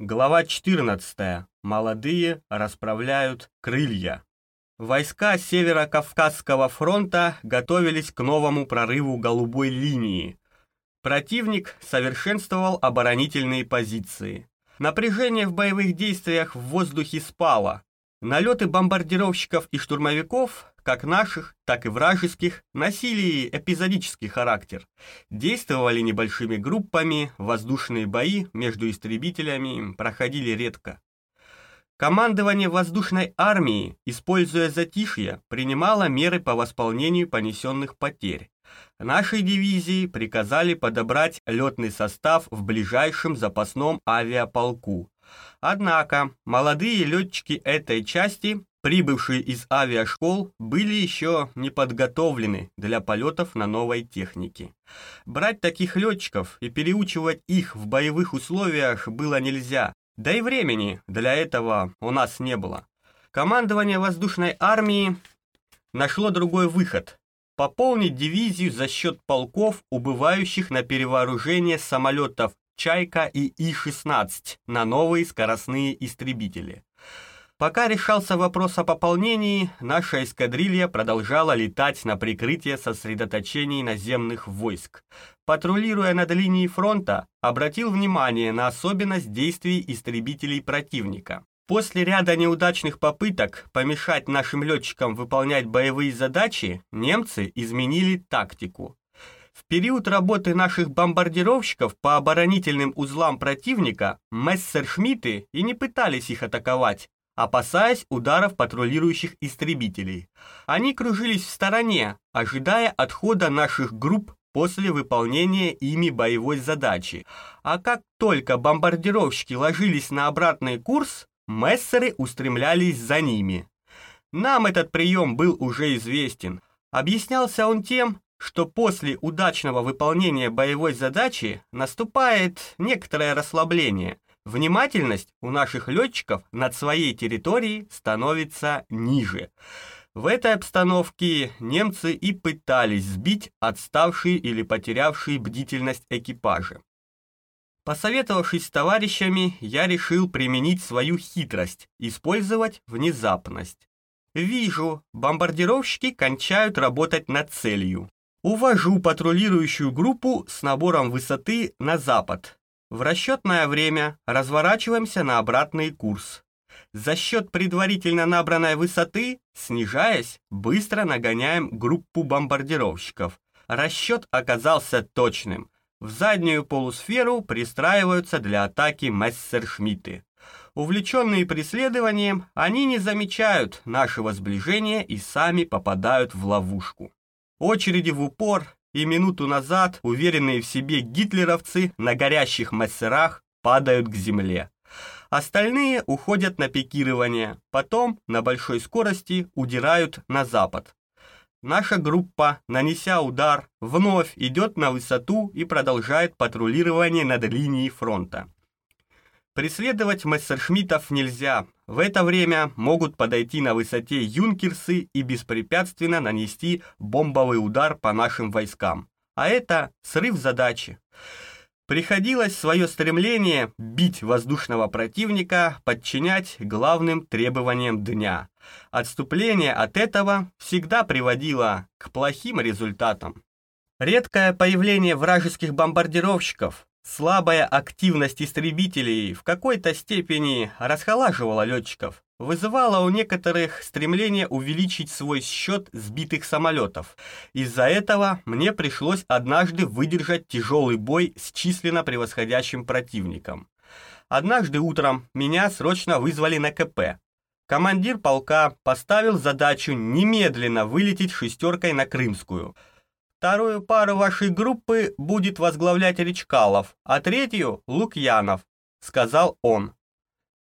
Глава 14. Молодые расправляют крылья. Войска Северо-Кавказского фронта готовились к новому прорыву голубой линии. Противник совершенствовал оборонительные позиции. Напряжение в боевых действиях в воздухе спало. Налеты бомбардировщиков и штурмовиков как наших, так и вражеских, носили эпизодический характер. Действовали небольшими группами, воздушные бои между истребителями проходили редко. Командование воздушной армии, используя затишье, принимало меры по восполнению понесенных потерь. Нашей дивизии приказали подобрать летный состав в ближайшем запасном авиаполку. Однако молодые летчики этой части прибывшие из авиашкол, были еще не подготовлены для полетов на новой технике. Брать таких летчиков и переучивать их в боевых условиях было нельзя, да и времени для этого у нас не было. Командование воздушной армии нашло другой выход – пополнить дивизию за счет полков, убывающих на перевооружение самолетов «Чайка» и И-16 на новые скоростные истребители. Пока решался вопрос о пополнении, наша эскадрилья продолжала летать на прикрытие сосредоточений наземных войск. Патрулируя над линией фронта, обратил внимание на особенность действий истребителей противника. После ряда неудачных попыток помешать нашим летчикам выполнять боевые задачи, немцы изменили тактику. В период работы наших бомбардировщиков по оборонительным узлам противника мессершмитты и не пытались их атаковать, опасаясь ударов патрулирующих истребителей. Они кружились в стороне, ожидая отхода наших групп после выполнения ими боевой задачи. А как только бомбардировщики ложились на обратный курс, мессеры устремлялись за ними. Нам этот прием был уже известен. Объяснялся он тем, что после удачного выполнения боевой задачи наступает некоторое расслабление – Внимательность у наших летчиков над своей территорией становится ниже. В этой обстановке немцы и пытались сбить отставшие или потерявшие бдительность экипажи. Посоветовавшись с товарищами, я решил применить свою хитрость, использовать внезапность. Вижу, бомбардировщики кончают работать над целью. Увожу патрулирующую группу с набором высоты на запад, в расчетное время разворачиваемся на обратный курс. За счет предварительно набранной высоты, снижаясь, быстро нагоняем группу бомбардировщиков. Расчет оказался точным. В заднюю полусферу пристраиваются для атаки мессершмитты. Увлеченные преследованием, они не замечают нашего сближения и сами попадают в ловушку. Очереди в упор и минуту назад уверенные в себе гитлеровцы на горящих массерах падают к земле. Остальные уходят на пикирование, потом на большой скорости удирают на запад. Наша группа, нанеся удар, вновь идет на высоту и продолжает патрулирование над линией фронта. Преследовать мессершмиттов нельзя. В это время могут подойти на высоте юнкерсы и беспрепятственно нанести бомбовый удар по нашим войскам. А это срыв задачи. Приходилось свое стремление бить воздушного противника подчинять главным требованиям дня. Отступление от этого всегда приводило к плохим результатам. Редкое появление вражеских бомбардировщиков Слабая активность истребителей в какой-то степени расхолаживала летчиков, вызывала у некоторых стремление увеличить свой счет сбитых самолетов. Из-за этого мне пришлось однажды выдержать тяжелый бой с численно превосходящим противником. Однажды утром меня срочно вызвали на КП. Командир полка поставил задачу немедленно вылететь шестеркой на Крымскую – Вторую пару вашей группы будет возглавлять Речкалов, а третью — Лукьянов», — сказал он.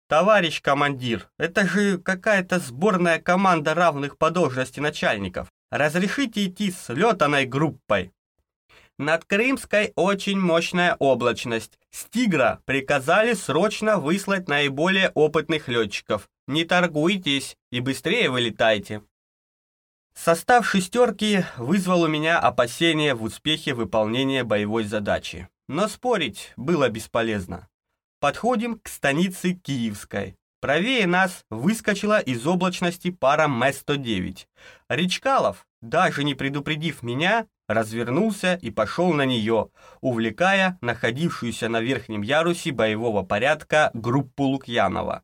«Товарищ командир, это же какая-то сборная команда равных по должности начальников. Разрешите идти с летаной группой?» Над Крымской очень мощная облачность. С «Тигра» приказали срочно выслать наиболее опытных летчиков. Не торгуйтесь и быстрее вылетайте. Состав «шестерки» вызвал у меня опасения в успехе выполнения боевой задачи. Но спорить было бесполезно. подходим к станице Киевской. Правее нас выскочила из облачности пара М-109. Речкалов, даже не предупредив меня, развернулся и пошел на нее, увлекая находившуюся на верхнем ярусе боевого порядка группу Лукьянова.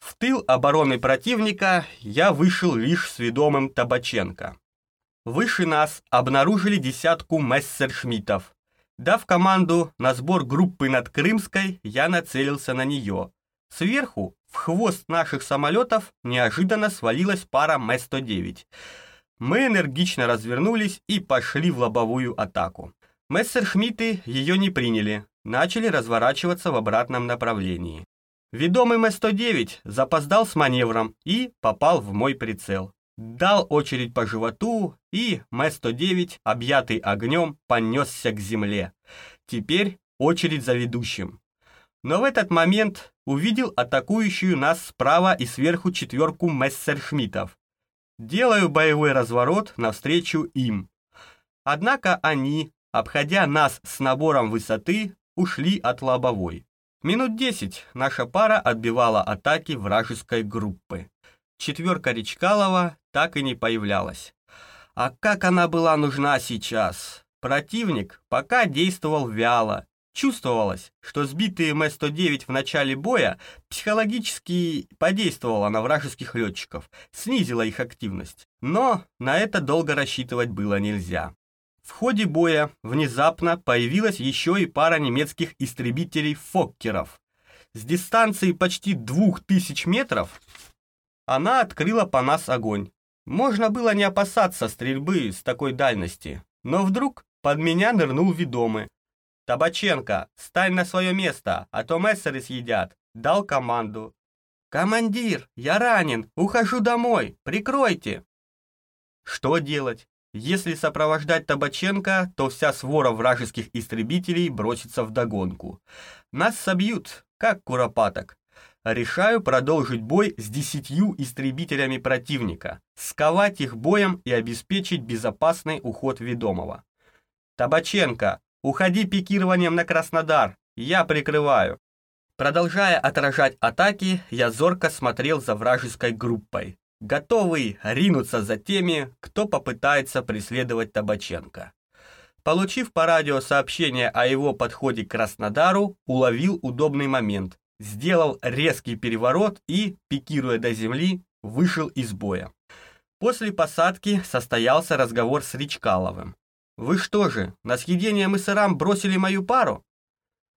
В тыл обороны противника я вышел лишь с ведомым Табаченко. Выше нас обнаружили десятку мессершмиттов. Дав команду на сбор группы над Крымской, я нацелился на нее. Сверху, в хвост наших самолетов, неожиданно свалилась пара М-109. Мы энергично развернулись и пошли в лобовую атаку. Мессершмитты ее не приняли, начали разворачиваться в обратном направлении. Ведомый М-109 запоздал с маневром и попал в мой прицел. Дал очередь по животу, и М-109, объятый огнем, понесся к земле. Теперь очередь за ведущим. Но в этот момент увидел атакующую нас справа и сверху четверку мессершмиттов. Делаю боевой разворот навстречу им. Однако они, обходя нас с набором высоты, ушли от лобовой. Минут десять наша пара отбивала атаки вражеской группы. Четверка Речкалова так и не появлялась. А как она была нужна сейчас? Противник пока действовал вяло. Чувствовалось, что сбитые М-109 в начале боя психологически подействовало на вражеских летчиков, снизило их активность. Но на это долго рассчитывать было нельзя. В ходе боя внезапно появилась еще и пара немецких истребителей-фоккеров. С дистанции почти двух тысяч метров она открыла по нас огонь. Можно было не опасаться стрельбы с такой дальности, но вдруг под меня нырнул ведомый. «Табаченко, стань на свое место, а то мессеры съедят», дал команду. «Командир, я ранен, ухожу домой, прикройте!» Что делать? Если сопровождать Табаченко, то вся свора вражеских истребителей бросится в догонку. Нас собьют, как куропаток. Решаю продолжить бой с десятью истребителями противника, сковать их боем и обеспечить безопасный уход ведомого. Табаченко, уходи пикированием на Краснодар, я прикрываю. Продолжая отражать атаки, я зорко смотрел за вражеской группой готовый ринуться за теми, кто попытается преследовать Табаченко. Получив по радио сообщение о его подходе к Краснодару, уловил удобный момент, сделал резкий переворот и, пикируя до земли, вышел из боя. После посадки состоялся разговор с Ричкаловым. «Вы что же, на съедение мысырам бросили мою пару?»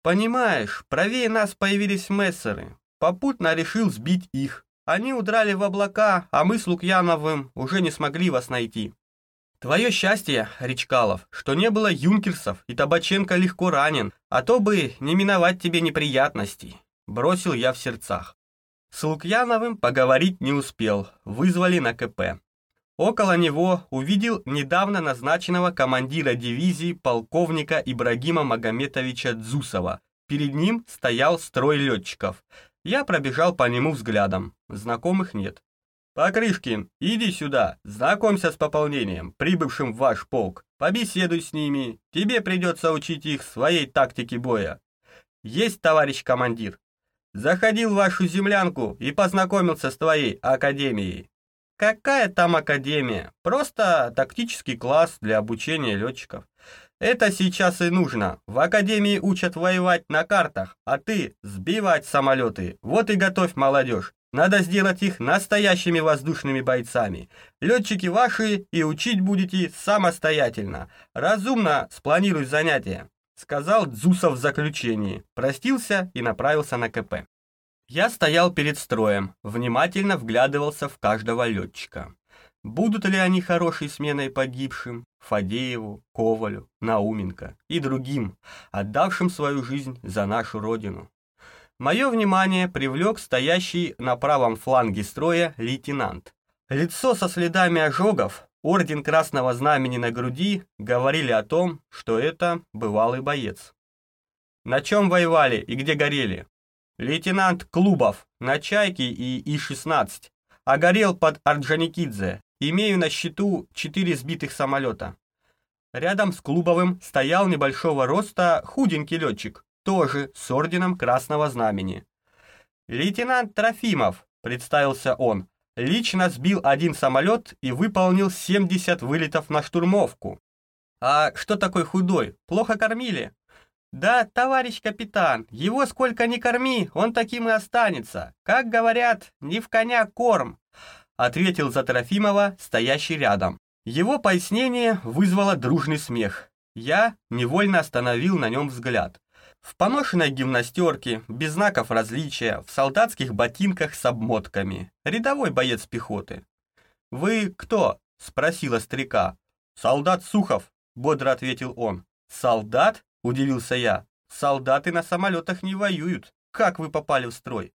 «Понимаешь, правее нас появились мессеры. Попутно решил сбить их. Они удрали в облака, а мы с Лукьяновым уже не смогли вас найти. Твое счастье, Речкалов, что не было юнкерсов, и Табаченко легко ранен, а то бы не миновать тебе неприятностей. Бросил я в сердцах. С Лукьяновым поговорить не успел, вызвали на КП. Около него увидел недавно назначенного командира дивизии полковника Ибрагима Магометовича Дзусова. Перед ним стоял строй летчиков. Я пробежал по нему взглядом. Знакомых нет. «Покрышкин, иди сюда, знакомься с пополнением, прибывшим в ваш полк. Побеседуй с ними, тебе придется учить их своей тактике боя. Есть, товарищ командир. Заходил в вашу землянку и познакомился с твоей академией. Какая там академия? Просто тактический класс для обучения летчиков. Это сейчас и нужно. В академии учат воевать на картах, а ты сбивать самолеты. Вот и готовь молодежь. Надо сделать их настоящими воздушными бойцами. Летчики ваши и учить будете самостоятельно. Разумно спланируй занятия», — сказал Дзусов в заключении. Простился и направился на КП. Я стоял перед строем, внимательно вглядывался в каждого летчика. Будут ли они хорошей сменой погибшим, Фадееву, Ковалю, Науменко и другим, отдавшим свою жизнь за нашу Родину? Мое внимание привлек стоящий на правом фланге строя лейтенант. Лицо со следами ожогов, орден Красного Знамени на груди говорили о том, что это бывалый боец. На чем воевали и где горели? Лейтенант Клубов на Чайке и И-16, а горел под Орджоникидзе, Имею на счету четыре сбитых самолета. Рядом с Клубовым стоял небольшого роста худенький летчик, тоже с орденом Красного Знамени. «Лейтенант Трофимов», — представился он, — «лично сбил один самолет и выполнил 70 вылетов на штурмовку». «А что такой худой? Плохо кормили?» «Да, товарищ капитан, его сколько ни корми, он таким и останется. Как говорят, не в коня корм», — ответил за Трофимова, стоящий рядом. Его пояснение вызвало дружный смех. Я невольно остановил на нем взгляд. В поношенной гимнастерке, без знаков различия, в солдатских ботинках с обмотками. Рядовой боец пехоты. «Вы кто?» — спросила старика. «Солдат Сухов», — бодро ответил он. «Солдат?» — удивился я. «Солдаты на самолетах не воюют. Как вы попали в строй?»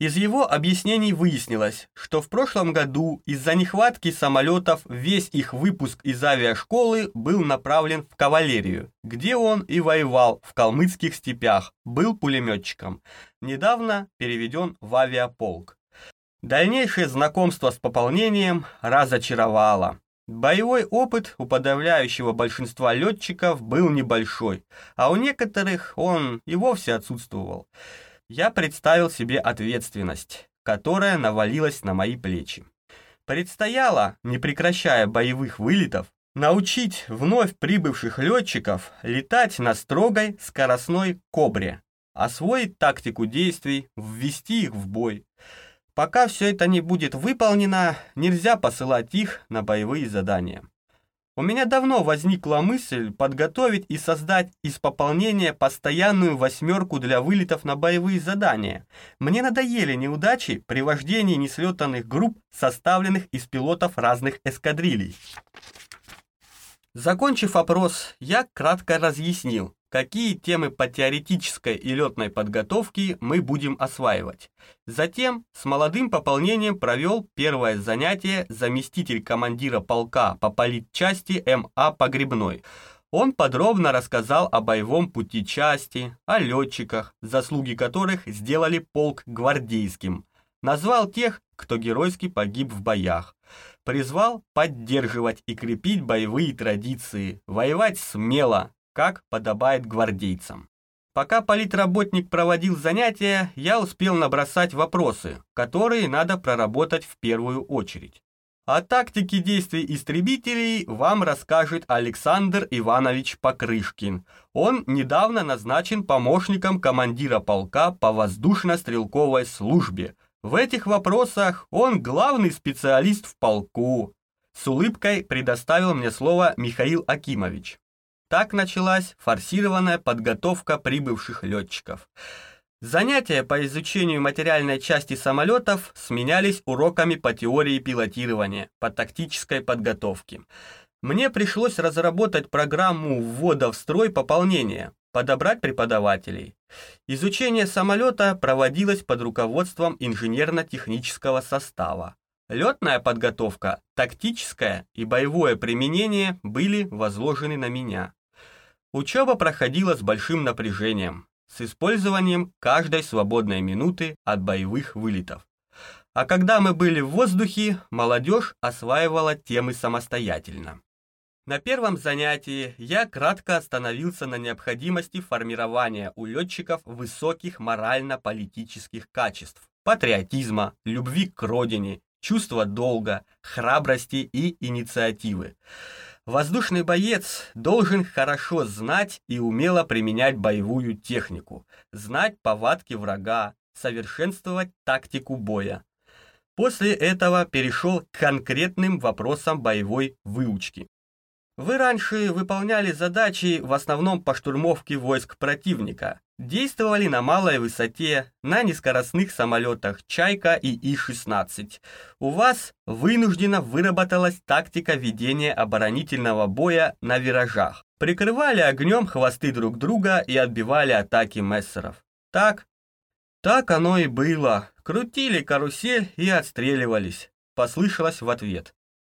Из его объяснений выяснилось, что в прошлом году из-за нехватки самолетов весь их выпуск из авиашколы был направлен в кавалерию, где он и воевал в калмыцких степях, был пулеметчиком. Недавно переведен в авиаполк. Дальнейшее знакомство с пополнением разочаровало. Боевой опыт у подавляющего большинства летчиков был небольшой, а у некоторых он и вовсе отсутствовал. Я представил себе ответственность, которая навалилась на мои плечи. Предстояло, не прекращая боевых вылетов, научить вновь прибывших летчиков летать на строгой скоростной кобре, освоить тактику действий, ввести их в бой. Пока все это не будет выполнено, нельзя посылать их на боевые задания. У меня давно возникла мысль подготовить и создать из пополнения постоянную восьмерку для вылетов на боевые задания. Мне надоели неудачи при вождении неслетанных групп, составленных из пилотов разных эскадрилей. Закончив опрос, я кратко разъяснил, какие темы по теоретической и летной подготовке мы будем осваивать. Затем с молодым пополнением провел первое занятие заместитель командира полка по политчасти М.А. Погребной. Он подробно рассказал о боевом пути части, о летчиках, заслуги которых сделали полк гвардейским. Назвал тех, кто геройски погиб в боях. Призвал поддерживать и крепить боевые традиции, воевать смело, как подобает гвардейцам. Пока политработник проводил занятия, я успел набросать вопросы, которые надо проработать в первую очередь. О тактике действий истребителей вам расскажет Александр Иванович Покрышкин. Он недавно назначен помощником командира полка по воздушно-стрелковой службе. В этих вопросах он главный специалист в полку. С улыбкой предоставил мне слово Михаил Акимович. Так началась форсированная подготовка прибывших летчиков. Занятия по изучению материальной части самолетов сменялись уроками по теории пилотирования, по тактической подготовке. Мне пришлось разработать программу ввода в строй пополнения, подобрать преподавателей. Изучение самолета проводилось под руководством инженерно-технического состава. Летная подготовка, тактическое и боевое применение были возложены на меня. Учеба проходила с большим напряжением, с использованием каждой свободной минуты от боевых вылетов. А когда мы были в воздухе, молодежь осваивала темы самостоятельно. На первом занятии я кратко остановился на необходимости формирования у летчиков высоких морально-политических качеств, патриотизма, любви к родине, чувства долга, храбрости и инициативы. Воздушный боец должен хорошо знать и умело применять боевую технику, знать повадки врага, совершенствовать тактику боя. После этого перешел к конкретным вопросам боевой выучки. Вы раньше выполняли задачи в основном по штурмовке войск противника, действовали на малой высоте, на низкоростных самолетах «Чайка» и И-16. У вас вынужденно выработалась тактика ведения оборонительного боя на виражах. Прикрывали огнем хвосты друг друга и отбивали атаки мессеров. Так? Так оно и было. Крутили карусель и отстреливались. Послышалось в ответ.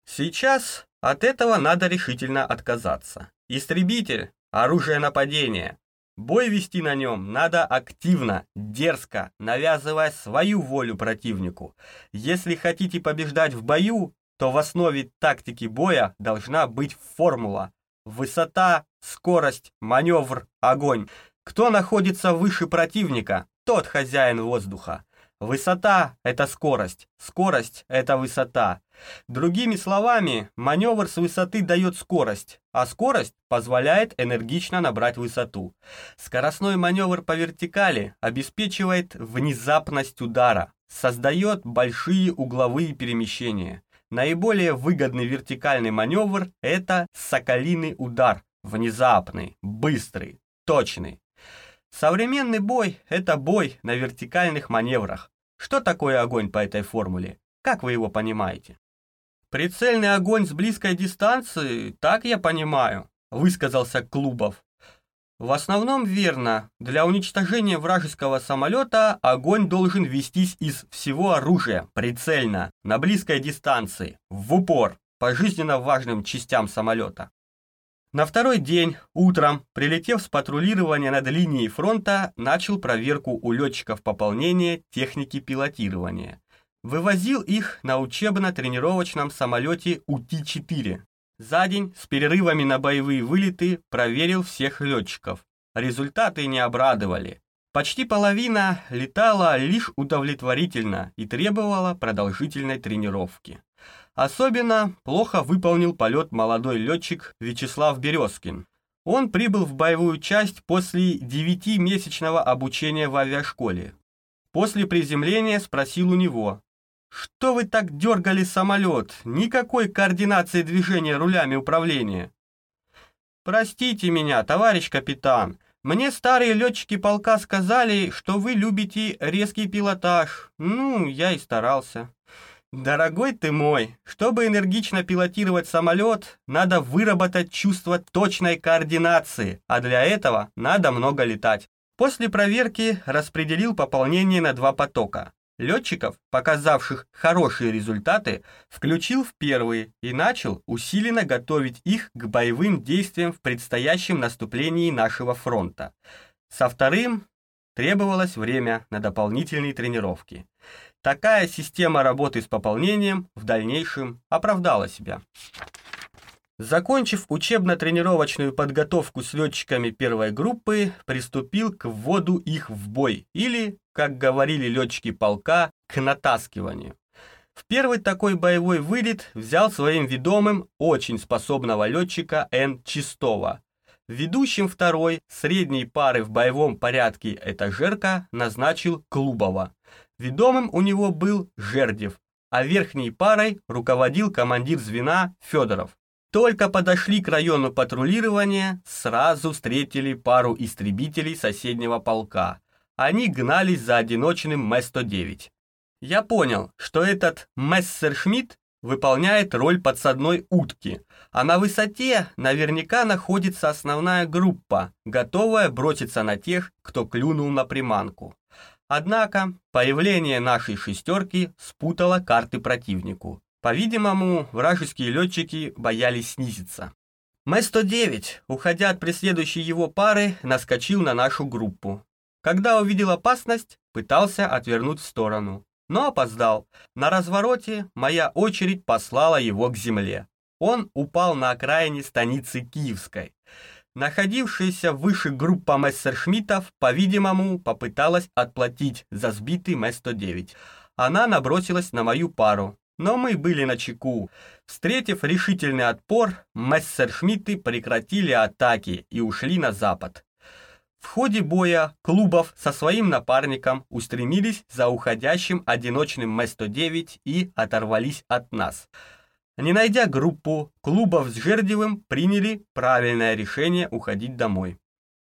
Сейчас от этого надо решительно отказаться. Истребитель – оружие нападения. Бой вести на нем надо активно, дерзко, навязывая свою волю противнику. Если хотите побеждать в бою, то в основе тактики боя должна быть формула. Высота, скорость, маневр, огонь. Кто находится выше противника, тот хозяин воздуха. Высота – это скорость, скорость – это высота. Другими словами, маневр с высоты дает скорость, а скорость позволяет энергично набрать высоту. Скоростной маневр по вертикали обеспечивает внезапность удара, создает большие угловые перемещения. Наиболее выгодный вертикальный маневр – это соколиный удар, внезапный, быстрый, точный. Современный бой – это бой на вертикальных маневрах. Что такое огонь по этой формуле? Как вы его понимаете? Прицельный огонь с близкой дистанции, так я понимаю, высказался Клубов. В основном верно. Для уничтожения вражеского самолета огонь должен вестись из всего оружия, прицельно, на близкой дистанции, в упор, по жизненно важным частям самолета. На второй день, утром, прилетев с патрулирования над линией фронта, начал проверку у летчиков пополнения техники пилотирования. Вывозил их на учебно-тренировочном самолете УТ-4. За день с перерывами на боевые вылеты проверил всех летчиков. Результаты не обрадовали. Почти половина летала лишь удовлетворительно и требовала продолжительной тренировки. Особенно плохо выполнил полет молодой летчик Вячеслав Березкин. Он прибыл в боевую часть после девятимесячного обучения в авиашколе. После приземления спросил у него, «Что вы так дергали самолет? Никакой координации движения рулями управления». «Простите меня, товарищ капитан. Мне старые летчики полка сказали, что вы любите резкий пилотаж. Ну, я и старался». Дорогой ты мой, чтобы энергично пилотировать самолет, надо выработать чувство точной координации, а для этого надо много летать. После проверки распределил пополнение на два потока. Летчиков, показавших хорошие результаты, включил в первый и начал усиленно готовить их к боевым действиям в предстоящем наступлении нашего фронта. Со вторым требовалось время на дополнительные тренировки. Такая система работы с пополнением в дальнейшем оправдала себя. Закончив учебно-тренировочную подготовку с летчиками первой группы, приступил к вводу их в бой или, как говорили летчики полка, к натаскиванию. В первый такой боевой вылет взял своим ведомым очень способного летчика Н. Чистова. Ведущим второй средней пары в боевом порядке этажерка назначил Клубова. Ведомым у него был Жердев, а верхней парой руководил командир звена Федоров. Только подошли к району патрулирования, сразу встретили пару истребителей соседнего полка. Они гнались за одиночным М-109. Я понял, что этот Мессершмитт выполняет роль подсадной утки, а на высоте наверняка находится основная группа, готовая броситься на тех, кто клюнул на приманку. Однако появление нашей шестерки спутало карты противнику. По-видимому, вражеские летчики боялись снизиться. М-109, уходя от преследующей его пары, наскочил на нашу группу. Когда увидел опасность, пытался отвернуть в сторону, но опоздал. На развороте моя очередь послала его к земле. Он упал на окраине станицы Киевской. Находившаяся выше группа мессершмиттов, по-видимому, попыталась отплатить за сбитый М-109. Она набросилась на мою пару, но мы были на чеку. Встретив решительный отпор, мессершмитты прекратили атаки и ушли на запад. В ходе боя клубов со своим напарником устремились за уходящим одиночным М-109 и оторвались от нас – не найдя группу, клубов с Жердевым приняли правильное решение уходить домой.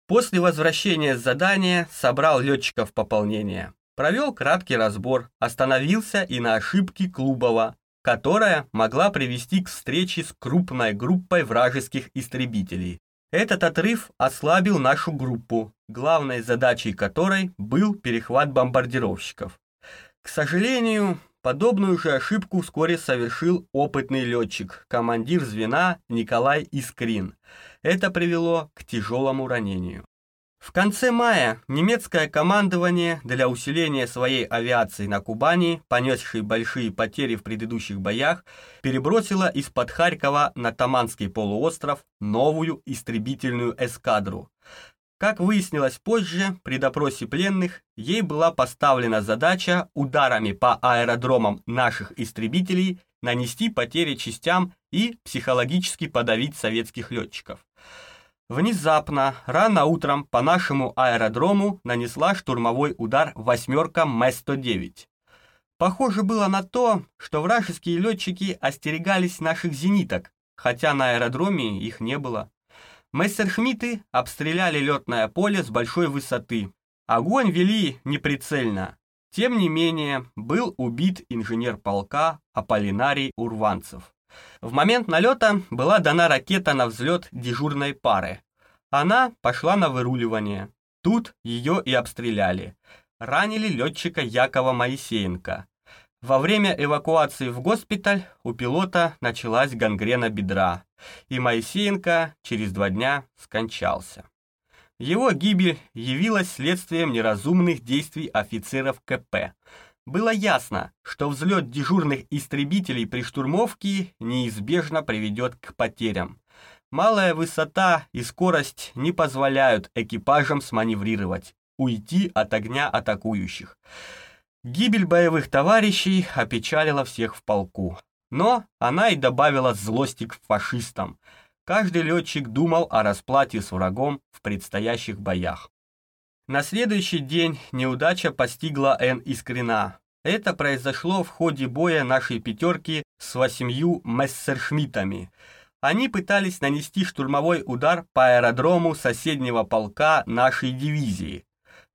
После возвращения с задания собрал летчиков пополнения. Провел краткий разбор, остановился и на ошибке Клубова, которая могла привести к встрече с крупной группой вражеских истребителей. Этот отрыв ослабил нашу группу, главной задачей которой был перехват бомбардировщиков. К сожалению, Подобную же ошибку вскоре совершил опытный летчик, командир звена Николай Искрин. Это привело к тяжелому ранению. В конце мая немецкое командование для усиления своей авиации на Кубани, понесшей большие потери в предыдущих боях, перебросило из-под Харькова на Таманский полуостров новую истребительную эскадру. Как выяснилось позже, при допросе пленных, ей была поставлена задача ударами по аэродромам наших истребителей нанести потери частям и психологически подавить советских летчиков. Внезапно, рано утром по нашему аэродрому нанесла штурмовой удар восьмерка М-109. Похоже было на то, что вражеские летчики остерегались наших зениток, хотя на аэродроме их не было. Мессершмитты обстреляли летное поле с большой высоты. Огонь вели неприцельно. Тем не менее, был убит инженер полка Аполлинарий Урванцев. В момент налета была дана ракета на взлет дежурной пары. Она пошла на выруливание. Тут ее и обстреляли. Ранили летчика Якова Моисеенко. Во время эвакуации в госпиталь у пилота началась гангрена бедра, и Моисеенко через два дня скончался. Его гибель явилась следствием неразумных действий офицеров КП. Было ясно, что взлет дежурных истребителей при штурмовке неизбежно приведет к потерям. Малая высота и скорость не позволяют экипажам сманеврировать, уйти от огня атакующих. Гибель боевых товарищей опечалила всех в полку. Но она и добавила злости к фашистам. Каждый летчик думал о расплате с врагом в предстоящих боях. На следующий день неудача постигла Н. Искрена. Это произошло в ходе боя нашей пятерки с восемью мессершмиттами. Они пытались нанести штурмовой удар по аэродрому соседнего полка нашей дивизии.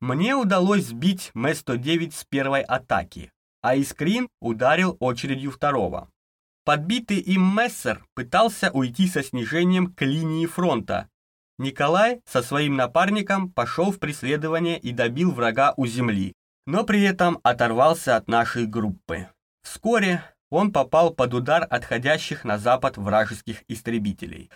Мне удалось сбить М-109 с первой атаки, а Искрин ударил очередью второго. Подбитый им Мессер пытался уйти со снижением к линии фронта. Николай со своим напарником пошел в преследование и добил врага у земли, но при этом оторвался от нашей группы. Вскоре он попал под удар отходящих на запад вражеских истребителей.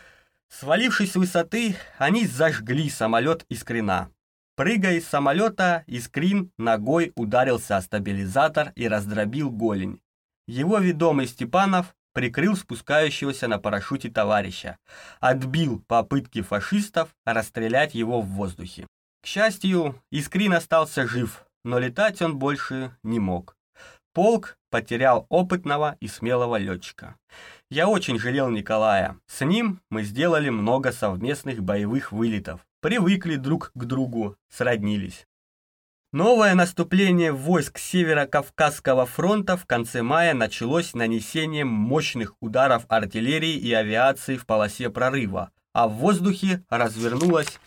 Свалившись с высоты, они зажгли самолет Искрина. Прыгая из самолета, Искрин ногой ударился о стабилизатор и раздробил голень. Его ведомый Степанов прикрыл спускающегося на парашюте товарища, отбил попытки фашистов расстрелять его в воздухе. К счастью, Искрин остался жив, но летать он больше не мог. Полк потерял опытного и смелого летчика. Я очень жалел Николая. С ним мы сделали много совместных боевых вылетов, привыкли друг к другу, сроднились. Новое наступление войск Северо-Кавказского фронта в конце мая началось нанесением мощных ударов артиллерии и авиации в полосе прорыва, а в воздухе развернулось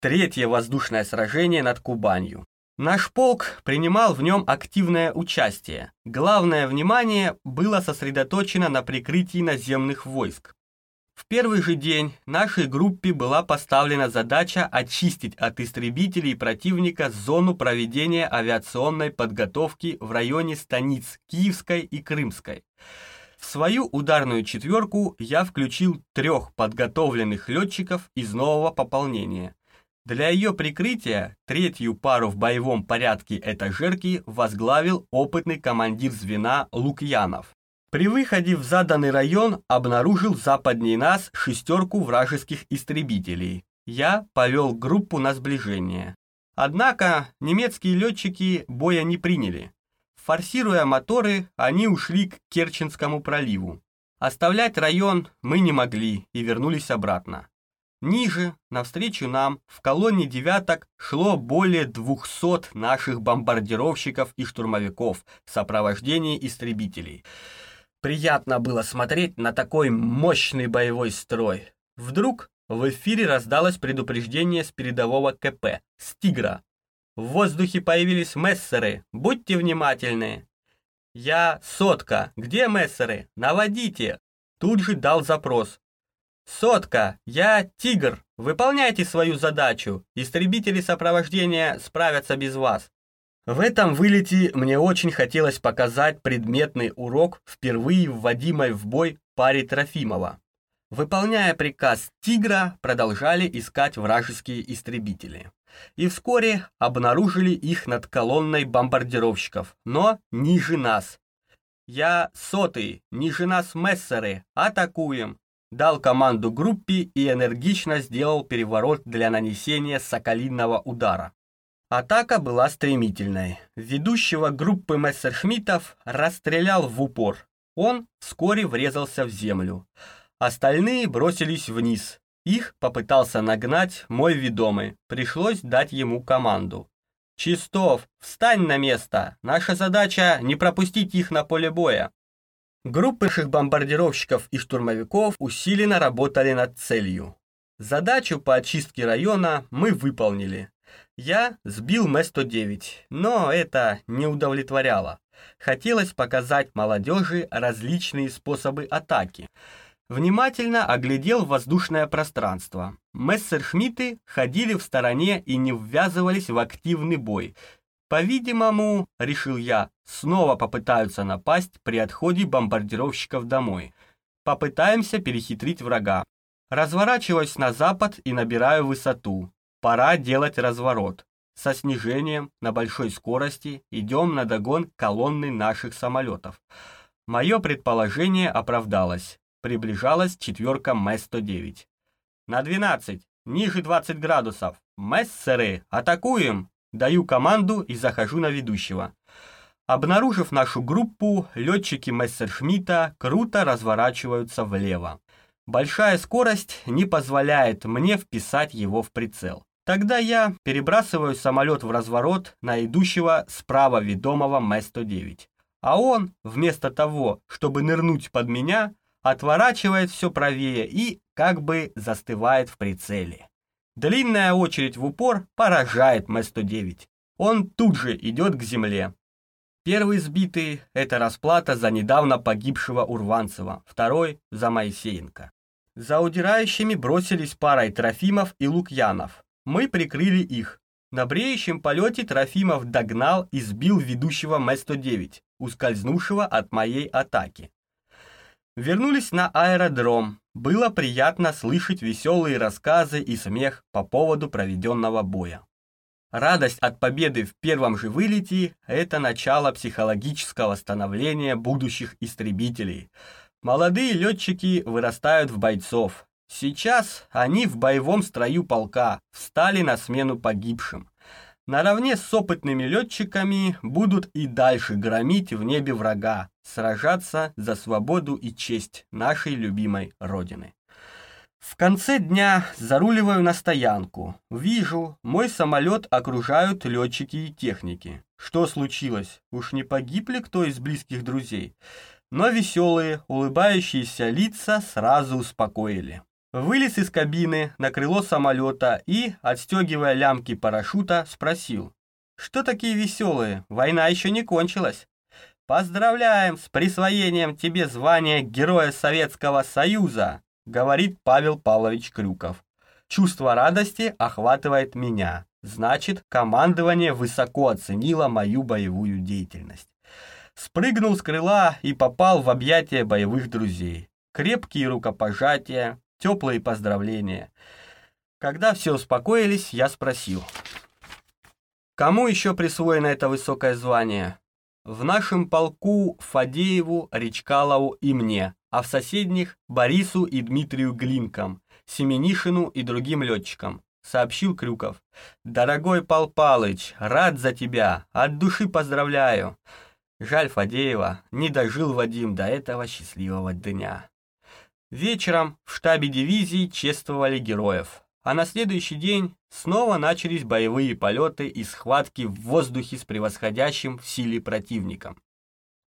третье воздушное сражение над Кубанью. Наш полк принимал в нем активное участие. Главное внимание было сосредоточено на прикрытии наземных войск. В первый же день нашей группе была поставлена задача очистить от истребителей противника зону проведения авиационной подготовки в районе станиц Киевской и Крымской. В свою ударную четверку я включил трех подготовленных летчиков из нового пополнения. Для ее прикрытия третью пару в боевом порядке этажерки возглавил опытный командир звена Лукьянов. При выходе в заданный район обнаружил западнее нас шестерку вражеских истребителей. Я повел группу на сближение. Однако немецкие летчики боя не приняли. Форсируя моторы, они ушли к Керченскому проливу. Оставлять район мы не могли и вернулись обратно. Ниже, навстречу нам, в колонне девяток шло более 200 наших бомбардировщиков и штурмовиков в сопровождении истребителей – Приятно было смотреть на такой мощный боевой строй. Вдруг в эфире раздалось предупреждение с передового КП, с «Тигра». В воздухе появились мессеры, будьте внимательны. Я сотка, где мессеры? Наводите. Тут же дал запрос. Сотка, я тигр, выполняйте свою задачу. Истребители сопровождения справятся без вас. В этом вылете мне очень хотелось показать предметный урок, впервые вводимой в бой паре Трофимова. Выполняя приказ «Тигра», продолжали искать вражеские истребители. И вскоре обнаружили их над колонной бомбардировщиков, но ниже нас. «Я сотый, ниже нас мессеры, атакуем!» дал команду группе и энергично сделал переворот для нанесения соколиного удара. Атака была стремительной. Ведущего группы мессершмиттов расстрелял в упор. Он вскоре врезался в землю. Остальные бросились вниз. Их попытался нагнать мой ведомый. Пришлось дать ему команду. «Чистов, встань на место! Наша задача — не пропустить их на поле боя!» Группы наших бомбардировщиков и штурмовиков усиленно работали над целью. Задачу по очистке района мы выполнили. Я сбил М-109, но это не удовлетворяло. Хотелось показать молодежи различные способы атаки. Внимательно оглядел воздушное пространство. Мессершмитты ходили в стороне и не ввязывались в активный бой. По-видимому, решил я, снова попытаются напасть при отходе бомбардировщиков домой. Попытаемся перехитрить врага. Разворачиваюсь на запад и набираю высоту. Пора делать разворот. Со снижением на большой скорости идем на догон колонны наших самолетов. Мое предположение оправдалось. Приближалась четверка М-109. На 12, ниже 20 градусов. Мессеры, атакуем! Даю команду и захожу на ведущего. Обнаружив нашу группу, летчики Мессершмитта круто разворачиваются влево. Большая скорость не позволяет мне вписать его в прицел. Тогда я перебрасываю самолет в разворот на идущего справа ведомого М-109. А он, вместо того, чтобы нырнуть под меня, отворачивает все правее и как бы застывает в прицеле. Длинная очередь в упор поражает М-109. Он тут же идет к земле. Первый сбитый – это расплата за недавно погибшего Урванцева, второй – за Моисеенко. За удирающими бросились парой Трофимов и Лукьянов. Мы прикрыли их. На бреющем полете Трофимов догнал и сбил ведущего М-109, ускользнувшего от моей атаки. Вернулись на аэродром. Было приятно слышать веселые рассказы и смех по поводу проведенного боя. Радость от победы в первом же вылете – это начало психологического становления будущих истребителей. Молодые летчики вырастают в бойцов, Сейчас они в боевом строю полка встали на смену погибшим. Наравне с опытными летчиками будут и дальше громить в небе врага, сражаться за свободу и честь нашей любимой Родины. В конце дня заруливаю на стоянку. Вижу, мой самолет окружают летчики и техники. Что случилось? Уж не погиб ли кто из близких друзей? Но веселые, улыбающиеся лица сразу успокоили. Вылез из кабины на крыло самолета и, отстегивая лямки парашюта, спросил. «Что такие веселые? Война еще не кончилась». «Поздравляем с присвоением тебе звания Героя Советского Союза», говорит Павел Павлович Крюков. Чувство радости охватывает меня. Значит, командование высоко оценило мою боевую деятельность. Спрыгнул с крыла и попал в объятия боевых друзей. Крепкие рукопожатия, теплые поздравления. Когда все успокоились, я спросил. Кому еще присвоено это высокое звание? В нашем полку Фадееву, Речкалову и мне, а в соседних Борису и Дмитрию Глинкам, Семенишину и другим летчикам, сообщил Крюков. Дорогой Пал Палыч, рад за тебя, от души поздравляю. Жаль Фадеева, не дожил Вадим до этого счастливого дня. Вечером в штабе дивизии чествовали героев, а на следующий день снова начались боевые полеты и схватки в воздухе с превосходящим в силе противником.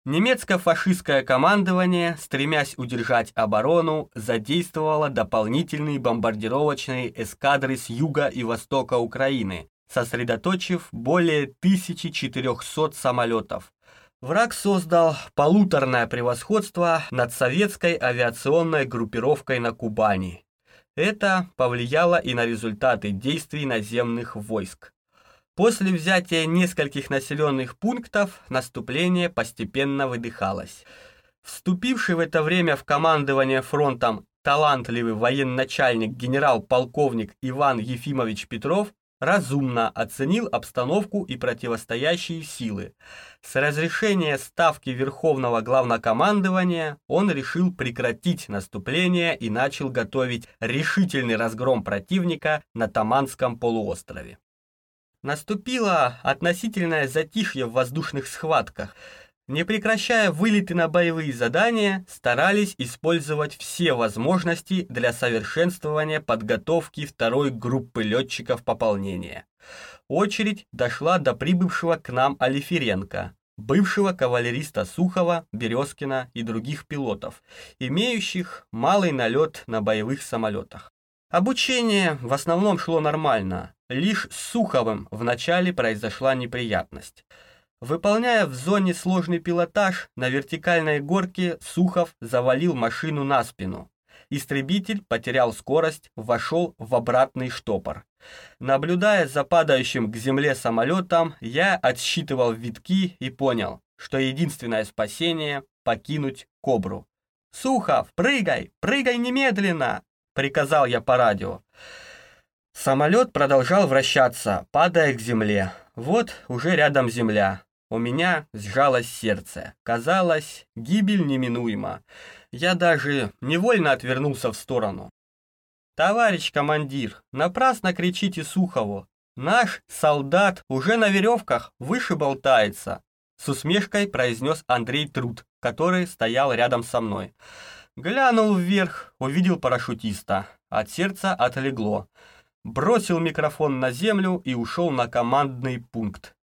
Немецко-фашистское командование, стремясь удержать оборону, задействовало дополнительные бомбардировочные эскадры с юга и востока Украины, сосредоточив более 1400 самолетов, Враг создал полуторное превосходство над советской авиационной группировкой на Кубани. Это повлияло и на результаты действий наземных войск. После взятия нескольких населенных пунктов наступление постепенно выдыхалось. Вступивший в это время в командование фронтом талантливый военачальник генерал-полковник Иван Ефимович Петров разумно оценил обстановку и противостоящие силы. С разрешения ставки Верховного Главнокомандования он решил прекратить наступление и начал готовить решительный разгром противника на Таманском полуострове. Наступило относительное затишье в воздушных схватках – не прекращая вылеты на боевые задания, старались использовать все возможности для совершенствования подготовки второй группы летчиков пополнения. Очередь дошла до прибывшего к нам Алиференко, бывшего кавалериста Сухова, Березкина и других пилотов, имеющих малый налет на боевых самолетах. Обучение в основном шло нормально, лишь с Суховым вначале произошла неприятность – Выполняя в зоне сложный пилотаж, на вертикальной горке Сухов завалил машину на спину. Истребитель потерял скорость, вошел в обратный штопор. Наблюдая за падающим к земле самолетом, я отсчитывал витки и понял, что единственное спасение — покинуть Кобру. «Сухов, прыгай! Прыгай немедленно!» — приказал я по радио. Самолет продолжал вращаться, падая к земле. Вот уже рядом земля. У меня сжалось сердце. Казалось, гибель неминуема. Я даже невольно отвернулся в сторону. «Товарищ командир, напрасно кричите Сухову. Наш солдат уже на веревках выше болтается», с усмешкой произнес Андрей Труд, который стоял рядом со мной. Глянул вверх, увидел парашютиста. От сердца отлегло. Бросил микрофон на землю и ушел на командный пункт.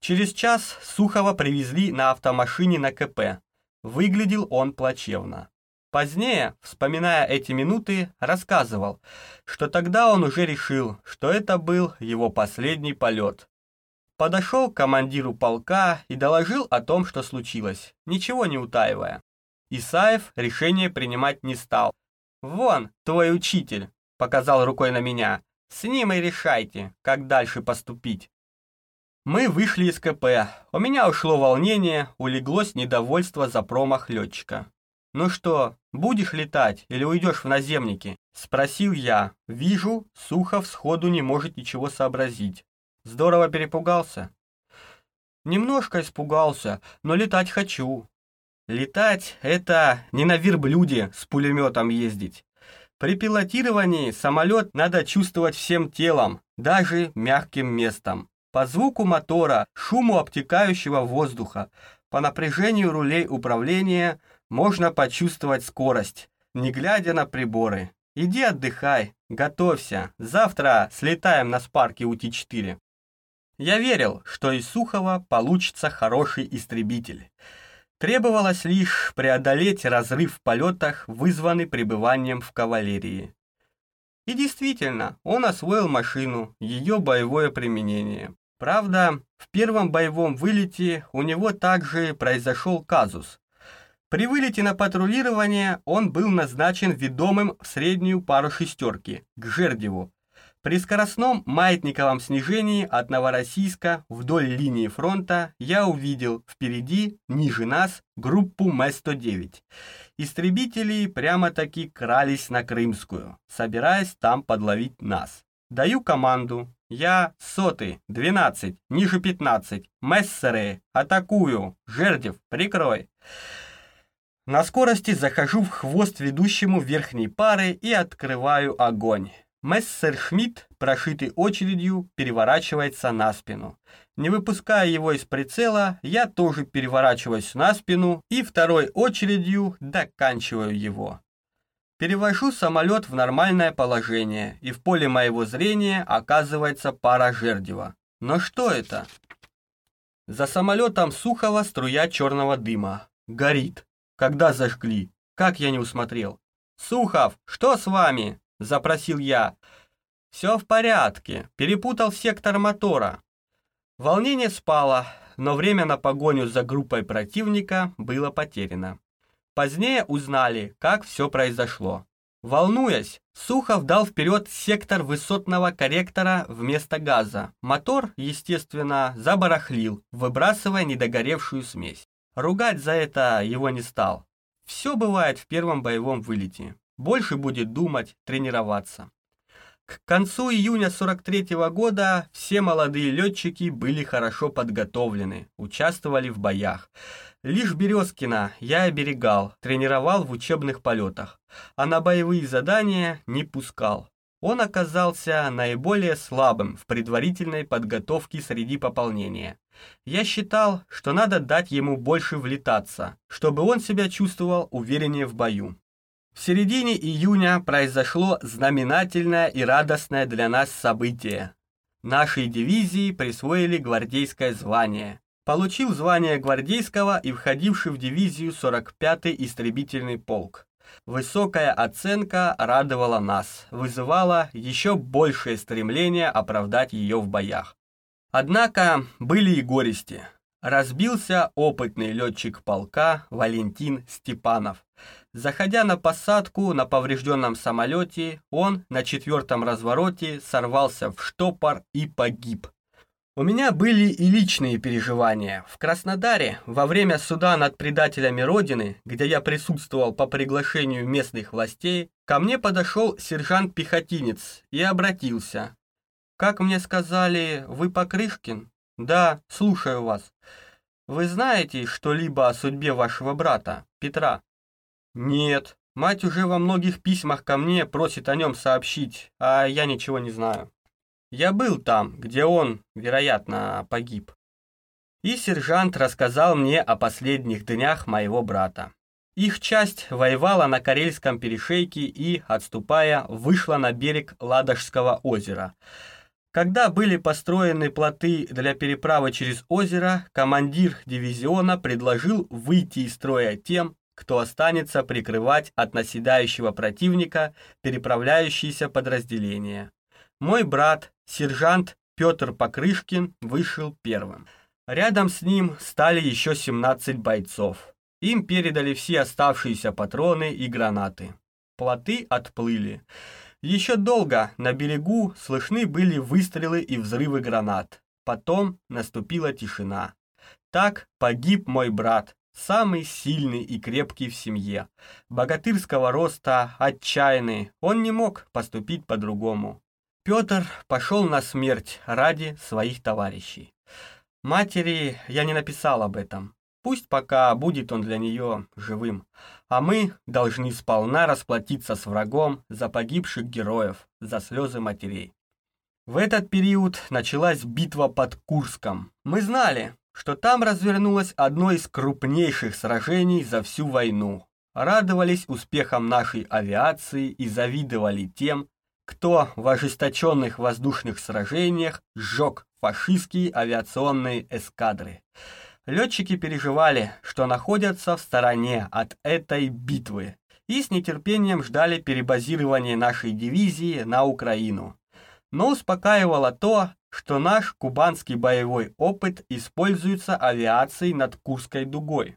Через час Сухова привезли на автомашине на КП. Выглядел он плачевно. Позднее, вспоминая эти минуты, рассказывал, что тогда он уже решил, что это был его последний полет. Подошел к командиру полка и доложил о том, что случилось, ничего не утаивая. Исаев решение принимать не стал. «Вон, твой учитель», — показал рукой на меня, — «с ним и решайте, как дальше поступить». Мы вышли из КП. У меня ушло волнение, улеглось недовольство за промах летчика. «Ну что, будешь летать или уйдешь в наземники?» Спросил я. Вижу, Сухов сходу не может ничего сообразить. Здорово перепугался? Немножко испугался, но летать хочу. Летать — это не на верблюде с пулеметом ездить. При пилотировании самолет надо чувствовать всем телом, даже мягким местом. По звуку мотора, шуму обтекающего воздуха, по напряжению рулей управления можно почувствовать скорость, не глядя на приборы. Иди отдыхай, готовься, завтра слетаем на спарке УТ-4. Я верил, что из Сухова получится хороший истребитель. Требовалось лишь преодолеть разрыв в полетах, вызванный пребыванием в кавалерии. И действительно, он освоил машину, ее боевое применение. Правда, в первом боевом вылете у него также произошел казус. При вылете на патрулирование он был назначен ведомым в среднюю пару шестерки, к Жердеву. При скоростном маятниковом снижении от Новороссийска вдоль линии фронта я увидел впереди, ниже нас, группу М-109. Истребители прямо-таки крались на Крымскую, собираясь там подловить нас. Даю команду, я сотый, двенадцать, ниже пятнадцать. Мессеры, атакую. Жердев, прикрой. На скорости захожу в хвост ведущему верхней пары и открываю огонь. Мессер Шмидт, прошитый очередью, переворачивается на спину. Не выпуская его из прицела, я тоже переворачиваюсь на спину и второй очередью доканчиваю его. Перевожу самолет в нормальное положение, и в поле моего зрения оказывается пара Жердева. Но что это? За самолетом Сухого струя черного дыма. Горит. Когда зажгли? Как я не усмотрел? «Сухов, что с вами?» – запросил я. «Все в порядке. Перепутал сектор мотора». Волнение спало, но время на погоню за группой противника было потеряно. Позднее узнали, как все произошло. Волнуясь, Сухов дал вперед сектор высотного корректора вместо газа. Мотор, естественно, забарахлил, выбрасывая недогоревшую смесь. Ругать за это его не стал. Все бывает в первом боевом вылете. Больше будет думать, тренироваться. К концу июня 43 -го года все молодые летчики были хорошо подготовлены, участвовали в боях. Лишь Березкина я оберегал, тренировал в учебных полетах, а на боевые задания не пускал. Он оказался наиболее слабым в предварительной подготовке среди пополнения. Я считал, что надо дать ему больше влетаться, чтобы он себя чувствовал увереннее в бою. В середине июня произошло знаменательное и радостное для нас событие. Нашей дивизии присвоили гвардейское звание. Получил звание гвардейского и входивший в дивизию 45-й истребительный полк. Высокая оценка радовала нас, вызывала еще большее стремление оправдать ее в боях. Однако были и горести. Разбился опытный летчик полка Валентин Степанов. Заходя на посадку на поврежденном самолете, он на четвертом развороте сорвался в штопор и погиб. У меня были и личные переживания. В Краснодаре, во время суда над предателями Родины, где я присутствовал по приглашению местных властей, ко мне подошел сержант-пехотинец и обратился. «Как мне сказали, вы Покрышкин?» «Да, слушаю вас. Вы знаете что-либо о судьбе вашего брата, Петра?» «Нет, мать уже во многих письмах ко мне просит о нем сообщить, а я ничего не знаю. Я был там, где он, вероятно, погиб». И сержант рассказал мне о последних днях моего брата. Их часть воевала на Карельском перешейке и, отступая, вышла на берег Ладожского озера. Когда были построены плоты для переправы через озеро, командир дивизиона предложил выйти из строя тем, кто останется прикрывать от наседающего противника переправляющиеся подразделения. Мой брат, сержант Петр Покрышкин, вышел первым. Рядом с ним стали еще 17 бойцов. Им передали все оставшиеся патроны и гранаты. Плоты отплыли. Еще долго на берегу слышны были выстрелы и взрывы гранат. Потом наступила тишина. Так погиб мой брат, самый сильный и крепкий в семье. Богатырского роста, отчаянный, он не мог поступить по-другому. Петр пошел на смерть ради своих товарищей. Матери я не написал об этом. Пусть пока будет он для нее живым. А мы должны сполна расплатиться с врагом за погибших героев, за слезы матерей. В этот период началась битва под Курском. Мы знали, что там развернулось одно из крупнейших сражений за всю войну. Радовались успехам нашей авиации и завидовали тем, кто в ожесточенных воздушных сражениях сжег фашистские авиационные эскадры. Летчики переживали, что находятся в стороне от этой битвы и с нетерпением ждали перебазирования нашей дивизии на Украину. Но успокаивало то, что наш кубанский боевой опыт используется авиацией над Курской дугой.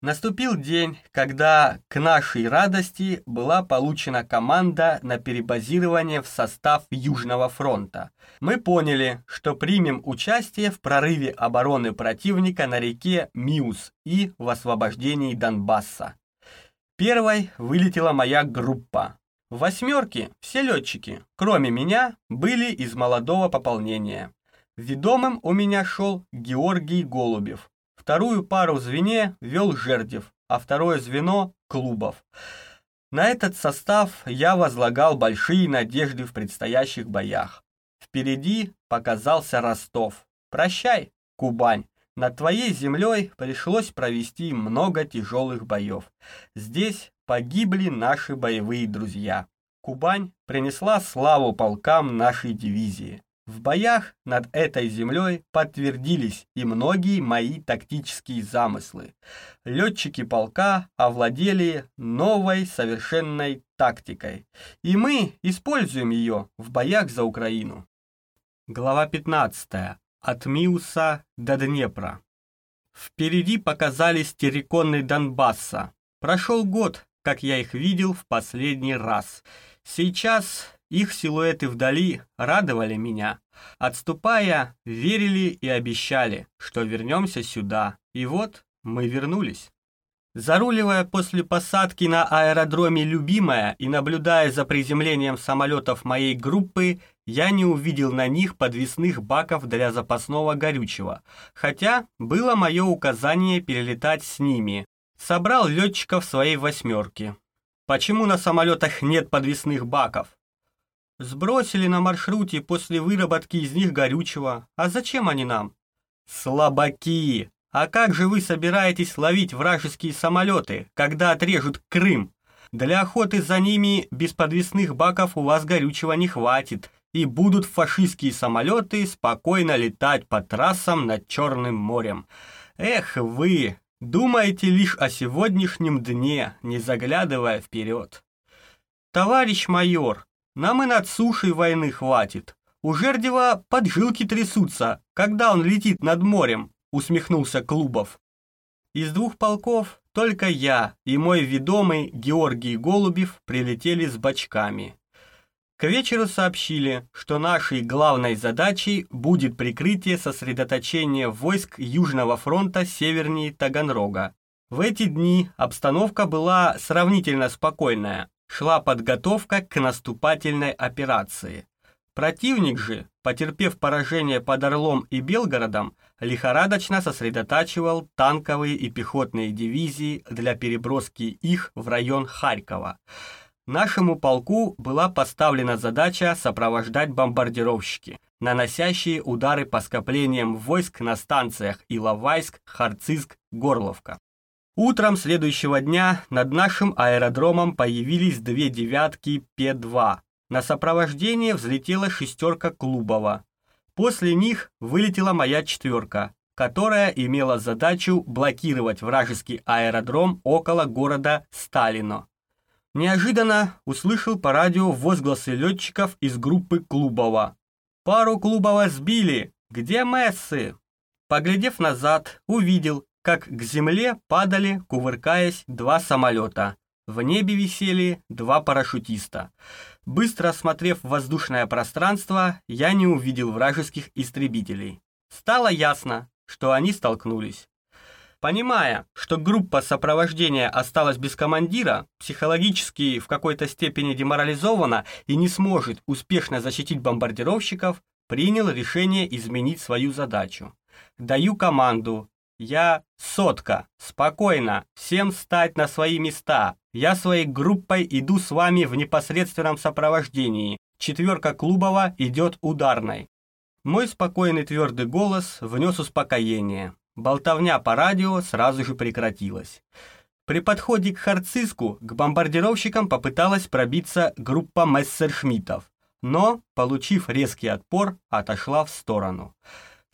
Наступил день, когда к нашей радости была получена команда на перебазирование в состав Южного фронта. Мы поняли, что примем участие в прорыве обороны противника на реке Миус и в освобождении Донбасса. Первой вылетела моя группа. В восьмерке все летчики, кроме меня, были из молодого пополнения. Ведомым у меня шел Георгий Голубев. Вторую пару в звене вел Жердев, а второе звено – Клубов. На этот состав я возлагал большие надежды в предстоящих боях. Впереди показался Ростов. Прощай, Кубань. Над твоей землей пришлось провести много тяжелых боев. Здесь погибли наши боевые друзья. Кубань принесла славу полкам нашей дивизии. В боях над этой землей подтвердились и многие мои тактические замыслы. Летчики полка овладели новой совершенной тактикой, и мы используем ее в боях за Украину. Глава 15. От Миуса до Днепра. Впереди показались терриконы Донбасса. Прошел год, как я их видел в последний раз. Сейчас их силуэты вдали радовали меня. Отступая, верили и обещали, что вернемся сюда. И вот мы вернулись. Заруливая после посадки на аэродроме «Любимая» и наблюдая за приземлением самолетов моей группы, я не увидел на них подвесных баков для запасного горючего, хотя было мое указание перелетать с ними. Собрал летчиков своей восьмерки. Почему на самолетах нет подвесных баков? Сбросили на маршруте после выработки из них горючего. А зачем они нам? Слабаки! А как же вы собираетесь ловить вражеские самолеты, когда отрежут Крым? Для охоты за ними без подвесных баков у вас горючего не хватит, и будут фашистские самолеты спокойно летать по трассам над Черным морем. Эх вы, думаете лишь о сегодняшнем дне, не заглядывая вперед. Товарищ майор, нам и над сушей войны хватит. У Жердева поджилки трясутся, когда он летит над морем, усмехнулся Клубов. Из двух полков только я и мой ведомый Георгий Голубев прилетели с бочками. К вечеру сообщили, что нашей главной задачей будет прикрытие сосредоточения войск Южного фронта севернее Таганрога. В эти дни обстановка была сравнительно спокойная, шла подготовка к наступательной операции. Противник же, потерпев поражение под Орлом и Белгородом, лихорадочно сосредотачивал танковые и пехотные дивизии для переброски их в район Харькова. Нашему полку была поставлена задача сопровождать бомбардировщики, наносящие удары по скоплениям войск на станциях Иловайск, Харцизк, Горловка. Утром следующего дня над нашим аэродромом появились две девятки П-2. На сопровождение взлетела шестерка Клубова. После них вылетела моя четверка, которая имела задачу блокировать вражеский аэродром около города Сталино. Неожиданно услышал по радио возгласы летчиков из группы Клубова. «Пару Клубова сбили! Где Мессы?» Поглядев назад, увидел, как к земле падали, кувыркаясь, два самолета. В небе висели два парашютиста. Быстро осмотрев воздушное пространство, я не увидел вражеских истребителей. Стало ясно, что они столкнулись. Понимая, что группа сопровождения осталась без командира, психологически в какой-то степени деморализована и не сможет успешно защитить бомбардировщиков, принял решение изменить свою задачу. Даю команду я сотка. Спокойно. Всем встать на свои места. Я своей группой иду с вами в непосредственном сопровождении. Четверка Клубова идет ударной. Мой спокойный твердый голос внес успокоение. Болтовня по радио сразу же прекратилась. При подходе к Харциску к бомбардировщикам попыталась пробиться группа мессершмиттов, но, получив резкий отпор, отошла в сторону.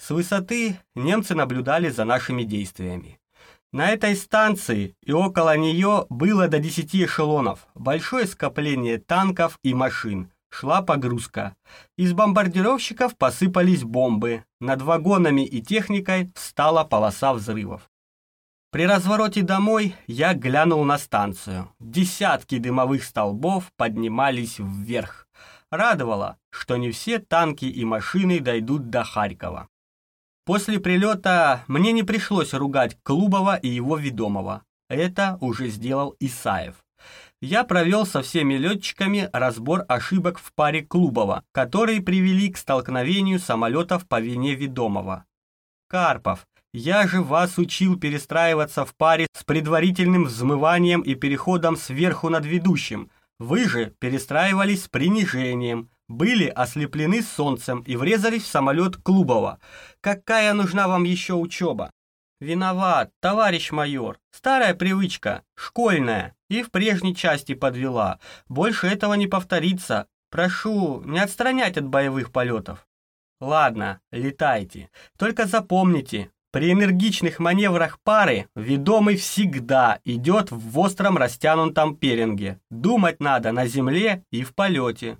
С высоты немцы наблюдали за нашими действиями. На этой станции и около нее было до 10 эшелонов, большое скопление танков и машин, шла погрузка. Из бомбардировщиков посыпались бомбы, над вагонами и техникой встала полоса взрывов. При развороте домой я глянул на станцию. Десятки дымовых столбов поднимались вверх. Радовало, что не все танки и машины дойдут до Харькова. После прилета мне не пришлось ругать Клубова и его ведомого. Это уже сделал Исаев. Я провел со всеми летчиками разбор ошибок в паре Клубова, которые привели к столкновению самолетов по вине ведомого. Карпов, я же вас учил перестраиваться в паре с предварительным взмыванием и переходом сверху над ведущим. Вы же перестраивались с принижением, были ослеплены солнцем и врезались в самолет Клубова. Какая нужна вам еще учеба? Виноват, товарищ майор. Старая привычка, школьная, и в прежней части подвела. Больше этого не повторится. Прошу, не отстранять от боевых полетов. Ладно, летайте. Только запомните, при энергичных маневрах пары ведомый всегда идет в остром растянутом перинге. Думать надо на земле и в полете.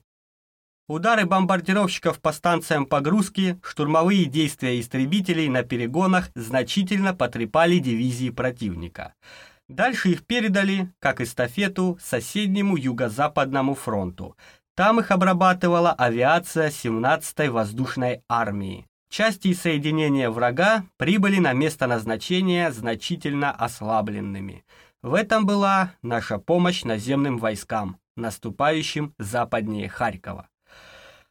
Удары бомбардировщиков по станциям погрузки, штурмовые действия истребителей на перегонах значительно потрепали дивизии противника. Дальше их передали, как эстафету, соседнему юго-западному фронту. Там их обрабатывала авиация 17-й воздушной армии. Части и соединения врага прибыли на место назначения значительно ослабленными. В этом была наша помощь наземным войскам, наступающим западнее Харькова.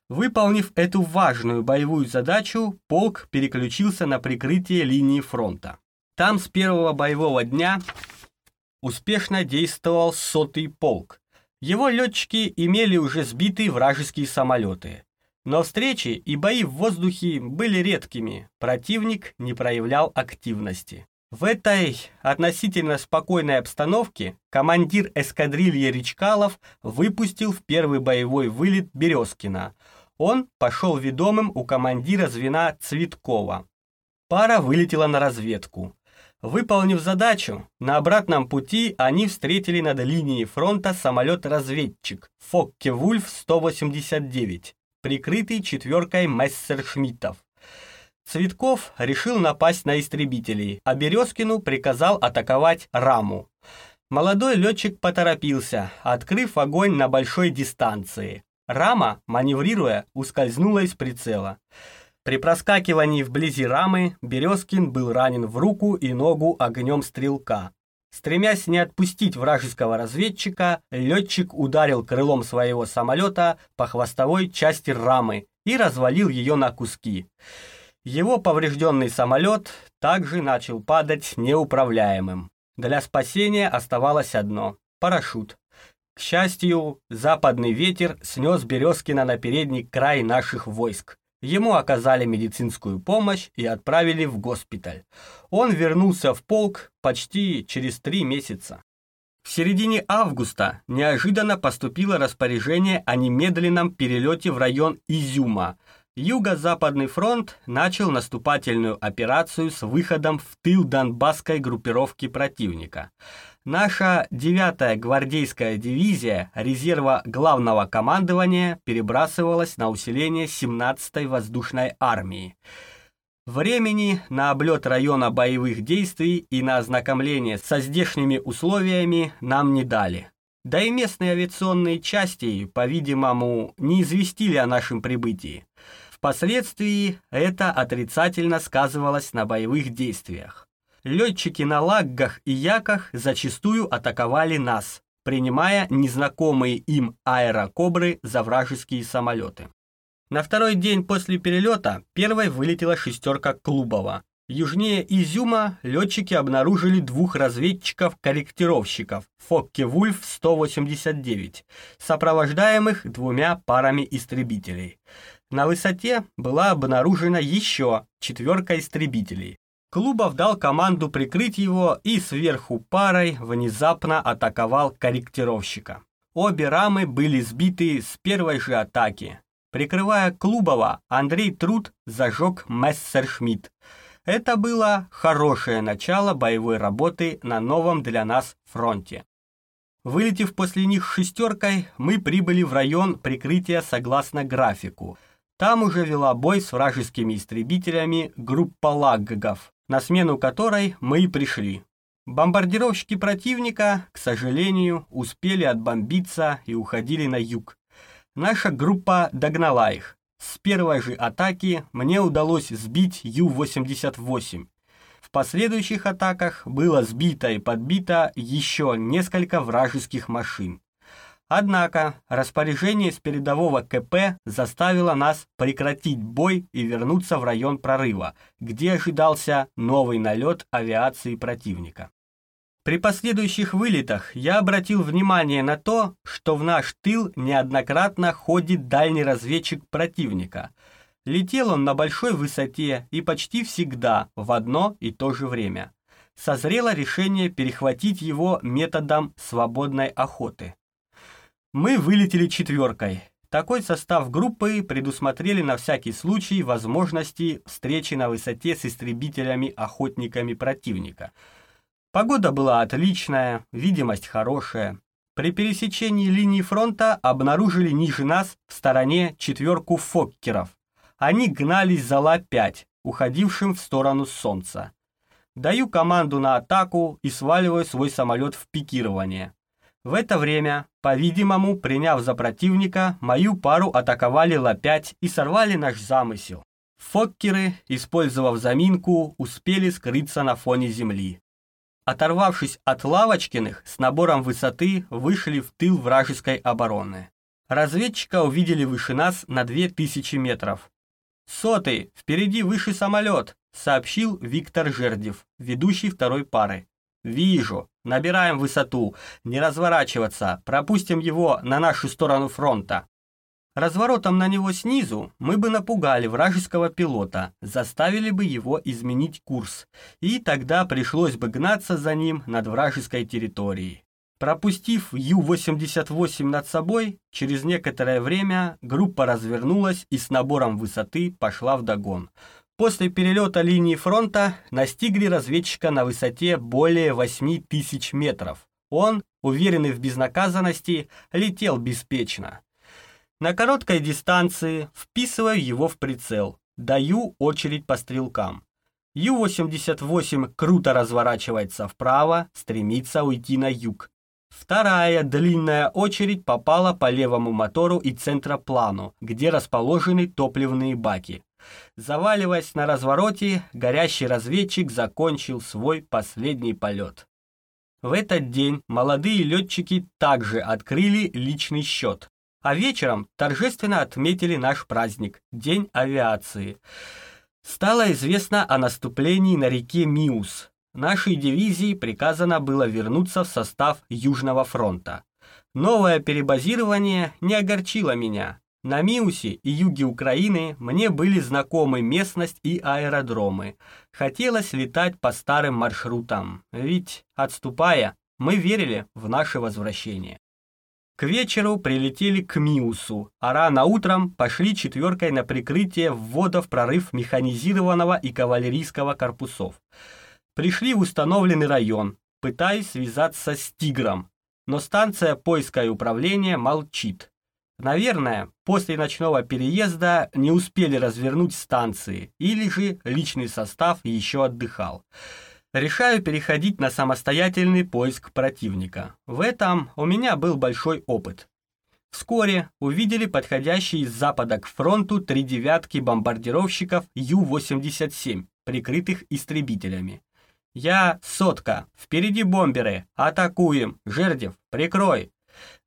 Выполнив эту важную боевую задачу, полк переключился на прикрытие линии фронта. Там с первого боевого дня успешно действовал сотый полк. Его летчики имели уже сбитые вражеские самолеты. Но встречи и бои в воздухе были редкими, противник не проявлял активности. В этой относительно спокойной обстановке командир эскадрильи Речкалов выпустил в первый боевой вылет Березкина. Он пошел ведомым у командира звена Цветкова. Пара вылетела на разведку. Выполнив задачу, на обратном пути они встретили над линией фронта самолет-разведчик Фокке-Вульф-189, прикрытый четверкой Мессершмиттов. Цветков решил напасть на истребителей, а Березкину приказал атаковать раму. Молодой летчик поторопился, открыв огонь на большой дистанции. Рама, маневрируя, ускользнула из прицела. При проскакивании вблизи рамы Березкин был ранен в руку и ногу огнем стрелка. Стремясь не отпустить вражеского разведчика, летчик ударил крылом своего самолета по хвостовой части рамы и развалил ее на куски. Его поврежденный самолет также начал падать неуправляемым. Для спасения оставалось одно – парашют. К счастью, западный ветер снес Березкина на передний край наших войск. Ему оказали медицинскую помощь и отправили в госпиталь. Он вернулся в полк почти через три месяца. В середине августа неожиданно поступило распоряжение о немедленном перелете в район Изюма – Юго-Западный фронт начал наступательную операцию с выходом в тыл Донбасской группировки противника. Наша 9-я гвардейская дивизия резерва главного командования перебрасывалась на усиление 17-й воздушной армии. Времени на облет района боевых действий и на ознакомление со здешними условиями нам не дали. Да и местные авиационные части, по-видимому, не известили о нашем прибытии. Впоследствии это отрицательно сказывалось на боевых действиях. Летчики на лаггах и яках зачастую атаковали нас, принимая незнакомые им аэрокобры за вражеские самолеты. На второй день после перелета первой вылетела шестерка Клубова. Южнее Изюма летчики обнаружили двух разведчиков-корректировщиков Фокке-Вульф-189, сопровождаемых двумя парами истребителей. На высоте была обнаружена еще четверка истребителей. Клубов дал команду прикрыть его и сверху парой внезапно атаковал корректировщика. Обе рамы были сбиты с первой же атаки. Прикрывая Клубова, Андрей Труд зажег Мессершмитт. Это было хорошее начало боевой работы на новом для нас фронте. Вылетев после них шестеркой, мы прибыли в район прикрытия согласно графику – там уже вела бой с вражескими истребителями группа лаггов, на смену которой мы и пришли. Бомбардировщики противника, к сожалению, успели отбомбиться и уходили на юг. Наша группа догнала их. С первой же атаки мне удалось сбить Ю-88. В последующих атаках было сбито и подбито еще несколько вражеских машин. Однако распоряжение с передового КП заставило нас прекратить бой и вернуться в район прорыва, где ожидался новый налет авиации противника. При последующих вылетах я обратил внимание на то, что в наш тыл неоднократно ходит дальний разведчик противника. Летел он на большой высоте и почти всегда в одно и то же время. Созрело решение перехватить его методом свободной охоты. Мы вылетели четверкой. Такой состав группы предусмотрели на всякий случай возможности встречи на высоте с истребителями-охотниками противника. Погода была отличная, видимость хорошая. При пересечении линии фронта обнаружили ниже нас в стороне четверку фоккеров. Они гнались за Ла-5, уходившим в сторону солнца. Даю команду на атаку и сваливаю свой самолет в пикирование. В это время, по-видимому, приняв за противника, мою пару атаковали Ла-5 и сорвали наш замысел. Фоккеры, использовав заминку, успели скрыться на фоне земли. оторвавшись от Лавочкиных, с набором высоты вышли в тыл вражеской обороны. Разведчика увидели выше нас на 2000 метров. «Сотый, впереди выше самолет», — сообщил Виктор Жердев, ведущий второй пары. «Вижу. Набираем высоту. Не разворачиваться. Пропустим его на нашу сторону фронта». Разворотом на него снизу мы бы напугали вражеского пилота, заставили бы его изменить курс, и тогда пришлось бы гнаться за ним над вражеской территорией. Пропустив Ю-88 над собой, через некоторое время группа развернулась и с набором высоты пошла в догон. После перелета линии фронта настигли разведчика на высоте более 8 тысяч метров. Он, уверенный в безнаказанности, летел беспечно. На короткой дистанции вписываю его в прицел, даю очередь по стрелкам. Ю-88 круто разворачивается вправо, стремится уйти на юг. Вторая длинная очередь попала по левому мотору и центроплану, где расположены топливные баки. Заваливаясь на развороте, горящий разведчик закончил свой последний полет. В этот день молодые летчики также открыли личный счет. А вечером торжественно отметили наш праздник – День авиации. Стало известно о наступлении на реке Миус. Нашей дивизии приказано было вернуться в состав Южного фронта. Новое перебазирование не огорчило меня. На Миусе и юге Украины мне были знакомы местность и аэродромы. Хотелось летать по старым маршрутам, ведь, отступая, мы верили в наше возвращение. К вечеру прилетели к Миусу, а рано утром пошли четверкой на прикрытие ввода в прорыв механизированного и кавалерийского корпусов. Пришли в установленный район, пытаясь связаться с «Тигром», но станция поиска и управления молчит. Наверное, после ночного переезда не успели развернуть станции, или же личный состав еще отдыхал. Решаю переходить на самостоятельный поиск противника. В этом у меня был большой опыт. Вскоре увидели подходящие с запада к фронту три девятки бомбардировщиков Ю-87, прикрытых истребителями. Я сотка, впереди бомберы, атакуем, Жердев, прикрой.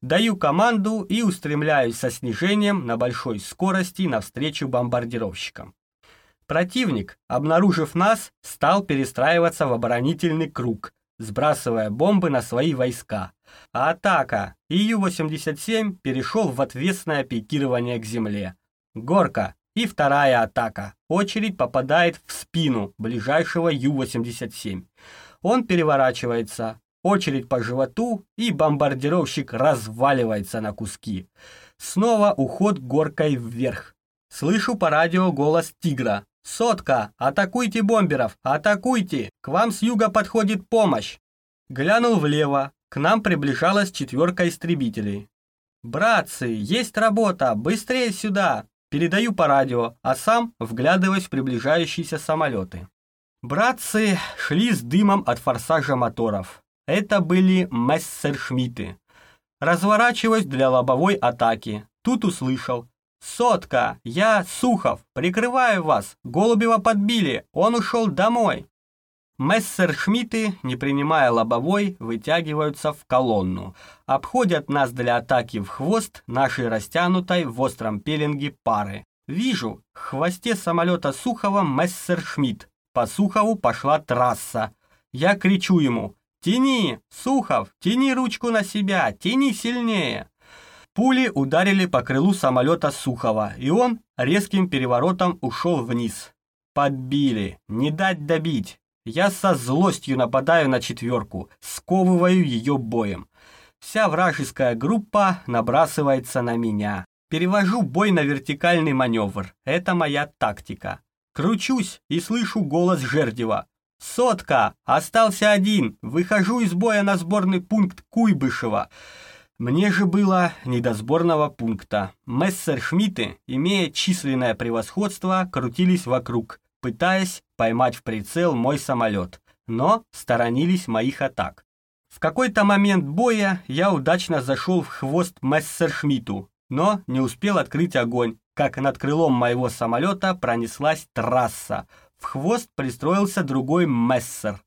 Даю команду и устремляюсь со снижением на большой скорости навстречу бомбардировщикам. Противник, обнаружив нас, стал перестраиваться в оборонительный круг, сбрасывая бомбы на свои войска. А атака Ию-87 перешел в ответственное пикирование к земле. Горка и вторая атака. Очередь попадает в спину ближайшего Ю-87. Он переворачивается, очередь по животу, и бомбардировщик разваливается на куски. Снова уход горкой вверх. Слышу по радио голос тигра. «Сотка! Атакуйте бомберов! Атакуйте! К вам с юга подходит помощь!» Глянул влево. К нам приближалась четверка истребителей. «Братцы, есть работа! Быстрее сюда!» Передаю по радио, а сам вглядываясь в приближающиеся самолеты. Братцы шли с дымом от форсажа моторов. Это были мессершмитты. Разворачиваясь для лобовой атаки, тут услышал «Сотка! Я Сухов! Прикрываю вас! Голубева подбили! Он ушел домой!» Мессершмитты, не принимая лобовой, вытягиваются в колонну. Обходят нас для атаки в хвост нашей растянутой в остром пеленге пары. Вижу, в хвосте самолета Сухова Мессершмитт. По Сухову пошла трасса. Я кричу ему «Тяни, Сухов, тяни ручку на себя, тяни сильнее!» Пули ударили по крылу самолета Сухова, и он резким переворотом ушел вниз. Подбили, не дать добить. Я со злостью нападаю на четверку, сковываю ее боем. Вся вражеская группа набрасывается на меня. Перевожу бой на вертикальный маневр. Это моя тактика. Кручусь и слышу голос Жердева. «Сотка! Остался один! Выхожу из боя на сборный пункт Куйбышева!» Мне же было не до сборного пункта. Мессершмитты, имея численное превосходство, крутились вокруг, пытаясь поймать в прицел мой самолет, но сторонились моих атак. В какой-то момент боя я удачно зашел в хвост Мессершмитту, но не успел открыть огонь, как над крылом моего самолета пронеслась трасса. В хвост пристроился другой Мессер.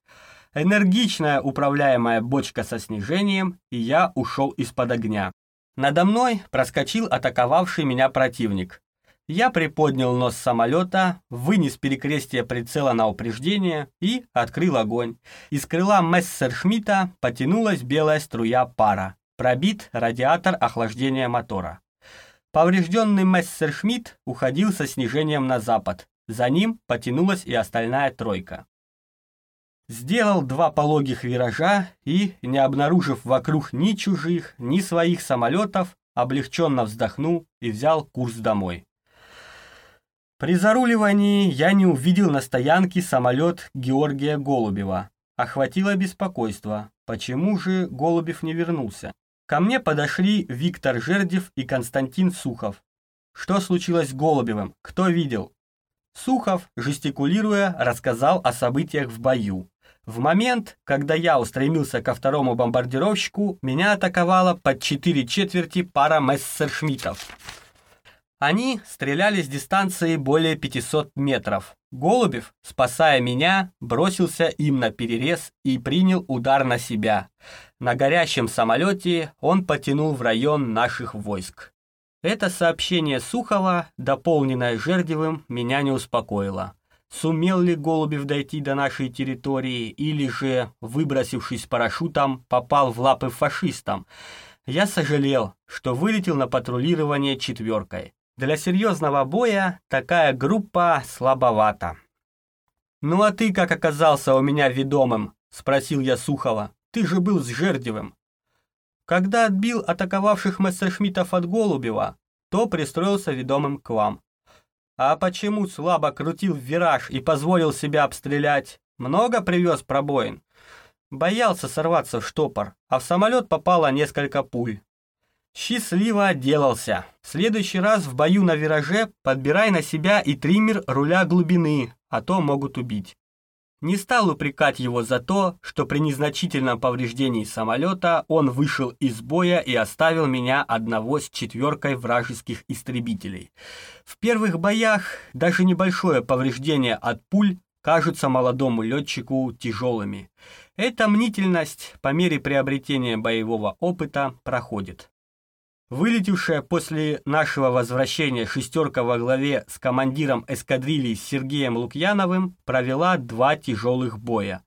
энергичная управляемая бочка со снижением, и я ушел из-под огня. Надо мной проскочил атаковавший меня противник. Я приподнял нос самолета, вынес перекрестие прицела на упреждение и открыл огонь. Из крыла Мессершмитта потянулась белая струя пара. Пробит радиатор охлаждения мотора. Поврежденный Мессершмитт уходил со снижением на запад. За ним потянулась и остальная тройка. Сделал два пологих виража и, не обнаружив вокруг ни чужих, ни своих самолетов, облегченно вздохнул и взял курс домой. При заруливании я не увидел на стоянке самолет Георгия Голубева. Охватило беспокойство. Почему же Голубев не вернулся? Ко мне подошли Виктор Жердев и Константин Сухов. Что случилось с Голубевым? Кто видел? Сухов, жестикулируя, рассказал о событиях в бою. В момент, когда я устремился ко второму бомбардировщику, меня атаковала под четыре четверти пара мессершмиттов. Они стреляли с дистанции более 500 метров. Голубев, спасая меня, бросился им на перерез и принял удар на себя. На горящем самолете он потянул в район наших войск. Это сообщение Сухова, дополненное Жердевым, меня не успокоило. Сумел ли Голубев дойти до нашей территории или же, выбросившись парашютом, попал в лапы фашистам? Я сожалел, что вылетел на патрулирование четверкой. Для серьезного боя такая группа слабовата. «Ну а ты как оказался у меня ведомым?» — спросил я Сухова. «Ты же был с Жердевым». Когда отбил атаковавших мессершмиттов от Голубева, то пристроился ведомым к вам. А почему слабо крутил вираж и позволил себя обстрелять? Много привез пробоин? Боялся сорваться в штопор, а в самолет попало несколько пуль. Счастливо отделался. В следующий раз в бою на вираже подбирай на себя и триммер руля глубины, а то могут убить. Не стал упрекать его за то, что при незначительном повреждении самолета он вышел из боя и оставил меня одного с четверкой вражеских истребителей. В первых боях даже небольшое повреждение от пуль кажутся молодому летчику тяжелыми. Эта мнительность по мере приобретения боевого опыта проходит. Вылетевшая после нашего возвращения шестерка во главе с командиром эскадрильи Сергеем Лукьяновым провела два тяжелых боя.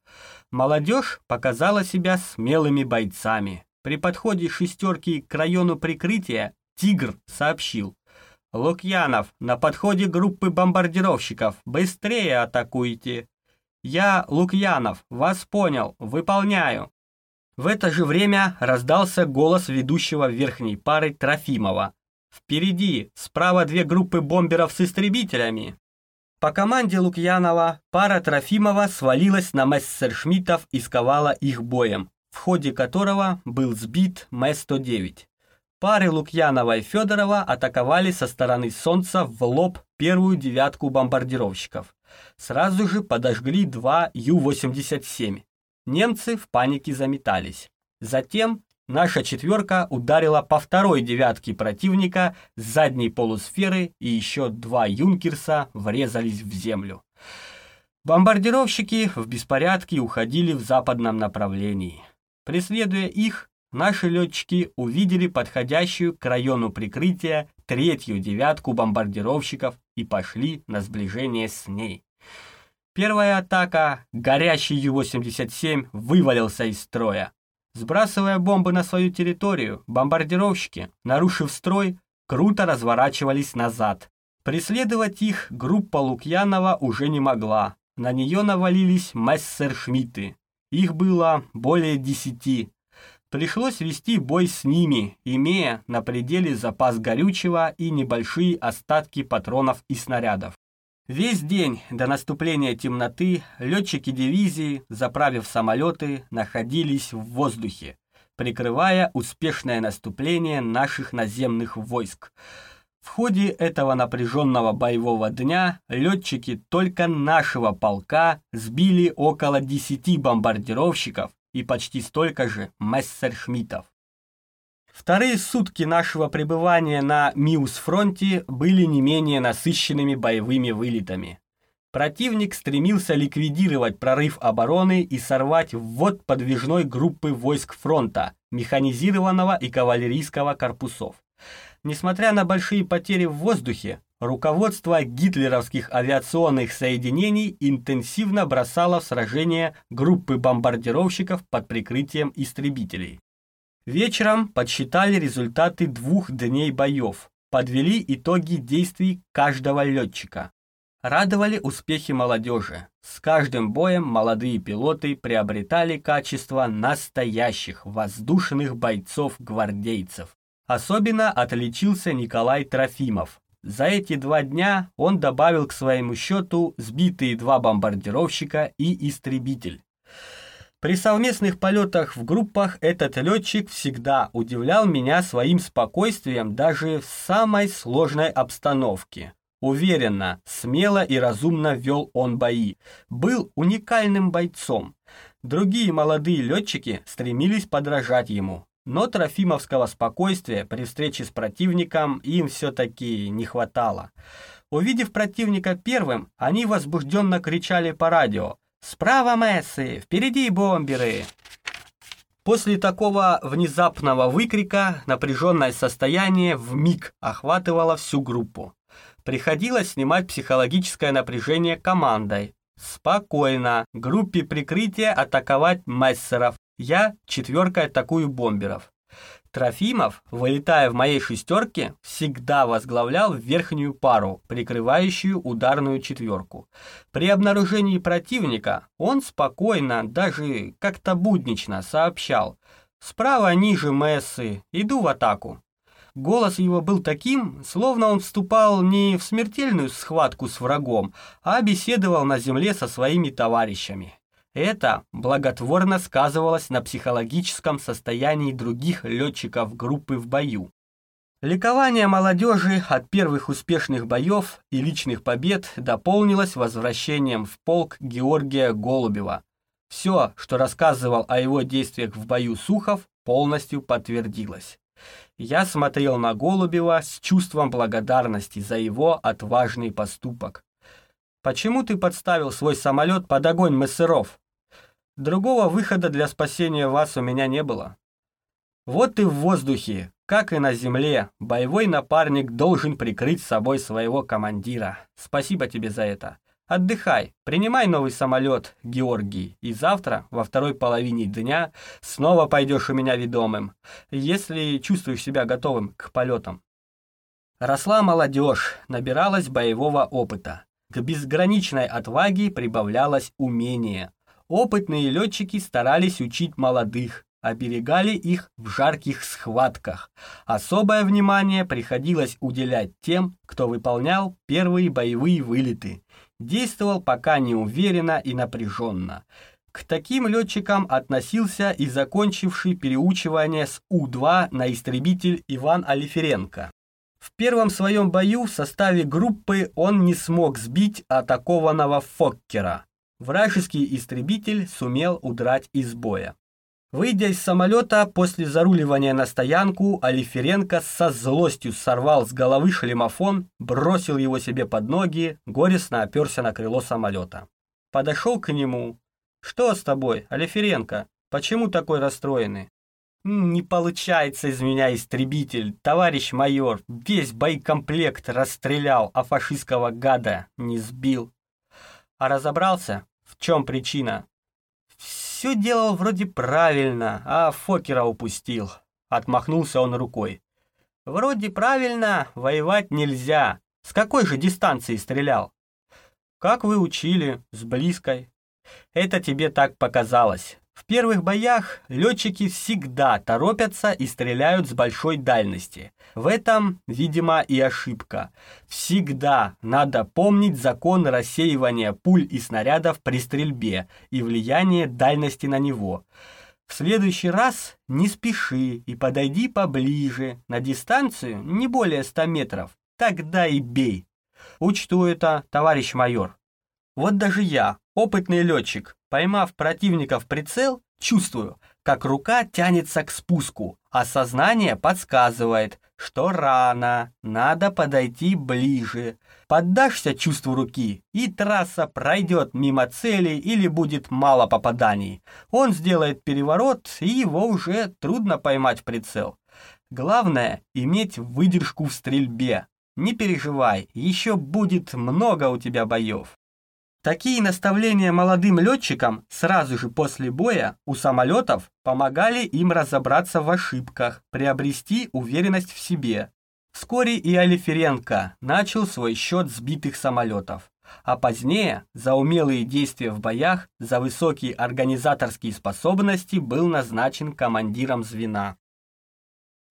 Молодежь показала себя смелыми бойцами. При подходе шестерки к району прикрытия «Тигр» сообщил. «Лукьянов, на подходе группы бомбардировщиков, быстрее атакуйте!» «Я, Лукьянов, вас понял, выполняю!» В это же время раздался голос ведущего верхней пары Трофимова. «Впереди, справа две группы бомберов с истребителями». По команде Лукьянова пара Трофимова свалилась на мессершмиттов и сковала их боем, в ходе которого был сбит М-109. Пары Лукьянова и Федорова атаковали со стороны Солнца в лоб первую девятку бомбардировщиков. Сразу же подожгли два Ю-87. Немцы в панике заметались. Затем наша четверка ударила по второй девятке противника с задней полусферы и еще два «Юнкерса» врезались в землю. Бомбардировщики в беспорядке уходили в западном направлении. Преследуя их, наши летчики увидели подходящую к району прикрытия третью девятку бомбардировщиков и пошли на сближение с ней. Первая атака, горящий Ю-87 вывалился из строя. Сбрасывая бомбы на свою территорию, бомбардировщики, нарушив строй, круто разворачивались назад. Преследовать их группа Лукьянова уже не могла. На нее навалились мессершмитты. Их было более десяти. Пришлось вести бой с ними, имея на пределе запас горючего и небольшие остатки патронов и снарядов. Весь день до наступления темноты летчики дивизии, заправив самолеты, находились в воздухе, прикрывая успешное наступление наших наземных войск. В ходе этого напряженного боевого дня летчики только нашего полка сбили около 10 бомбардировщиков и почти столько же мессершмиттов. Вторые сутки нашего пребывания на Миус-фронте были не менее насыщенными боевыми вылетами. Противник стремился ликвидировать прорыв обороны и сорвать ввод подвижной группы войск фронта, механизированного и кавалерийского корпусов. Несмотря на большие потери в воздухе, руководство гитлеровских авиационных соединений интенсивно бросало в сражение группы бомбардировщиков под прикрытием истребителей. Вечером подсчитали результаты двух дней боев, подвели итоги действий каждого летчика. Радовали успехи молодежи. С каждым боем молодые пилоты приобретали качество настоящих воздушных бойцов-гвардейцев. Особенно отличился Николай Трофимов. За эти два дня он добавил к своему счету сбитые два бомбардировщика и истребитель. При совместных полетах в группах этот летчик всегда удивлял меня своим спокойствием даже в самой сложной обстановке. Уверенно, смело и разумно вел он бои. Был уникальным бойцом. Другие молодые летчики стремились подражать ему. Но трофимовского спокойствия при встрече с противником им все-таки не хватало. Увидев противника первым, они возбужденно кричали по радио «Справа Мессы! Впереди бомберы!» После такого внезапного выкрика напряженное состояние в миг охватывало всю группу. Приходилось снимать психологическое напряжение командой. Спокойно, группе прикрытия атаковать мессеров. Я четверкой атакую бомберов. Трофимов, вылетая в моей шестерке, всегда возглавлял верхнюю пару, прикрывающую ударную четверку. При обнаружении противника он спокойно, даже как-то буднично сообщал «Справа ниже Мессы, иду в атаку». Голос его был таким, словно он вступал не в смертельную схватку с врагом, а беседовал на земле со своими товарищами. Это благотворно сказывалось на психологическом состоянии других летчиков группы в бою. Ликование молодежи от первых успешных боев и личных побед дополнилось возвращением в полк Георгия Голубева. Все, что рассказывал о его действиях в бою Сухов, полностью подтвердилось. Я смотрел на Голубева с чувством благодарности за его отважный поступок. «Почему ты подставил свой самолет под огонь мессеров?» Другого выхода для спасения вас у меня не было. Вот и в воздухе, как и на земле, боевой напарник должен прикрыть собой своего командира. Спасибо тебе за это. Отдыхай, принимай новый самолет, Георгий, и завтра, во второй половине дня, снова пойдешь у меня ведомым, если чувствуешь себя готовым к полетам. Росла молодежь, набиралась боевого опыта. К безграничной отваге прибавлялось умение. Опытные летчики старались учить молодых, оберегали их в жарких схватках. Особое внимание приходилось уделять тем, кто выполнял первые боевые вылеты. Действовал пока неуверенно и напряженно. К таким летчикам относился и закончивший переучивание с У-2 на истребитель Иван Алиференко. В первом своем бою в составе группы он не смог сбить атакованного Фоккера вражеский истребитель сумел удрать из боя. Выйдя из самолета после заруливания на стоянку, Алиференко со злостью сорвал с головы шлемофон, бросил его себе под ноги, горестно оперся на крыло самолета. Подошел к нему. «Что с тобой, Алиференко? Почему такой расстроенный?» «Не получается из меня истребитель, товарищ майор. Весь боекомплект расстрелял, а фашистского гада не сбил». «А разобрался?» Чем причина? Все делал вроде правильно, а Фокера упустил. Отмахнулся он рукой. Вроде правильно, воевать нельзя. С какой же дистанции стрелял? Как вы учили, с близкой. Это тебе так показалось. В первых боях летчики всегда торопятся и стреляют с большой дальности. В этом, видимо, и ошибка. Всегда надо помнить закон рассеивания пуль и снарядов при стрельбе и влияние дальности на него. В следующий раз не спеши и подойди поближе, на дистанцию не более 100 метров. Тогда и бей. Учту это, товарищ майор. Вот даже я, Опытный летчик, поймав противника в прицел, чувствую, как рука тянется к спуску, а сознание подсказывает, что рано, надо подойти ближе. Поддашься чувству руки, и трасса пройдет мимо цели или будет мало попаданий. Он сделает переворот, и его уже трудно поймать в прицел. Главное – иметь выдержку в стрельбе. Не переживай, еще будет много у тебя боев. Такие наставления молодым летчикам сразу же после боя у самолетов помогали им разобраться в ошибках, приобрести уверенность в себе. Вскоре и Алиференко начал свой счет сбитых самолетов, а позднее за умелые действия в боях, за высокие организаторские способности был назначен командиром звена.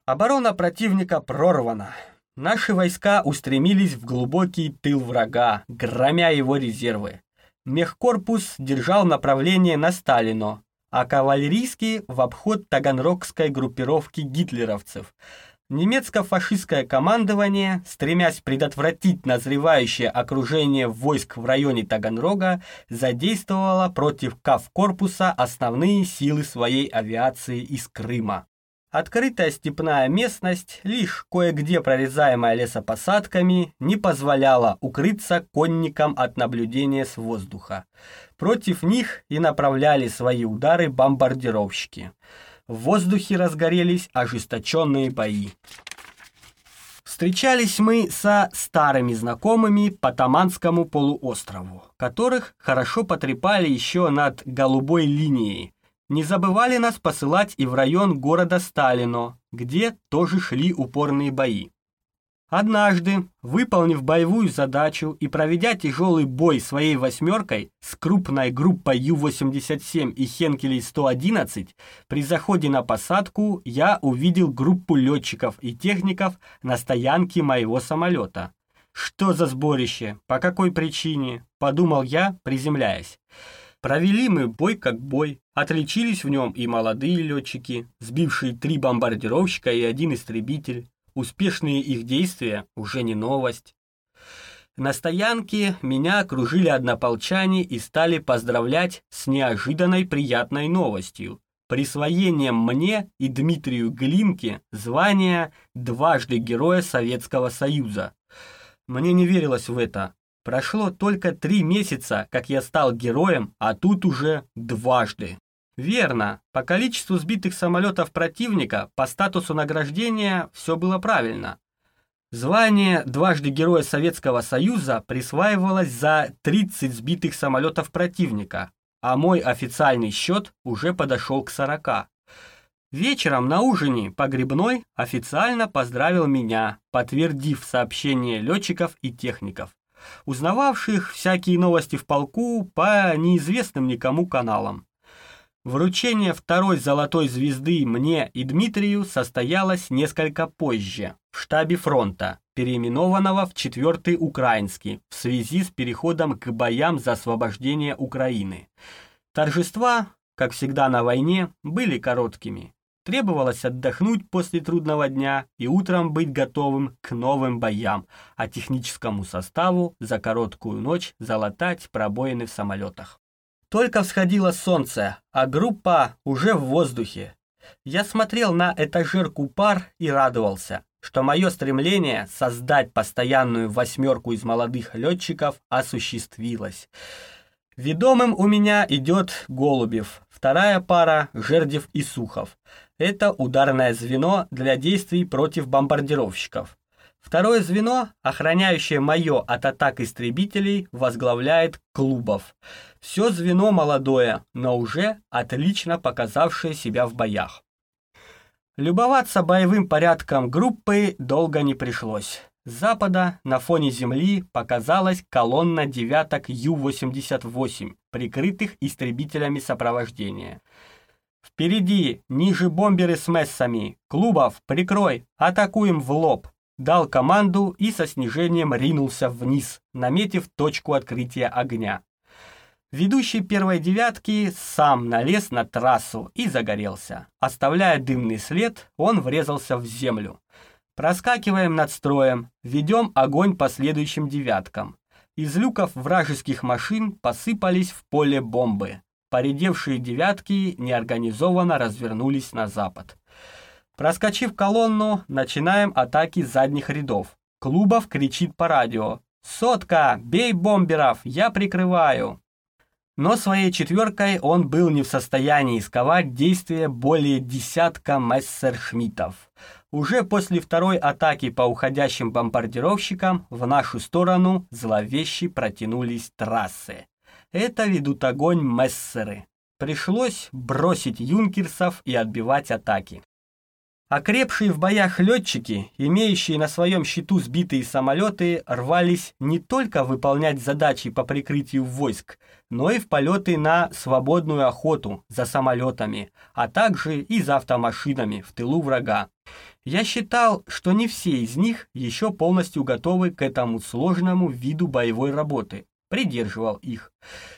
Оборона противника прорвана. Наши войска устремились в глубокий тыл врага, громя его резервы. Мехкорпус держал направление на Сталино, а кавалерийский в обход таганрогской группировки гитлеровцев. Немецко-фашистское командование, стремясь предотвратить назревающее окружение войск в районе Таганрога, задействовало против Кавкорпуса основные силы своей авиации из Крыма. Открытая степная местность, лишь кое-где прорезаемая лесопосадками, не позволяла укрыться конникам от наблюдения с воздуха. Против них и направляли свои удары бомбардировщики. В воздухе разгорелись ожесточенные бои. Встречались мы со старыми знакомыми по Таманскому полуострову, которых хорошо потрепали еще над голубой линией, не забывали нас посылать и в район города Сталино, где тоже шли упорные бои. Однажды, выполнив боевую задачу и проведя тяжелый бой своей «восьмеркой» с крупной группой Ю-87 и Хенкелей-111, при заходе на посадку я увидел группу летчиков и техников на стоянке моего самолета. Что за сборище? По какой причине? Подумал я, приземляясь. Провели мы бой как бой, отличились в нем и молодые летчики, сбившие три бомбардировщика и один истребитель. Успешные их действия уже не новость. На стоянке меня окружили однополчане и стали поздравлять с неожиданной приятной новостью. Присвоением мне и Дмитрию Глинке звания дважды Героя Советского Союза. Мне не верилось в это, Прошло только три месяца, как я стал героем, а тут уже дважды. Верно, по количеству сбитых самолетов противника, по статусу награждения все было правильно. Звание дважды Героя Советского Союза присваивалось за 30 сбитых самолетов противника, а мой официальный счет уже подошел к 40. Вечером на ужине погребной официально поздравил меня, подтвердив сообщение летчиков и техников узнававших всякие новости в полку по неизвестным никому каналам. Вручение второй золотой звезды мне и Дмитрию состоялось несколько позже, в штабе фронта, переименованного в 4-й Украинский, в связи с переходом к боям за освобождение Украины. Торжества, как всегда на войне, были короткими. Требовалось отдохнуть после трудного дня и утром быть готовым к новым боям, а техническому составу за короткую ночь залатать пробоины в самолетах. Только всходило солнце, а группа уже в воздухе. Я смотрел на этажерку пар и радовался, что мое стремление создать постоянную восьмерку из молодых летчиков осуществилось. Ведомым у меня идет Голубев, вторая пара – Жердев и Сухов. Это ударное звено для действий против бомбардировщиков. Второе звено, охраняющее мое от атак истребителей, возглавляет Клубов. Все звено молодое, но уже отлично показавшее себя в боях. Любоваться боевым порядком группы долго не пришлось. С запада на фоне земли показалась колонна девяток Ю-88, прикрытых истребителями сопровождения. Впереди, ниже бомберы с мессами. Клубов, прикрой, атакуем в лоб. Дал команду и со снижением ринулся вниз, наметив точку открытия огня. Ведущий первой девятки сам налез на трассу и загорелся. Оставляя дымный след, он врезался в землю. Проскакиваем над строем, ведем огонь по следующим девяткам. Из люков вражеских машин посыпались в поле бомбы. Поредевшие девятки неорганизованно развернулись на запад. Проскочив колонну, начинаем атаки задних рядов. Клубов кричит по радио. «Сотка! Бей бомберов! Я прикрываю!» Но своей четверкой он был не в состоянии сковать действия более десятка мессершмиттов. Уже после второй атаки по уходящим бомбардировщикам в нашу сторону зловеще протянулись трассы. Это ведут огонь мессеры. Пришлось бросить юнкерсов и отбивать атаки. Окрепшие в боях летчики, имеющие на своем счету сбитые самолеты, рвались не только выполнять задачи по прикрытию войск, но и в полеты на свободную охоту за самолетами, а также и за автомашинами в тылу врага. Я считал, что не все из них еще полностью готовы к этому сложному виду боевой работы придерживал их.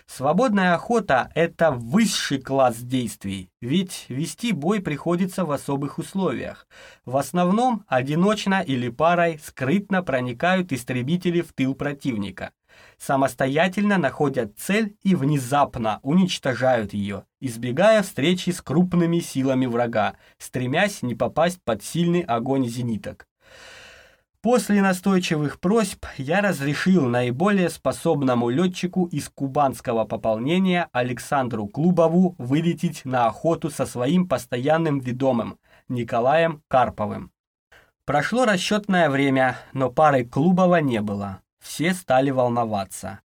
Свободная охота – это высший класс действий, ведь вести бой приходится в особых условиях. В основном одиночно или парой скрытно проникают истребители в тыл противника. Самостоятельно находят цель и внезапно уничтожают ее, избегая встречи с крупными силами врага, стремясь не попасть под сильный огонь зениток. После настойчивых просьб я разрешил наиболее способному летчику из кубанского пополнения Александру Клубову вылететь на охоту со своим постоянным ведомым Николаем Карповым. Прошло расчетное время, но пары Клубова не было. Все стали волноваться.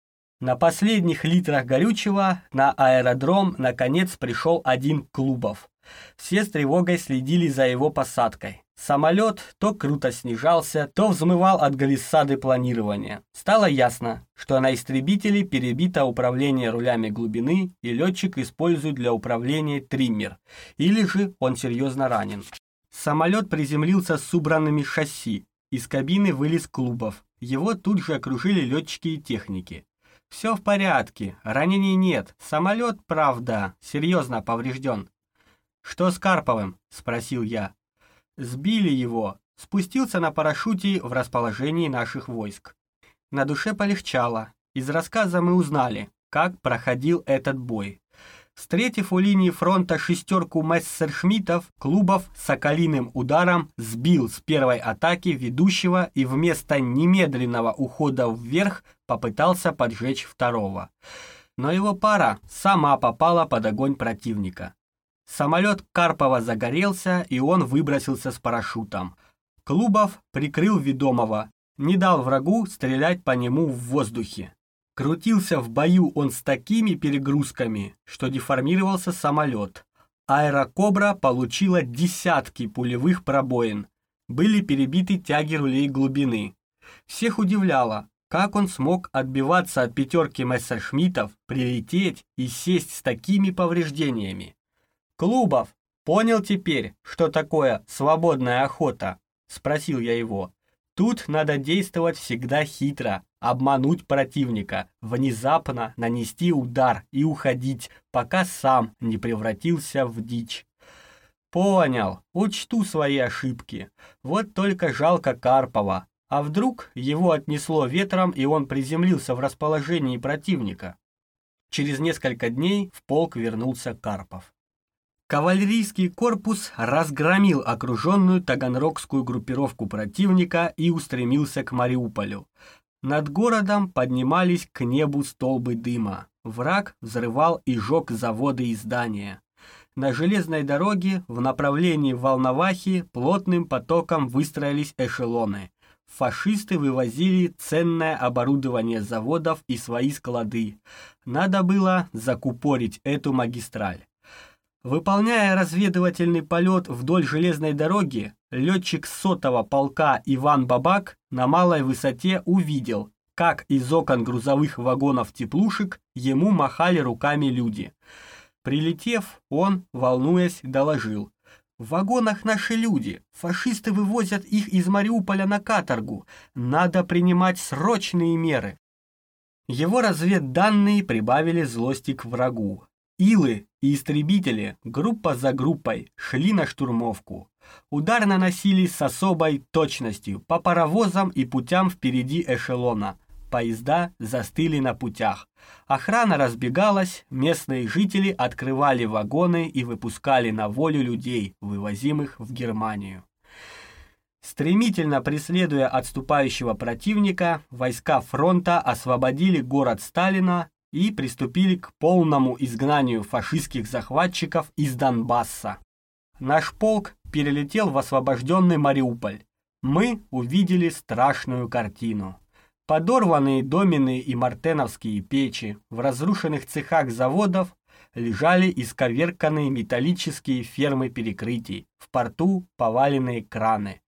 На последних литрах горючего на аэродром наконец пришел один Клубов. Все с тревогой следили за его посадкой. Самолет то круто снижался, то взмывал от глиссады планирования. Стало ясно, что на истребителе перебито управление рулями глубины, и летчик использует для управления триммер, или же он серьезно ранен. Самолет приземлился с убранными шасси. Из кабины вылез Клубов. Его тут же окружили летчики и техники. «Все в порядке, ранений нет. Самолет, правда, серьезно поврежден». «Что с Карповым?» – спросил я. Сбили его, спустился на парашюте в расположении наших войск. На душе полегчало. Из рассказа мы узнали, как проходил этот бой. Встретив у линии фронта шестерку мессершмиттов, Клубов с соколиным ударом сбил с первой атаки ведущего и вместо немедленного ухода вверх попытался поджечь второго. Но его пара сама попала под огонь противника. Самолет Карпова загорелся, и он выбросился с парашютом. Клубов прикрыл ведомого, не дал врагу стрелять по нему в воздухе. Крутился в бою он с такими перегрузками, что деформировался самолет. Аэрокобра получила десятки пулевых пробоин. Были перебиты тяги рулей глубины. Всех удивляло, как он смог отбиваться от пятерки мессершмиттов, прилететь и сесть с такими повреждениями. «Клубов, понял теперь, что такое свободная охота?» – спросил я его. «Тут надо действовать всегда хитро, обмануть противника, внезапно нанести удар и уходить, пока сам не превратился в дичь». «Понял, учту свои ошибки. Вот только жалко Карпова. А вдруг его отнесло ветром, и он приземлился в расположении противника?» Через несколько дней в полк вернулся Карпов. Кавалерийский корпус разгромил окруженную таганрогскую группировку противника и устремился к Мариуполю. Над городом поднимались к небу столбы дыма. Враг взрывал и жег заводы и здания. На железной дороге в направлении Волновахи плотным потоком выстроились эшелоны. Фашисты вывозили ценное оборудование заводов и свои склады. Надо было закупорить эту магистраль. Выполняя разведывательный полет вдоль железной дороги, летчик сотого полка Иван Бабак на малой высоте увидел, как из окон грузовых вагонов теплушек ему махали руками люди. Прилетев, он, волнуясь, доложил. «В вагонах наши люди. Фашисты вывозят их из Мариуполя на каторгу. Надо принимать срочные меры». Его разведданные прибавили злости к врагу. Илы и истребители группа за группой шли на штурмовку. Удар наносили с особой точностью по паровозам и путям впереди эшелона. поезда застыли на путях. Охрана разбегалась, местные жители открывали вагоны и выпускали на волю людей, вывозимых в Германию. Стремительно преследуя отступающего противника, войска фронта освободили город Сталина и приступили к полному изгнанию фашистских захватчиков из Донбасса. Наш полк перелетел в освобожденный Мариуполь. Мы увидели страшную картину. Подорванные доменные и мартеновские печи в разрушенных цехах заводов лежали исковерканные металлические фермы перекрытий, в порту поваленные краны.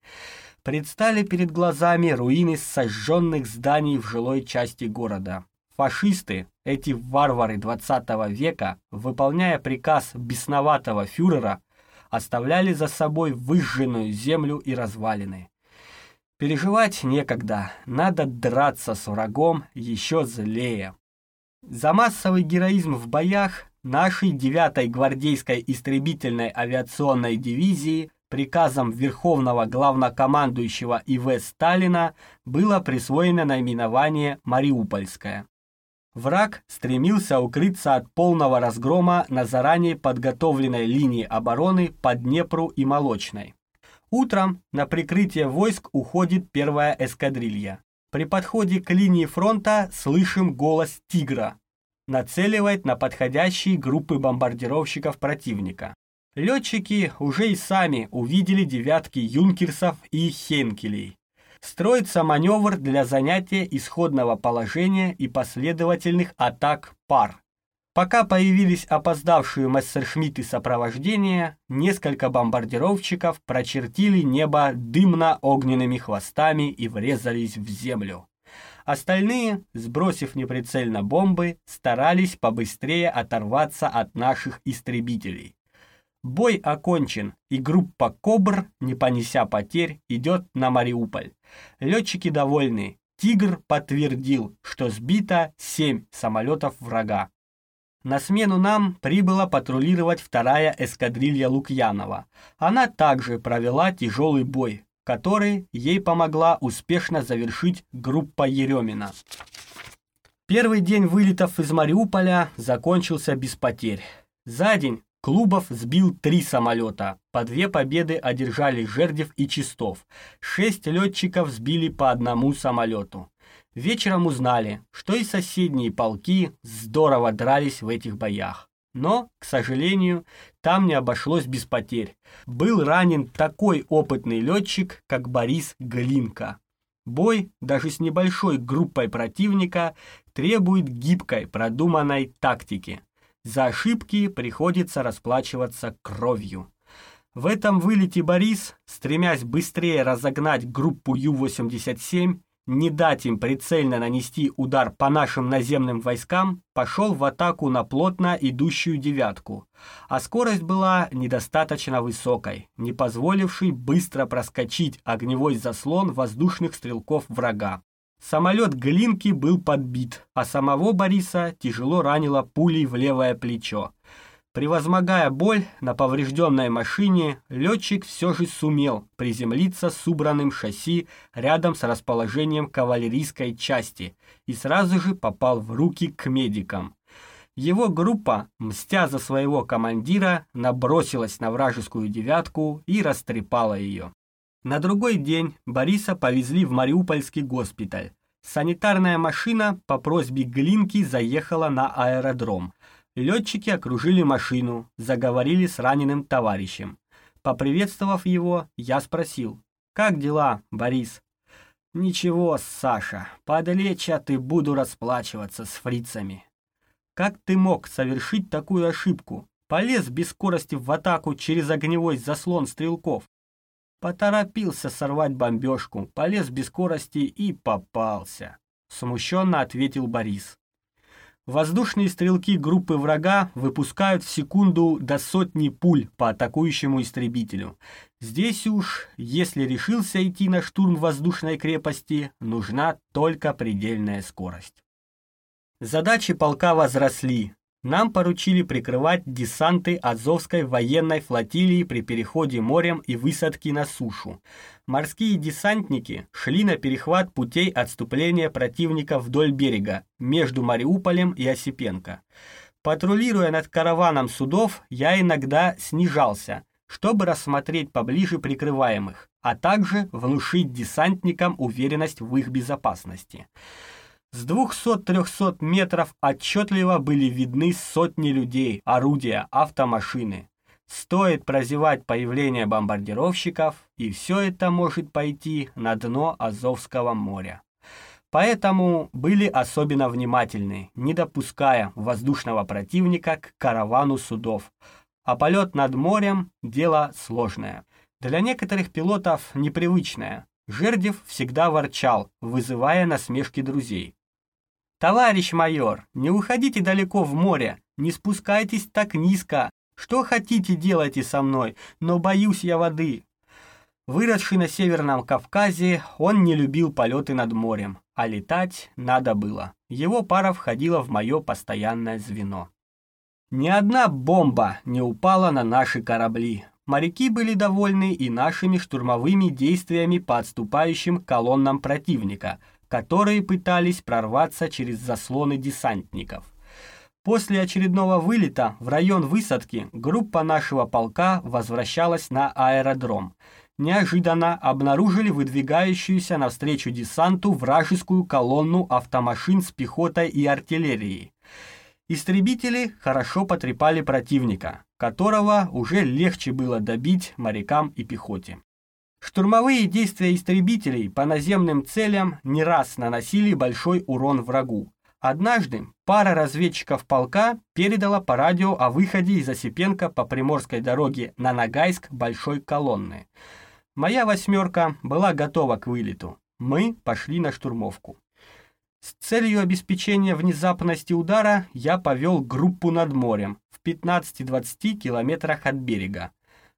Предстали перед глазами руины сожженных зданий в жилой части города. Фашисты, эти варвары 20 века, выполняя приказ бесноватого фюрера, оставляли за собой выжженную землю и развалины. Переживать некогда, надо драться с врагом еще злее. За массовый героизм в боях нашей 9-й гвардейской истребительной авиационной дивизии приказом Верховного главнокомандующего И.В. Сталина было присвоено наименование «Мариупольская». Враг стремился укрыться от полного разгрома на заранее подготовленной линии обороны по Днепру и Молочной. Утром на прикрытие войск уходит первая эскадрилья. При подходе к линии фронта слышим голос «Тигра», нацеливает на подходящие группы бомбардировщиков противника. Летчики уже и сами увидели девятки юнкерсов и хенкелей. Строится маневр для занятия исходного положения и последовательных атак пар. Пока появились опоздавшие мессершмитты сопровождения, несколько бомбардировщиков прочертили небо дымно-огненными хвостами и врезались в землю. Остальные, сбросив неприцельно бомбы, старались побыстрее оторваться от наших истребителей. Бой окончен, и группа «Кобр», не понеся потерь, идет на Мариуполь. Летчики довольны. «Тигр» подтвердил, что сбито семь самолетов врага. На смену нам прибыла патрулировать вторая эскадрилья Лукьянова. Она также провела тяжелый бой, который ей помогла успешно завершить группа Еремина. Первый день вылетов из Мариуполя закончился без потерь. За день Клубов сбил три самолета, по две победы одержали Жердев и Чистов, шесть летчиков сбили по одному самолету. Вечером узнали, что и соседние полки здорово дрались в этих боях. Но, к сожалению, там не обошлось без потерь. Был ранен такой опытный летчик, как Борис Глинка. Бой, даже с небольшой группой противника, требует гибкой, продуманной тактики. За ошибки приходится расплачиваться кровью. В этом вылете Борис, стремясь быстрее разогнать группу Ю-87, не дать им прицельно нанести удар по нашим наземным войскам, пошел в атаку на плотно идущую девятку, а скорость была недостаточно высокой, не позволившей быстро проскочить огневой заслон воздушных стрелков врага. Самолет Глинки был подбит, а самого Бориса тяжело ранило пулей в левое плечо. Превозмогая боль на поврежденной машине, летчик все же сумел приземлиться с убранным шасси рядом с расположением кавалерийской части и сразу же попал в руки к медикам. Его группа, мстя за своего командира, набросилась на вражескую девятку и растрепала ее. На другой день Бориса повезли в Мариупольский госпиталь. Санитарная машина по просьбе Глинки заехала на аэродром – Летчики окружили машину, заговорили с раненым товарищем. Поприветствовав его, я спросил, «Как дела, Борис?» «Ничего, Саша, подлеча ты буду расплачиваться с фрицами». «Как ты мог совершить такую ошибку? Полез без скорости в атаку через огневой заслон стрелков?» Поторопился сорвать бомбежку, полез без скорости и попался. Смущенно ответил Борис. Воздушные стрелки группы врага выпускают в секунду до сотни пуль по атакующему истребителю. Здесь уж, если решился идти на штурм воздушной крепости, нужна только предельная скорость. Задачи полка возросли. Нам поручили прикрывать десанты Азовской военной флотилии при переходе морем и высадке на сушу. Морские десантники шли на перехват путей отступления противника вдоль берега, между Мариуполем и Осипенко. Патрулируя над караваном судов, я иногда снижался, чтобы рассмотреть поближе прикрываемых, а также внушить десантникам уверенность в их безопасности. С 200-300 метров отчетливо были видны сотни людей, орудия, автомашины. Стоит прозевать появление бомбардировщиков, и все это может пойти на дно Азовского моря. Поэтому были особенно внимательны, не допуская воздушного противника к каравану судов. А полет над морем – дело сложное. Для некоторых пилотов непривычное. Жердев всегда ворчал, вызывая насмешки друзей. «Товарищ майор, не уходите далеко в море, не спускайтесь так низко. Что хотите, делайте со мной, но боюсь я воды». Выросший на Северном Кавказе, он не любил полеты над морем, а летать надо было. Его пара входила в мое постоянное звено. Ни одна бомба не упала на наши корабли. Моряки были довольны и нашими штурмовыми действиями по отступающим колоннам противника – которые пытались прорваться через заслоны десантников. После очередного вылета в район высадки группа нашего полка возвращалась на аэродром. Неожиданно обнаружили выдвигающуюся навстречу десанту вражескую колонну автомашин с пехотой и артиллерией. Истребители хорошо потрепали противника, которого уже легче было добить морякам и пехоте. Штурмовые действия истребителей по наземным целям не раз наносили большой урон врагу. Однажды пара разведчиков полка передала по радио о выходе из Осипенко по Приморской дороге на Нагайск большой колонны. Моя «восьмерка» была готова к вылету. Мы пошли на штурмовку. С целью обеспечения внезапности удара я повел группу над морем в 15-20 километрах от берега.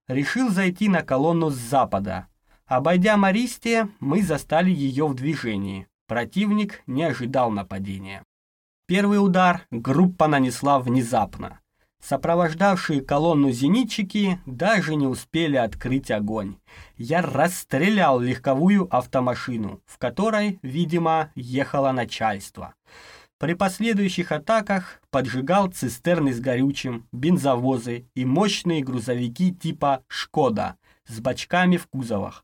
Решил зайти на колонну с запада, Обойдя Мористия, мы застали ее в движении. Противник не ожидал нападения. Первый удар группа нанесла внезапно. Сопровождавшие колонну зенитчики даже не успели открыть огонь. Я расстрелял легковую автомашину, в которой, видимо, ехало начальство. При последующих атаках поджигал цистерны с горючим, бензовозы и мощные грузовики типа «Шкода» с бачками в кузовах.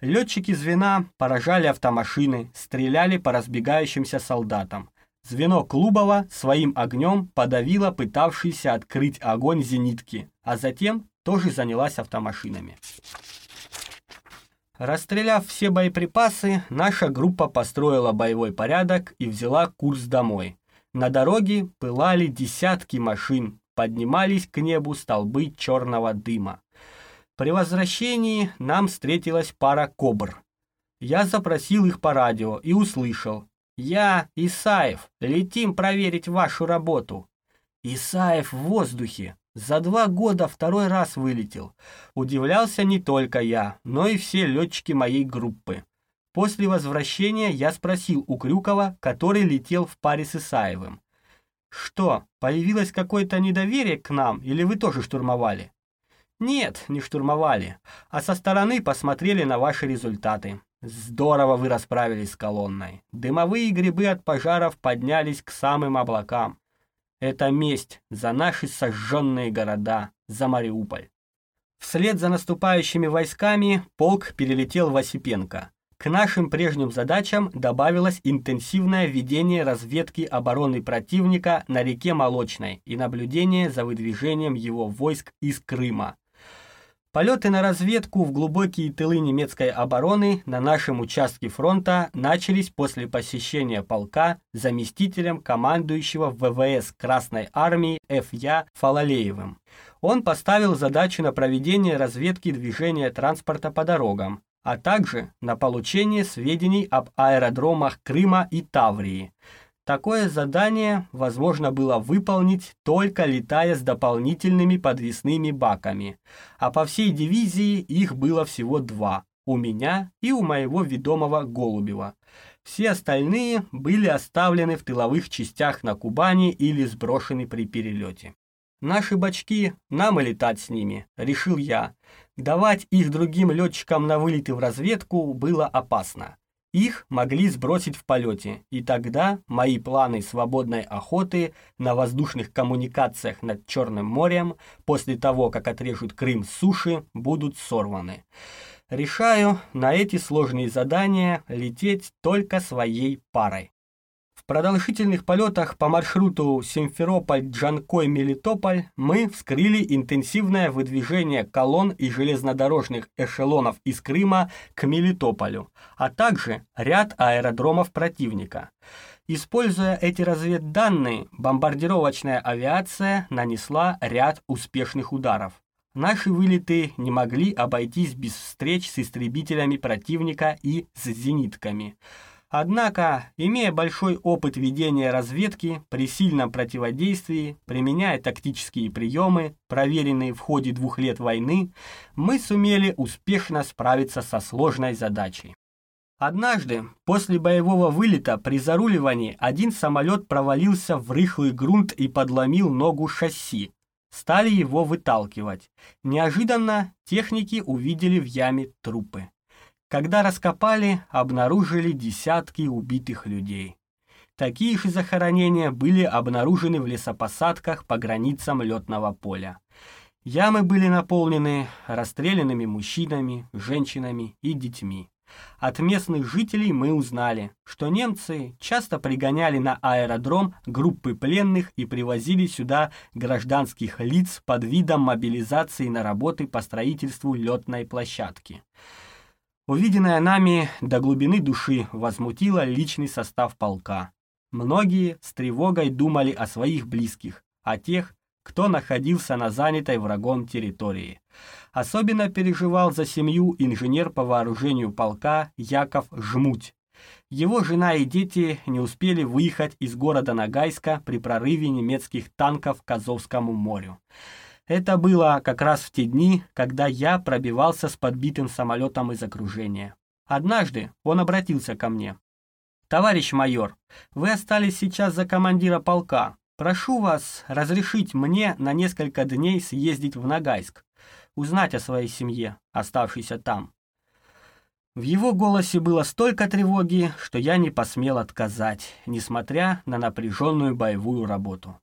Летчики звена поражали автомашины, стреляли по разбегающимся солдатам. Звено Клубова своим огнем подавило пытавшиеся открыть огонь зенитки, а затем тоже занялась автомашинами. Расстреляв все боеприпасы, наша группа построила боевой порядок и взяла курс домой. На дороге пылали десятки машин, поднимались к небу столбы черного дыма. При возвращении нам встретилась пара кобр. Я запросил их по радио и услышал. «Я, Исаев, летим проверить вашу работу». Исаев в воздухе. За два года второй раз вылетел. Удивлялся не только я, но и все летчики моей группы. После возвращения я спросил у Крюкова, который летел в паре с Исаевым. «Что, появилось какое-то недоверие к нам, или вы тоже штурмовали?» Нет, не штурмовали, а со стороны посмотрели на ваши результаты. Здорово вы расправились с колонной. Дымовые грибы от пожаров поднялись к самым облакам. Это месть за наши сожженные города, за Мариуполь. Вслед за наступающими войсками полк перелетел в Осипенко. К нашим прежним задачам добавилось интенсивное ведение разведки обороны противника на реке Молочной и наблюдение за выдвижением его войск из Крыма. Полеты на разведку в глубокие тылы немецкой обороны на нашем участке фронта начались после посещения полка заместителем командующего ВВС Красной Армии Ф.Я. Фалалеевым. Он поставил задачу на проведение разведки движения транспорта по дорогам, а также на получение сведений об аэродромах Крыма и Таврии – Такое задание возможно было выполнить только летая с дополнительными подвесными баками, а по всей дивизии их было всего два, у меня и у моего ведомого Голубева. Все остальные были оставлены в тыловых частях на Кубани или сброшены при перелете. Наши бачки, нам и летать с ними, решил я. Давать их другим летчикам на вылеты в разведку было опасно. Их могли сбросить в полете, и тогда мои планы свободной охоты на воздушных коммуникациях над Черным морем после того, как отрежут Крым с суши, будут сорваны. Решаю на эти сложные задания лететь только своей парой продолжительных полетах по маршруту Симферополь-Джанкой-Мелитополь мы вскрыли интенсивное выдвижение колонн и железнодорожных эшелонов из Крыма к Мелитополю, а также ряд аэродромов противника. Используя эти разведданные, бомбардировочная авиация нанесла ряд успешных ударов. Наши вылеты не могли обойтись без встреч с истребителями противника и с зенитками – Однако, имея большой опыт ведения разведки при сильном противодействии, применяя тактические приемы, проверенные в ходе двух лет войны, мы сумели успешно справиться со сложной задачей. Однажды, после боевого вылета при заруливании, один самолет провалился в рыхлый грунт и подломил ногу шасси. Стали его выталкивать. Неожиданно техники увидели в яме трупы. Когда раскопали, обнаружили десятки убитых людей. Такие же захоронения были обнаружены в лесопосадках по границам летного поля. Ямы были наполнены расстрелянными мужчинами, женщинами и детьми. От местных жителей мы узнали, что немцы часто пригоняли на аэродром группы пленных и привозили сюда гражданских лиц под видом мобилизации на работы по строительству летной площадки. Увиденное нами до глубины души возмутило личный состав полка. Многие с тревогой думали о своих близких, о тех, кто находился на занятой врагом территории. Особенно переживал за семью инженер по вооружению полка Яков Жмуть. Его жена и дети не успели выехать из города Нагайска при прорыве немецких танков к Азовскому морю. Это было как раз в те дни, когда я пробивался с подбитым самолетом из окружения. Однажды он обратился ко мне. «Товарищ майор, вы остались сейчас за командира полка. Прошу вас разрешить мне на несколько дней съездить в Ногайск, узнать о своей семье, оставшейся там». В его голосе было столько тревоги, что я не посмел отказать, несмотря на напряженную боевую работу.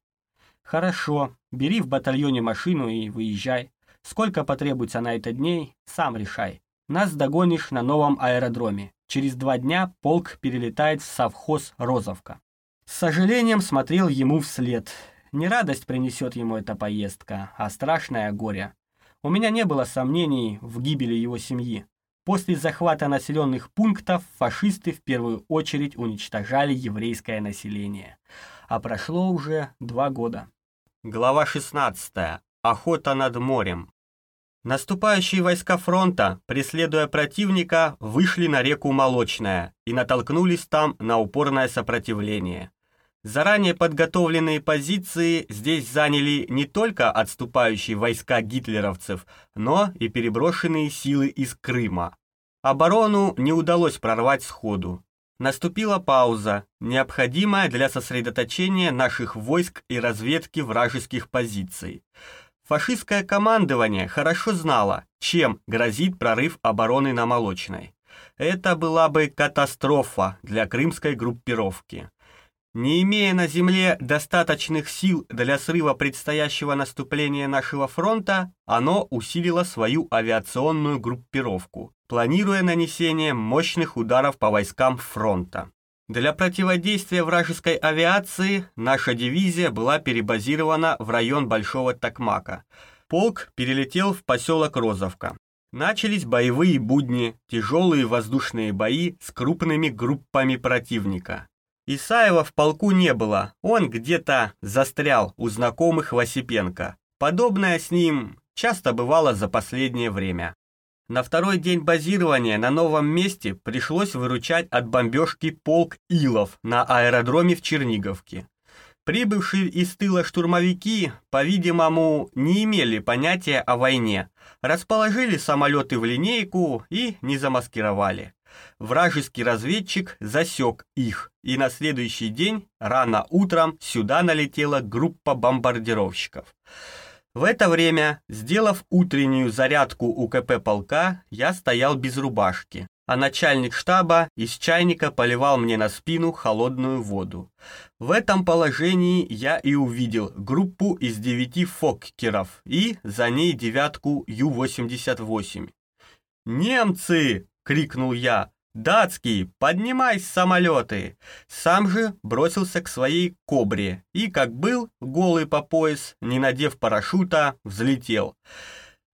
«Хорошо, бери в батальоне машину и выезжай. Сколько потребуется на это дней, сам решай. Нас догонишь на новом аэродроме. Через два дня полк перелетает в совхоз Розовка». С сожалением смотрел ему вслед. Не радость принесет ему эта поездка, а страшное горе. У меня не было сомнений в гибели его семьи. После захвата населенных пунктов фашисты в первую очередь уничтожали еврейское население. А прошло уже два года. Глава 16. Охота над морем. Наступающие войска фронта, преследуя противника, вышли на реку Молочная и натолкнулись там на упорное сопротивление. Заранее подготовленные позиции здесь заняли не только отступающие войска гитлеровцев, но и переброшенные силы из Крыма. Оборону не удалось прорвать сходу. Наступила пауза, необходимая для сосредоточения наших войск и разведки вражеских позиций. Фашистское командование хорошо знало, чем грозит прорыв обороны на Молочной. Это была бы катастрофа для крымской группировки. Не имея на земле достаточных сил для срыва предстоящего наступления нашего фронта, оно усилило свою авиационную группировку, планируя нанесение мощных ударов по войскам фронта. Для противодействия вражеской авиации наша дивизия была перебазирована в район Большого Токмака. Полк перелетел в поселок Розовка. Начались боевые будни, тяжелые воздушные бои с крупными группами противника. Исаева в полку не было, он где-то застрял у знакомых Васипенко. Подобное с ним часто бывало за последнее время. На второй день базирования на новом месте пришлось выручать от бомбежки полк Илов на аэродроме в Черниговке. Прибывшие из тыла штурмовики, по-видимому, не имели понятия о войне, расположили самолеты в линейку и не замаскировали. Вражеский разведчик засек их, и на следующий день, рано утром, сюда налетела группа бомбардировщиков. В это время, сделав утреннюю зарядку у КП полка, я стоял без рубашки, а начальник штаба из чайника поливал мне на спину холодную воду. В этом положении я и увидел группу из девяти фоккеров и за ней девятку Ю-88. «Немцы!» — крикнул я. «Датский, поднимай самолеты!» Сам же бросился к своей кобре и, как был, голый по пояс, не надев парашюта, взлетел.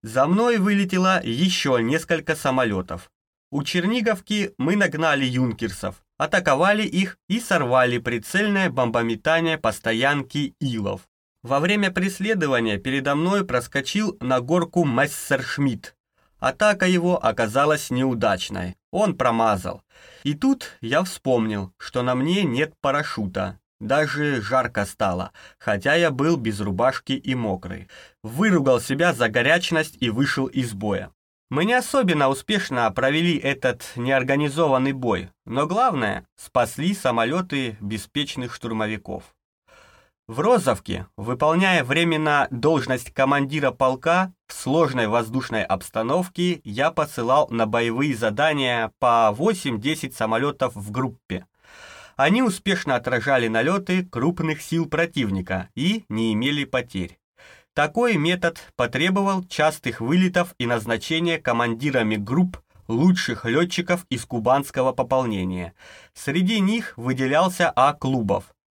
За мной вылетело еще несколько самолетов. У Черниговки мы нагнали юнкерсов, атаковали их и сорвали прицельное бомбометание по стоянке Илов. Во время преследования передо мной проскочил на горку Мессершмитт. Атака его оказалась неудачной, он промазал. И тут я вспомнил, что на мне нет парашюта. Даже жарко стало, хотя я был без рубашки и мокрый. Выругал себя за горячность и вышел из боя. Мы не особенно успешно провели этот неорганизованный бой, но главное, спасли самолеты беспечных штурмовиков. В Розовке, выполняя временно должность командира полка, в сложной воздушной обстановке я посылал на боевые задания по 8-10 самолетов в группе. Они успешно отражали налеты крупных сил противника и не имели потерь. Такой метод потребовал частых вылетов и назначения командирами групп лучших летчиков из кубанского пополнения. Среди них выделялся А.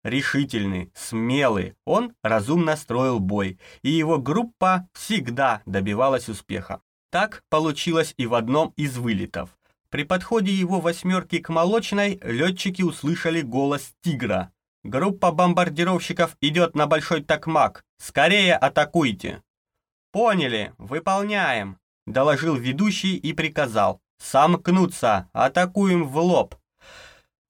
Решительный, смелый, он разумно строил бой, и его группа всегда добивалась успеха. Так получилось и в одном из вылетов. При подходе его восьмерки к Молочной летчики услышали голос «Тигра». Группа бомбардировщиков идет на Большой Токмак. Скорее атакуйте. Поняли, выполняем, доложил ведущий и приказал. Сомкнуться, атакуем в лоб.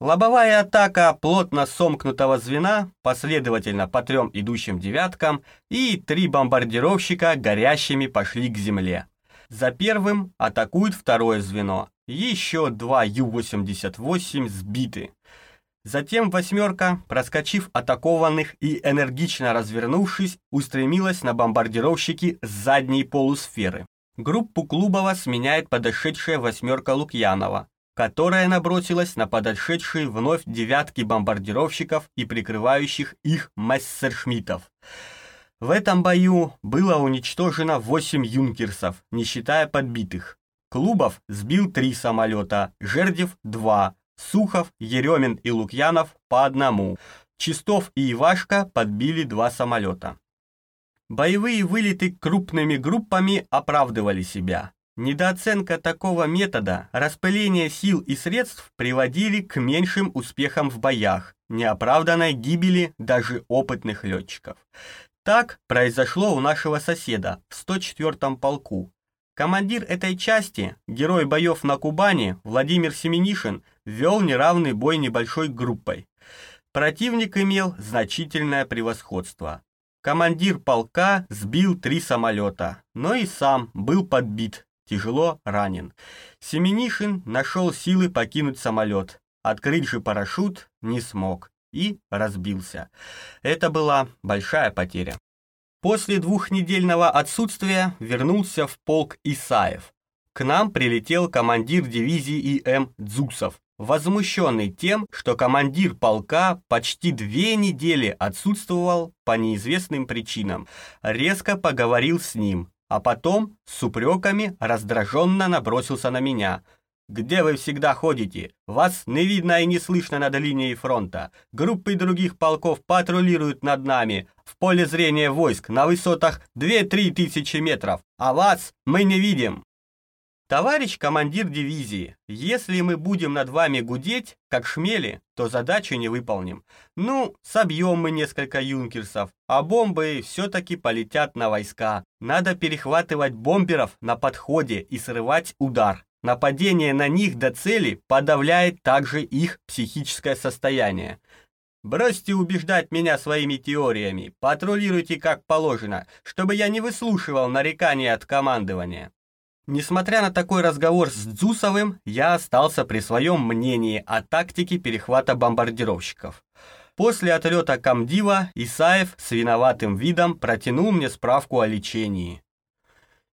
Лобовая атака плотно сомкнутого звена, последовательно по трем идущим девяткам, и три бомбардировщика горящими пошли к земле. За первым атакует второе звено. Еще два Ю-88 сбиты. Затем «восьмерка», проскочив атакованных и энергично развернувшись, устремилась на бомбардировщики задней полусферы. Группу Клубова сменяет подошедшая «восьмерка» Лукьянова, которая набросилась на подошедшие вновь девятки бомбардировщиков и прикрывающих их мессершмиттов. В этом бою было уничтожено 8 юнкерсов, не считая подбитых. Клубов сбил три самолета, Жердев – два, Сухов, Еремин и Лукьянов по одному. Чистов и Ивашка подбили два самолета. Боевые вылеты крупными группами оправдывали себя. Недооценка такого метода, распыление сил и средств приводили к меньшим успехам в боях, неоправданной гибели даже опытных летчиков. Так произошло у нашего соседа в 104-м полку, Командир этой части, герой боев на Кубани, Владимир Семенишин, вел неравный бой небольшой группой. Противник имел значительное превосходство. Командир полка сбил три самолета, но и сам был подбит, тяжело ранен. Семенишин нашел силы покинуть самолет, открыть же парашют не смог и разбился. Это была большая потеря. После двухнедельного отсутствия вернулся в полк Исаев. К нам прилетел командир дивизии И.М. Дзусов, возмущенный тем, что командир полка почти две недели отсутствовал по неизвестным причинам. Резко поговорил с ним, а потом с упреками раздраженно набросился на меня – где вы всегда ходите? Вас не видно и не слышно над линией фронта. Группы других полков патрулируют над нами. В поле зрения войск на высотах 2-3 тысячи метров. А вас мы не видим. Товарищ командир дивизии, если мы будем над вами гудеть, как шмели, то задачу не выполним. Ну, собьем мы несколько юнкерсов, а бомбы все-таки полетят на войска. Надо перехватывать бомберов на подходе и срывать удар. Нападение на них до цели подавляет также их психическое состояние. Бросьте убеждать меня своими теориями, патрулируйте как положено, чтобы я не выслушивал нарекания от командования. Несмотря на такой разговор с Дзусовым, я остался при своем мнении о тактике перехвата бомбардировщиков. После отлета комдива Исаев с виноватым видом протянул мне справку о лечении.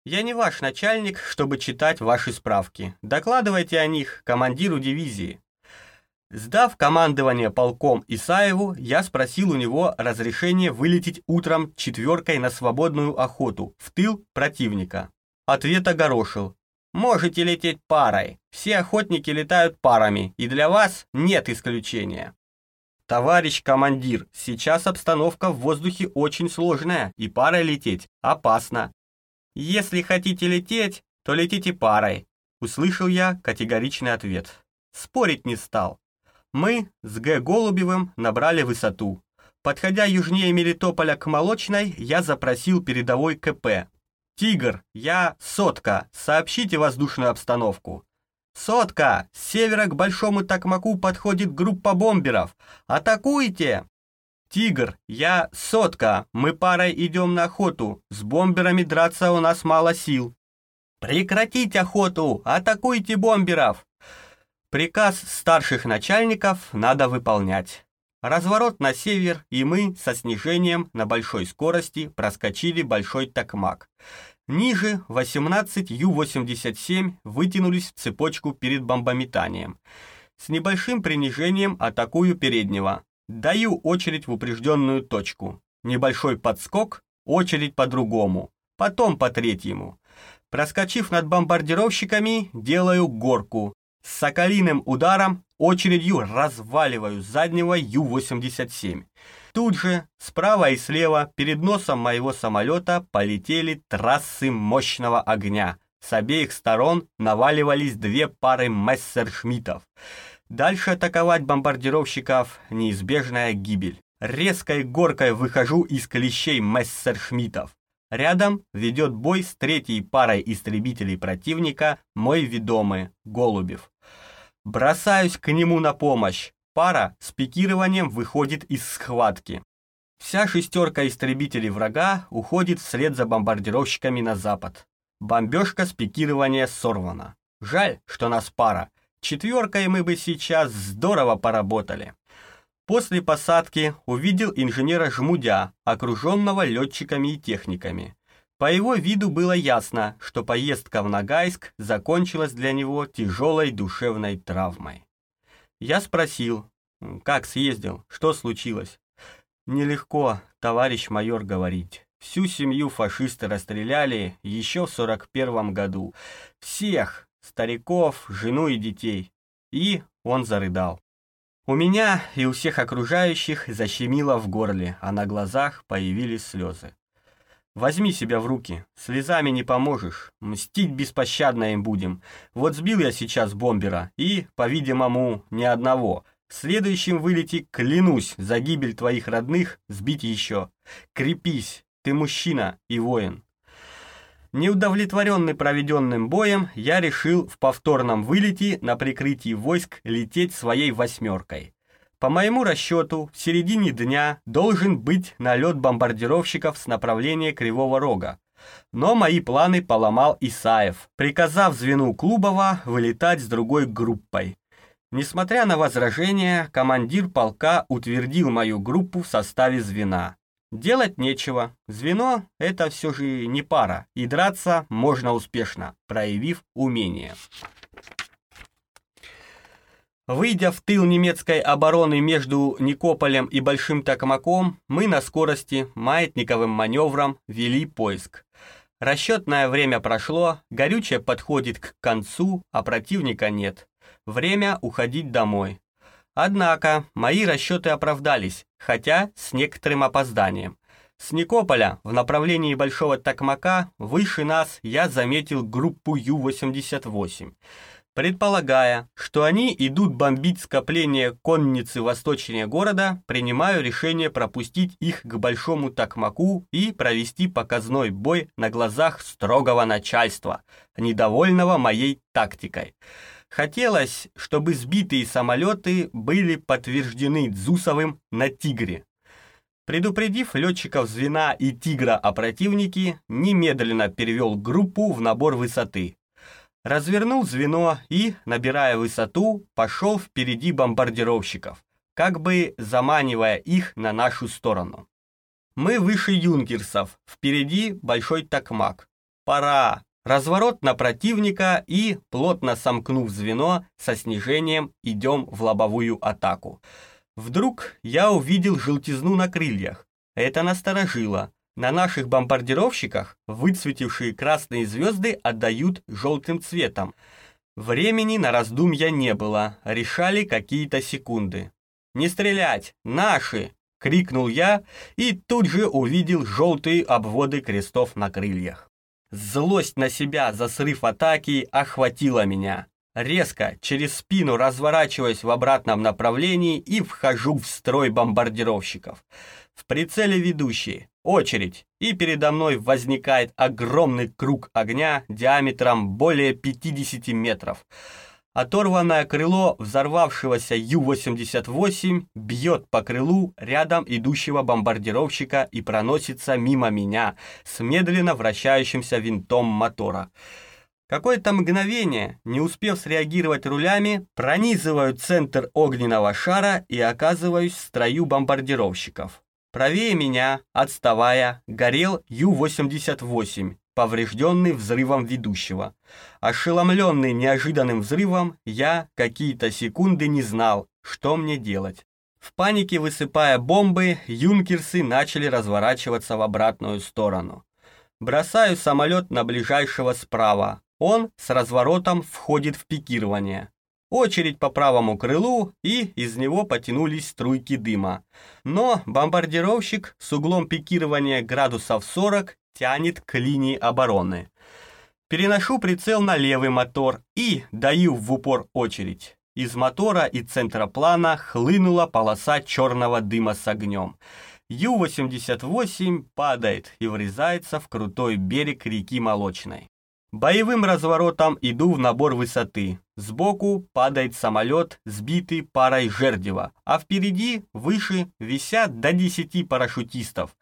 «Я не ваш начальник, чтобы читать ваши справки. Докладывайте о них командиру дивизии». Сдав командование полком Исаеву, я спросил у него разрешение вылететь утром четверкой на свободную охоту в тыл противника. Ответ огорошил. Можете лететь парой. Все охотники летают парами, и для вас нет исключения. Товарищ командир, сейчас обстановка в воздухе очень сложная, и парой лететь опасно. Если хотите лететь, то летите парой. Услышал я категоричный ответ. Спорить не стал. Мы с Г. Голубевым набрали высоту. Подходя южнее Мелитополя к Молочной, я запросил передовой КП, «Тигр, я Сотка, сообщите воздушную обстановку». «Сотка, с севера к Большому Токмаку подходит группа бомберов. Атакуйте!» «Тигр, я Сотка, мы парой идем на охоту. С бомберами драться у нас мало сил». «Прекратить охоту! Атакуйте бомберов!» Приказ старших начальников надо выполнять. Разворот на север, и мы со снижением на большой скорости проскочили Большой Токмак. Ниже 18 Ю-87 вытянулись в цепочку перед бомбометанием. С небольшим принижением атакую переднего. Даю очередь в упрежденную точку. Небольшой подскок, очередь по другому. Потом по третьему. Проскочив над бомбардировщиками, делаю горку. С соколиным ударом очередью разваливаю заднего Ю-87. Тут же, справа и слева, перед носом моего самолета полетели трассы мощного огня. С обеих сторон наваливались две пары мессершмиттов. Дальше атаковать бомбардировщиков – неизбежная гибель. Резкой горкой выхожу из клещей мессершмиттов. Рядом ведет бой с третьей парой истребителей противника мой ведомый Голубев. Бросаюсь к нему на помощь. Пара с пикированием выходит из схватки. Вся шестерка истребителей врага уходит вслед за бомбардировщиками на запад. Бомбежка с пикирования сорвана. Жаль, что нас пара. Четверкой мы бы сейчас здорово поработали. После посадки увидел инженера Жмудя, окруженного летчиками и техниками. По его виду было ясно, что поездка в Ногайск закончилась для него тяжелой душевной травмой. Я спросил, как съездил, что случилось. Нелегко, товарищ майор, говорить. Всю семью фашисты расстреляли еще в сорок первом году. Всех, стариков, жену и детей. И он зарыдал. У меня и у всех окружающих защемило в горле, а на глазах появились слезы. Возьми себя в руки, слезами не поможешь, мстить беспощадно им будем. Вот сбил я сейчас бомбера, и, по-видимому, ни одного. В следующем вылете, клянусь, за гибель твоих родных сбить еще. Крепись, ты мужчина и воин. Неудовлетворенный проведенным боем, я решил в повторном вылете на прикрытии войск лететь своей восьмеркой. По моему расчету, в середине дня должен быть налет бомбардировщиков с направления Кривого Рога. Но мои планы поломал Исаев, приказав звену Клубова вылетать с другой группой. Несмотря на возражения, командир полка утвердил мою группу в составе звена. Делать нечего. Звено — это все же не пара, и драться можно успешно, проявив умение. Выйдя в тыл немецкой обороны между Никополем и Большим Токмаком, мы на скорости маятниковым маневром вели поиск. Расчетное время прошло, горючее подходит к концу, а противника нет. Время уходить домой. Однако мои расчеты оправдались, хотя с некоторым опозданием. С Никополя в направлении Большого Токмака выше нас я заметил группу Ю-88. Предполагая, что они идут бомбить скопление конницы восточнее города, принимаю решение пропустить их к Большому Токмаку и провести показной бой на глазах строгого начальства, недовольного моей тактикой. Хотелось, чтобы сбитые самолеты были подтверждены Дзусовым на «Тигре». Предупредив летчиков звена и «Тигра» о противнике, немедленно перевел группу в набор высоты. Развернул звено и, набирая высоту, пошел впереди бомбардировщиков, как бы заманивая их на нашу сторону. Мы выше юнкерсов, впереди большой такмак. Пора. Разворот на противника и, плотно сомкнув звено, со снижением идем в лобовую атаку. Вдруг я увидел желтизну на крыльях. Это насторожило. На наших бомбардировщиках выцветившие красные звезды отдают желтым цветом. Времени на раздумья не было, решали какие-то секунды. «Не стрелять! Наши!» — крикнул я и тут же увидел желтые обводы крестов на крыльях. Злость на себя за срыв атаки охватила меня. Резко, через спину разворачиваясь в обратном направлении и вхожу в строй бомбардировщиков. В прицеле ведущий. Очередь. И передо мной возникает огромный круг огня диаметром более 50 метров. Оторванное крыло взорвавшегося Ю-88 бьет по крылу рядом идущего бомбардировщика и проносится мимо меня с медленно вращающимся винтом мотора. Какое-то мгновение, не успев среагировать рулями, пронизываю центр огненного шара и оказываюсь в строю бомбардировщиков. Правее меня, отставая, горел Ю-88, поврежденный взрывом ведущего. Ошеломленный неожиданным взрывом, я какие-то секунды не знал, что мне делать. В панике высыпая бомбы, юнкерсы начали разворачиваться в обратную сторону. Бросаю самолет на ближайшего справа, он с разворотом входит в пикирование. Очередь по правому крылу, и из него потянулись струйки дыма. Но бомбардировщик с углом пикирования градусов 40 тянет к линии обороны. Переношу прицел на левый мотор и даю в упор очередь. Из мотора и центра плана хлынула полоса черного дыма с огнем. Ю-88 падает и врезается в крутой берег реки Молочной. Боевым разворотом иду в набор высоты. Сбоку падает самолет, сбитый парой жердева, а впереди, выше, висят до 10 парашютистов.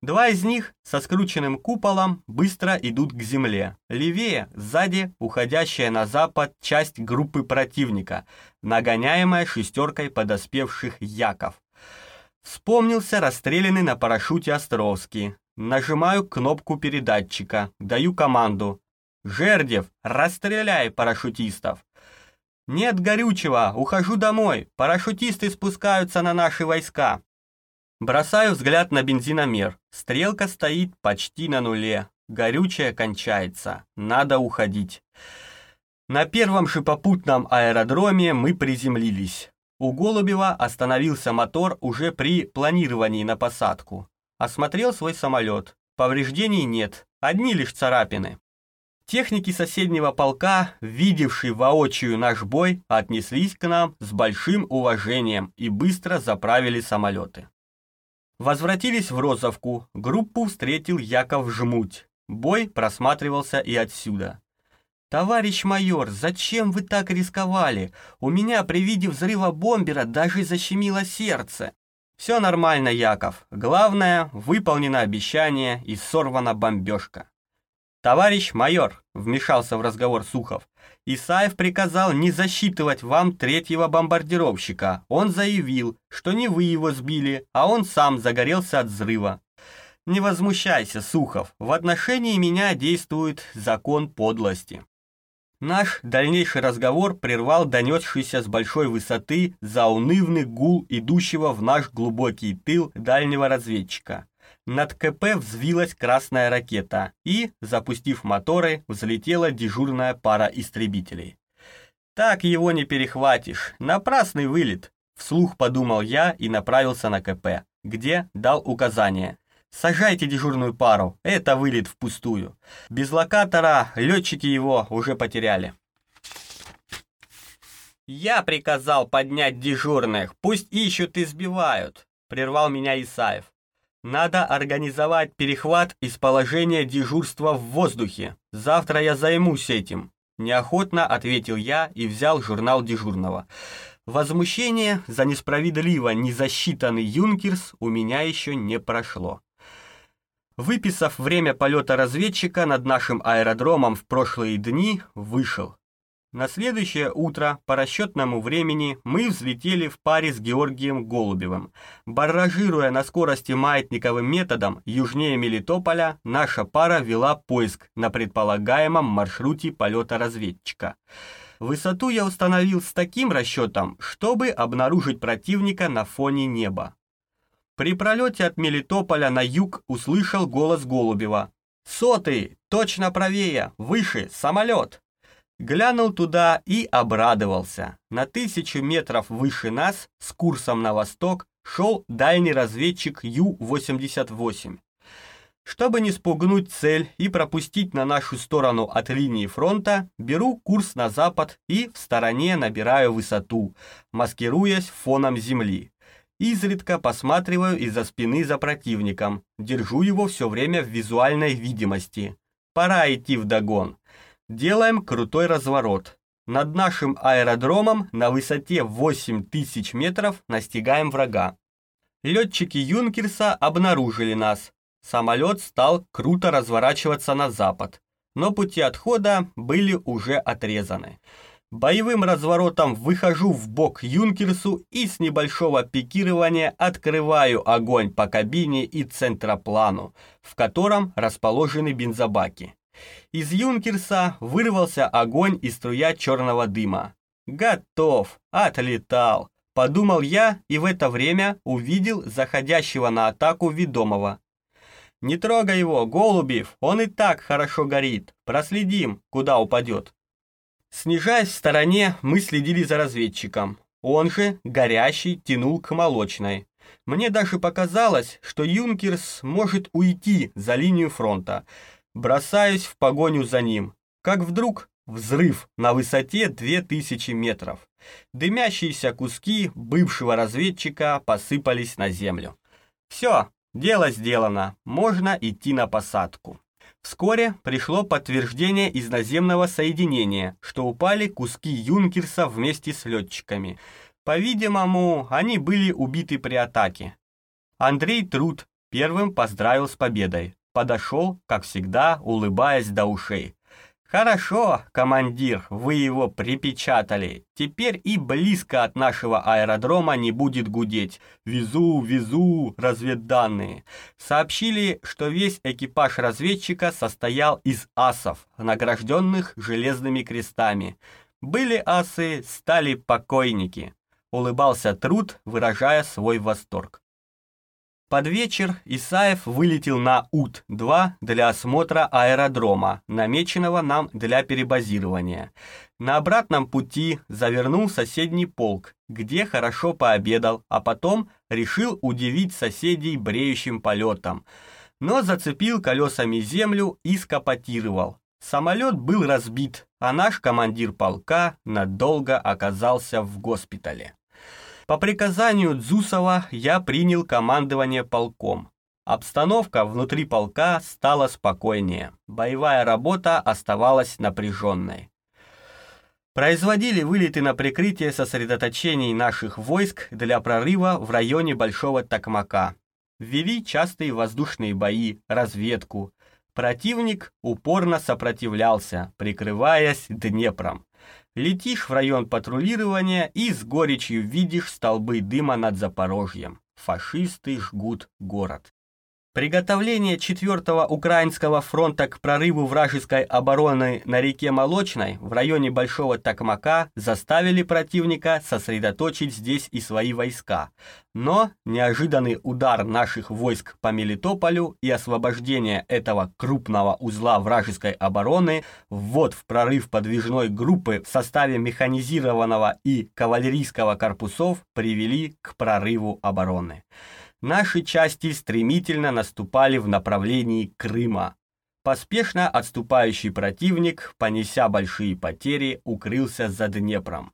Два из них со скрученным куполом быстро идут к земле. Левее, сзади, уходящая на запад часть группы противника, нагоняемая шестеркой подоспевших яков. Вспомнился расстрелянный на парашюте Островский. Нажимаю кнопку передатчика, даю команду. «Жердев, расстреляй парашютистов!» «Нет горючего, ухожу домой, парашютисты спускаются на наши войска!» Бросаю взгляд на бензиномер. Стрелка стоит почти на нуле. Горючее кончается. Надо уходить. На первом же попутном аэродроме мы приземлились. У Голубева остановился мотор уже при планировании на посадку. Осмотрел свой самолет. Повреждений нет, одни лишь царапины. Техники соседнего полка, видевшие воочию наш бой, отнеслись к нам с большим уважением и быстро заправили самолеты. Возвратились в Розовку, группу встретил Яков Жмуть. Бой просматривался и отсюда. «Товарищ майор, зачем вы так рисковали? У меня при виде взрыва бомбера даже защемило сердце». «Все нормально, Яков. Главное, выполнено обещание и сорвана бомбежка». «Товарищ майор», — вмешался в разговор Сухов, «Исаев приказал не засчитывать вам третьего бомбардировщика. Он заявил, что не вы его сбили, а он сам загорелся от взрыва». «Не возмущайся, Сухов, в отношении меня действует закон подлости». Наш дальнейший разговор прервал донесшийся с большой высоты заунывный гул идущего в наш глубокий тыл дальнего разведчика. Над КП взвилась красная ракета и, запустив моторы, взлетела дежурная пара истребителей. «Так его не перехватишь, напрасный вылет», — вслух подумал я и направился на КП, где дал указание. «Сажайте дежурную пару, это вылет впустую. Без локатора летчики его уже потеряли». «Я приказал поднять дежурных, пусть ищут и сбивают», — прервал меня Исаев. Надо организовать перехват из положения дежурства в воздухе. Завтра я займусь этим. Неохотно ответил я и взял журнал дежурного. Возмущение за несправедливо незасчитанный Юнкерс у меня еще не прошло. Выписав время полета разведчика над нашим аэродромом в прошлые дни, вышел. На следующее утро по расчетному времени мы взлетели в паре с Георгием Голубевым. Барражируя на скорости маятниковым методом южнее Мелитополя, наша пара вела поиск на предполагаемом маршруте полета разведчика. Высоту я установил с таким расчетом, чтобы обнаружить противника на фоне неба. При пролете от Мелитополя на юг услышал голос Голубева. «Сотый! Точно правее! Выше! Самолет!» Глянул туда и обрадовался. На тысячу метров выше нас, с курсом на восток, шел дальний разведчик Ю-88. Чтобы не спугнуть цель и пропустить на нашу сторону от линии фронта, беру курс на запад и в стороне набираю высоту, маскируясь фоном земли. Изредка посматриваю из-за спины за противником, держу его все время в визуальной видимости. Пора идти в догон. Делаем крутой разворот. Над нашим аэродромом на высоте 8000 метров настигаем врага. Летчики Юнкерса обнаружили нас. Самолет стал круто разворачиваться на запад, но пути отхода были уже отрезаны. Боевым разворотом выхожу в бок Юнкерсу и с небольшого пикирования открываю огонь по кабине и центроплану, в котором расположены бензобаки. Из Юнкерса вырвался огонь и струя черного дыма. «Готов! Отлетал!» Подумал я и в это время увидел заходящего на атаку ведомого. «Не трогай его, Голубев, он и так хорошо горит. Проследим, куда упадет». Снижаясь в стороне, мы следили за разведчиком. Он же, горящий, тянул к молочной. Мне даже показалось, что Юнкерс может уйти за линию фронта. Бросаюсь в погоню за ним. Как вдруг взрыв на высоте 2000 метров. Дымящиеся куски бывшего разведчика посыпались на землю. Все, дело сделано, можно идти на посадку. Вскоре пришло подтверждение из наземного соединения, что упали куски Юнкерса вместе с летчиками. По-видимому, они были убиты при атаке. Андрей Труд первым поздравил с победой подошел, как всегда, улыбаясь до ушей. «Хорошо, командир, вы его припечатали. Теперь и близко от нашего аэродрома не будет гудеть. Везу, везу, разведданные». Сообщили, что весь экипаж разведчика состоял из асов, награжденных железными крестами. Были асы, стали покойники. Улыбался труд, выражая свой восторг. Под вечер Исаев вылетел на УТ-2 для осмотра аэродрома, намеченного нам для перебазирования. На обратном пути завернул соседний полк, где хорошо пообедал, а потом решил удивить соседей бреющим полетом. Но зацепил колесами землю и скопотировал. Самолет был разбит, а наш командир полка надолго оказался в госпитале. По приказанию Дзусова я принял командование полком. Обстановка внутри полка стала спокойнее. Боевая работа оставалась напряженной. Производили вылеты на прикрытие сосредоточений наших войск для прорыва в районе Большого Токмака. Ввели частые воздушные бои, разведку. Противник упорно сопротивлялся, прикрываясь Днепром. Летишь в район патрулирования и с горечью видишь столбы дыма над Запорожьем. Фашисты жгут город. Приготовление 4-го Украинского фронта к прорыву вражеской обороны на реке Молочной в районе Большого Токмака заставили противника сосредоточить здесь и свои войска. Но неожиданный удар наших войск по Мелитополю и освобождение этого крупного узла вражеской обороны, ввод в прорыв подвижной группы в составе механизированного и кавалерийского корпусов привели к прорыву обороны наши части стремительно наступали в направлении Крыма. Поспешно отступающий противник, понеся большие потери, укрылся за Днепром.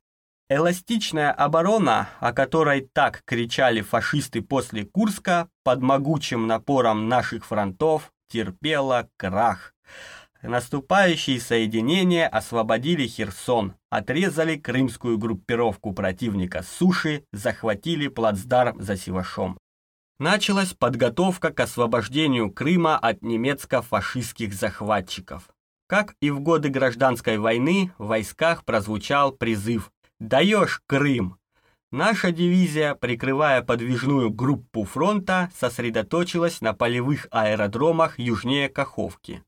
Эластичная оборона, о которой так кричали фашисты после Курска, под могучим напором наших фронтов терпела крах. Наступающие соединения освободили Херсон, отрезали крымскую группировку противника с суши, захватили плацдарм за Севашом. Началась подготовка к освобождению Крыма от немецко-фашистских захватчиков. Как и в годы гражданской войны, в войсках прозвучал призыв «Даешь Крым!». Наша дивизия, прикрывая подвижную группу фронта, сосредоточилась на полевых аэродромах южнее Каховки.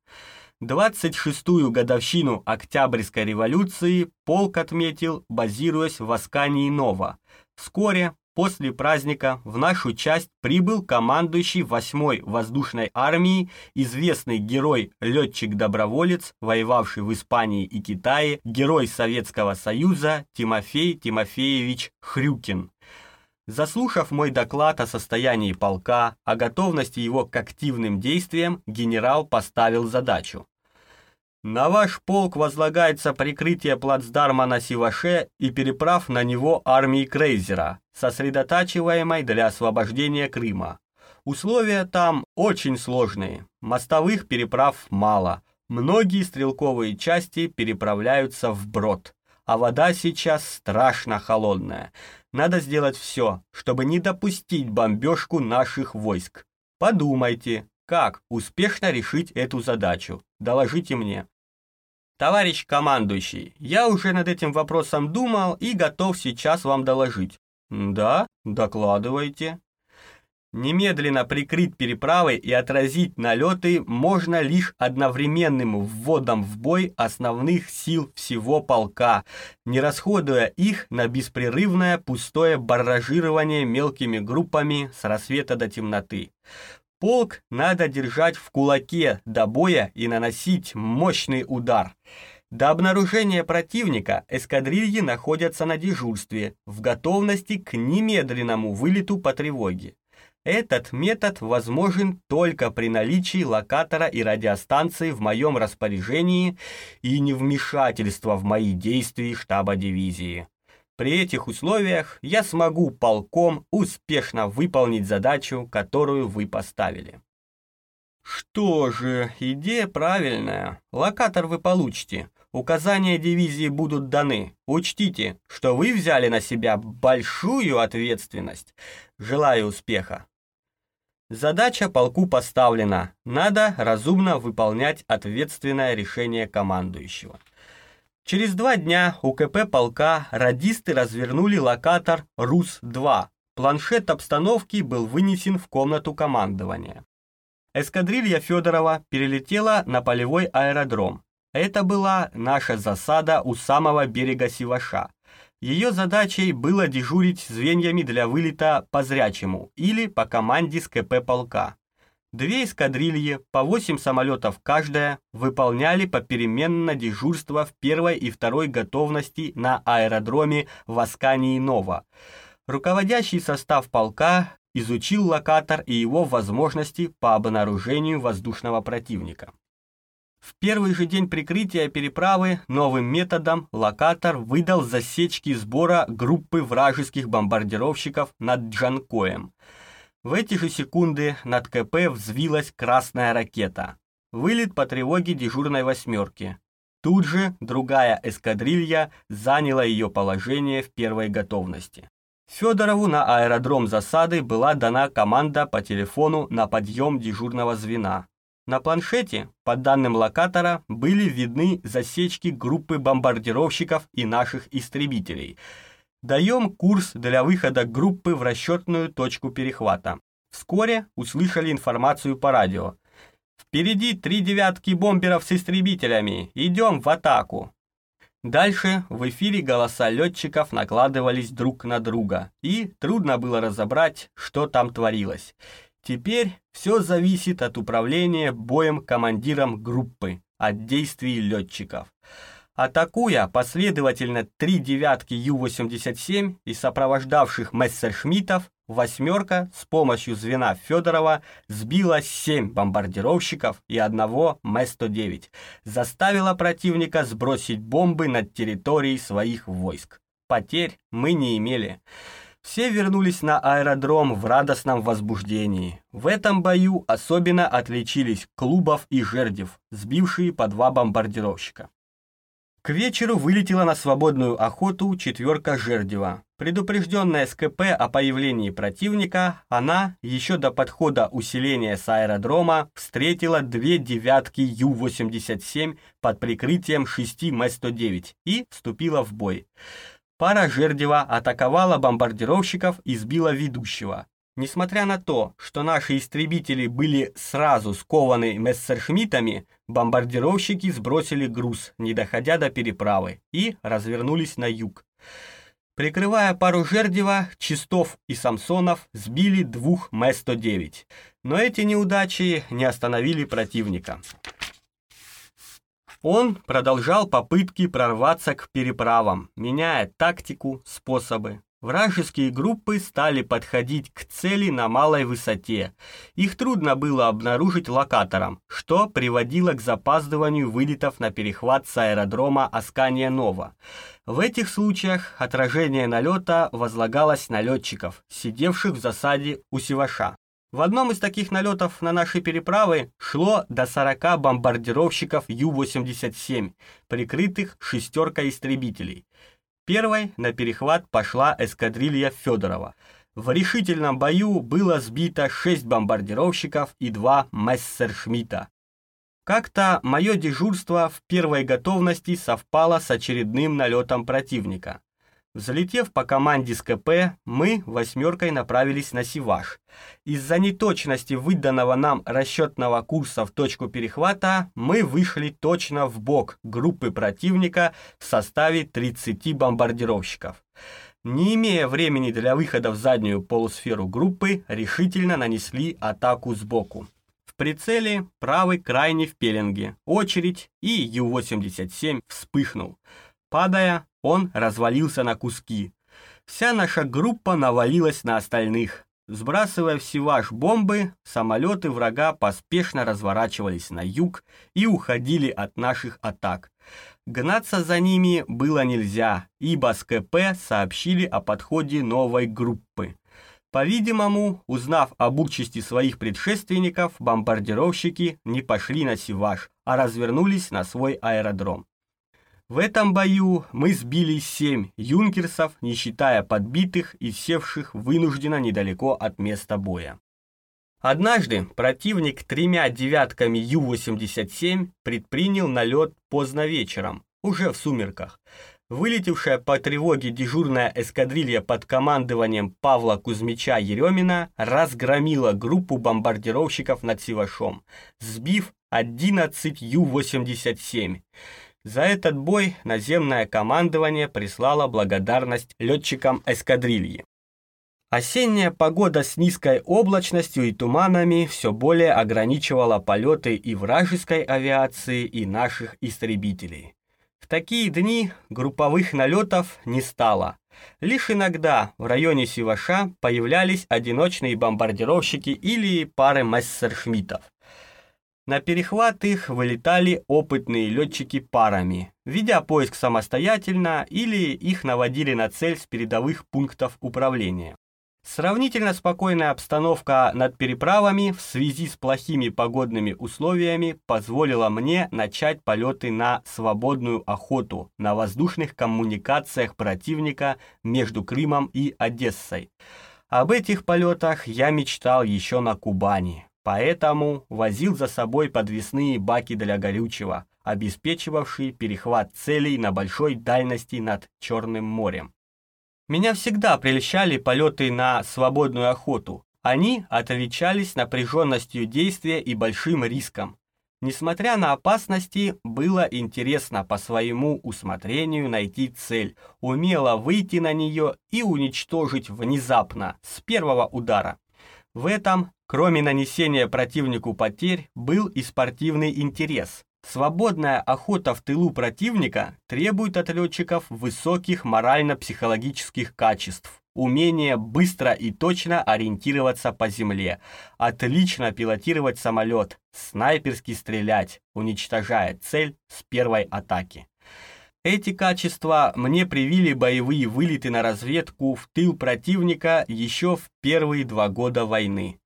26-ю годовщину Октябрьской революции полк отметил, базируясь в Аскании Нова. Вскоре После праздника в нашу часть прибыл командующий 8-й воздушной армии, известный герой-летчик-доброволец, воевавший в Испании и Китае, герой Советского Союза Тимофей Тимофеевич Хрюкин. Заслушав мой доклад о состоянии полка, о готовности его к активным действиям, генерал поставил задачу на ваш полк возлагается прикрытие плацдарма на Сиваше и переправ на него армии крейзера, сосредотачиваемой для освобождения Крыма. Условия там очень сложные, мостовых переправ мало, многие стрелковые части переправляются вброд, а вода сейчас страшно холодная. Надо сделать все, чтобы не допустить бомбежку наших войск. Подумайте, как успешно решить эту задачу. Доложите мне. «Товарищ командующий, я уже над этим вопросом думал и готов сейчас вам доложить». «Да, докладывайте». Немедленно прикрыть переправы и отразить налеты можно лишь одновременным вводом в бой основных сил всего полка, не расходуя их на беспрерывное пустое барражирование мелкими группами с рассвета до темноты. Полк надо держать в кулаке до боя и наносить мощный удар. До обнаружения противника эскадрильи находятся на дежурстве, в готовности к немедленному вылету по тревоге. Этот метод возможен только при наличии локатора и радиостанции в моем распоряжении и невмешательства в мои действия штаба дивизии. При этих условиях я смогу полком успешно выполнить задачу, которую вы поставили. Что же, идея правильная. Локатор вы получите. Указания дивизии будут даны. Учтите, что вы взяли на себя большую ответственность. Желаю успеха. Задача полку поставлена. Надо разумно выполнять ответственное решение командующего. Через два дня у КП полка радисты развернули локатор РУС-2. Планшет обстановки был вынесен в комнату командования. Эскадрилья Федорова перелетела на полевой аэродром. Это была наша засада у самого берега Сиваша. Ее задачей было дежурить звеньями для вылета по зрячему или по команде с КП полка. Две эскадрильи, по 8 самолетов каждая, выполняли попеременно дежурство в первой и второй готовности на аэродроме в Аскании-Нова. Руководящий состав полка изучил локатор и его возможности по обнаружению воздушного противника. В первый же день прикрытия переправы новым методом локатор выдал засечки сбора группы вражеских бомбардировщиков над Джанкоем – в эти же секунды над КП взвилась красная ракета. Вылет по тревоге дежурной восьмерки. Тут же другая эскадрилья заняла ее положение в первой готовности. Федорову на аэродром засады была дана команда по телефону на подъем дежурного звена. На планшете, по данным локатора, были видны засечки группы бомбардировщиков и наших истребителей – Даем курс для выхода группы в расчетную точку перехвата. Вскоре услышали информацию по радио. Впереди три девятки бомберов с истребителями. Идем в атаку. Дальше в эфире голоса летчиков накладывались друг на друга, и трудно было разобрать, что там творилось. Теперь все зависит от управления боем командиром группы, от действий летчиков. Атакуя последовательно три девятки Ю-87 и сопровождавших мессершмиттов, «восьмерка» с помощью звена Федорова сбила семь бомбардировщиков и одного М-109, заставила противника сбросить бомбы над территорией своих войск. Потерь мы не имели. Все вернулись на аэродром в радостном возбуждении. В этом бою особенно отличились Клубов и Жердев, сбившие по два бомбардировщика. К вечеру вылетела на свободную охоту четверка Жердева. Предупрежденная СКП о появлении противника, она еще до подхода усиления с аэродрома встретила две девятки Ю-87 под прикрытием 6 М-109 и вступила в бой. Пара Жердева атаковала бомбардировщиков и сбила ведущего. Несмотря на то, что наши истребители были сразу скованы мессершмиттами, бомбардировщики сбросили груз, не доходя до переправы, и развернулись на юг. Прикрывая пару Жердева, Чистов и Самсонов сбили двух М-109, но эти неудачи не остановили противника. Он продолжал попытки прорваться к переправам, меняя тактику, способы. Вражеские группы стали подходить к цели на малой высоте. Их трудно было обнаружить локатором, что приводило к запаздыванию вылетов на перехват с аэродрома Аскания-Нова. В этих случаях отражение налета возлагалось на летчиков, сидевших в засаде у Севаша. В одном из таких налетов на наши переправы шло до 40 бомбардировщиков Ю-87, прикрытых шестеркой истребителей. Первой на перехват пошла эскадрилья Федорова. В решительном бою было сбито 6 бомбардировщиков и 2 Мессершмитта. Как-то мое дежурство в первой готовности совпало с очередным налетом противника. Взлетев по команде с КП, мы восьмеркой направились на Сиваш. Из-за неточности выданного нам расчетного курса в точку перехвата мы вышли точно в бок группы противника в составе 30 бомбардировщиков. Не имея времени для выхода в заднюю полусферу группы, решительно нанесли атаку сбоку. В прицеле правый крайний в пеленге, очередь и Ю-87 вспыхнул. Падая, он развалился на куски. Вся наша группа навалилась на остальных. Сбрасывая в Сиваш бомбы, самолеты врага поспешно разворачивались на юг и уходили от наших атак. Гнаться за ними было нельзя, ибо с КП сообщили о подходе новой группы. По-видимому, узнав об участи своих предшественников, бомбардировщики не пошли на Сиваш, а развернулись на свой аэродром. В этом бою мы сбили семь юнкерсов, не считая подбитых и севших вынужденно недалеко от места боя. Однажды противник тремя девятками Ю-87 предпринял налет поздно вечером, уже в сумерках. Вылетевшая по тревоге дежурная эскадрилья под командованием Павла Кузьмича Еремина разгромила группу бомбардировщиков над Сивашом, сбив 11 Ю-87. За этот бой наземное командование прислало благодарность летчикам эскадрильи. Осенняя погода с низкой облачностью и туманами все более ограничивала полеты и вражеской авиации, и наших истребителей. В такие дни групповых налетов не стало. Лишь иногда в районе Сиваша появлялись одиночные бомбардировщики или пары мессершмиттов. На перехват их вылетали опытные летчики парами, ведя поиск самостоятельно или их наводили на цель с передовых пунктов управления. Сравнительно спокойная обстановка над переправами в связи с плохими погодными условиями позволила мне начать полеты на свободную охоту на воздушных коммуникациях противника между Крымом и Одессой. Об этих полетах я мечтал еще на Кубани. Поэтому возил за собой подвесные баки для горючего, обеспечивавшие перехват целей на большой дальности над Черным морем. Меня всегда прельщали полеты на свободную охоту. Они отличались напряженностью действия и большим риском. Несмотря на опасности, было интересно по своему усмотрению найти цель, умело выйти на нее и уничтожить внезапно, с первого удара. В этом Кроме нанесения противнику потерь, был и спортивный интерес. Свободная охота в тылу противника требует от летчиков высоких морально-психологических качеств, умение быстро и точно ориентироваться по земле, отлично пилотировать самолет, снайперски стрелять, уничтожая цель с первой атаки. Эти качества мне привили боевые вылеты на разведку в тыл противника еще в первые два года войны.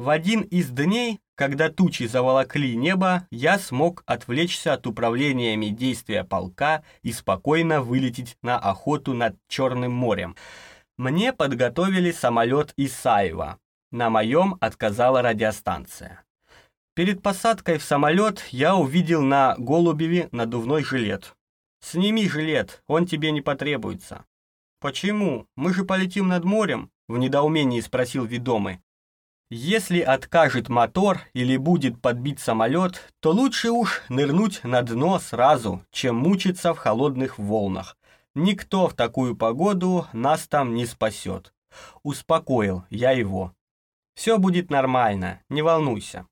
В один из дней, когда тучи заволокли небо, я смог отвлечься от управлениями действия полка и спокойно вылететь на охоту над Черным морем. Мне подготовили самолет Исаева. На моем отказала радиостанция. Перед посадкой в самолет я увидел на Голубеве надувной жилет. «Сними жилет, он тебе не потребуется». «Почему? Мы же полетим над морем?» — в недоумении спросил ведомый. Если откажет мотор или будет подбит самолет, то лучше уж нырнуть на дно сразу, чем мучиться в холодных волнах. Никто в такую погоду нас там не спасет. Успокоил я его. Все будет нормально, не волнуйся.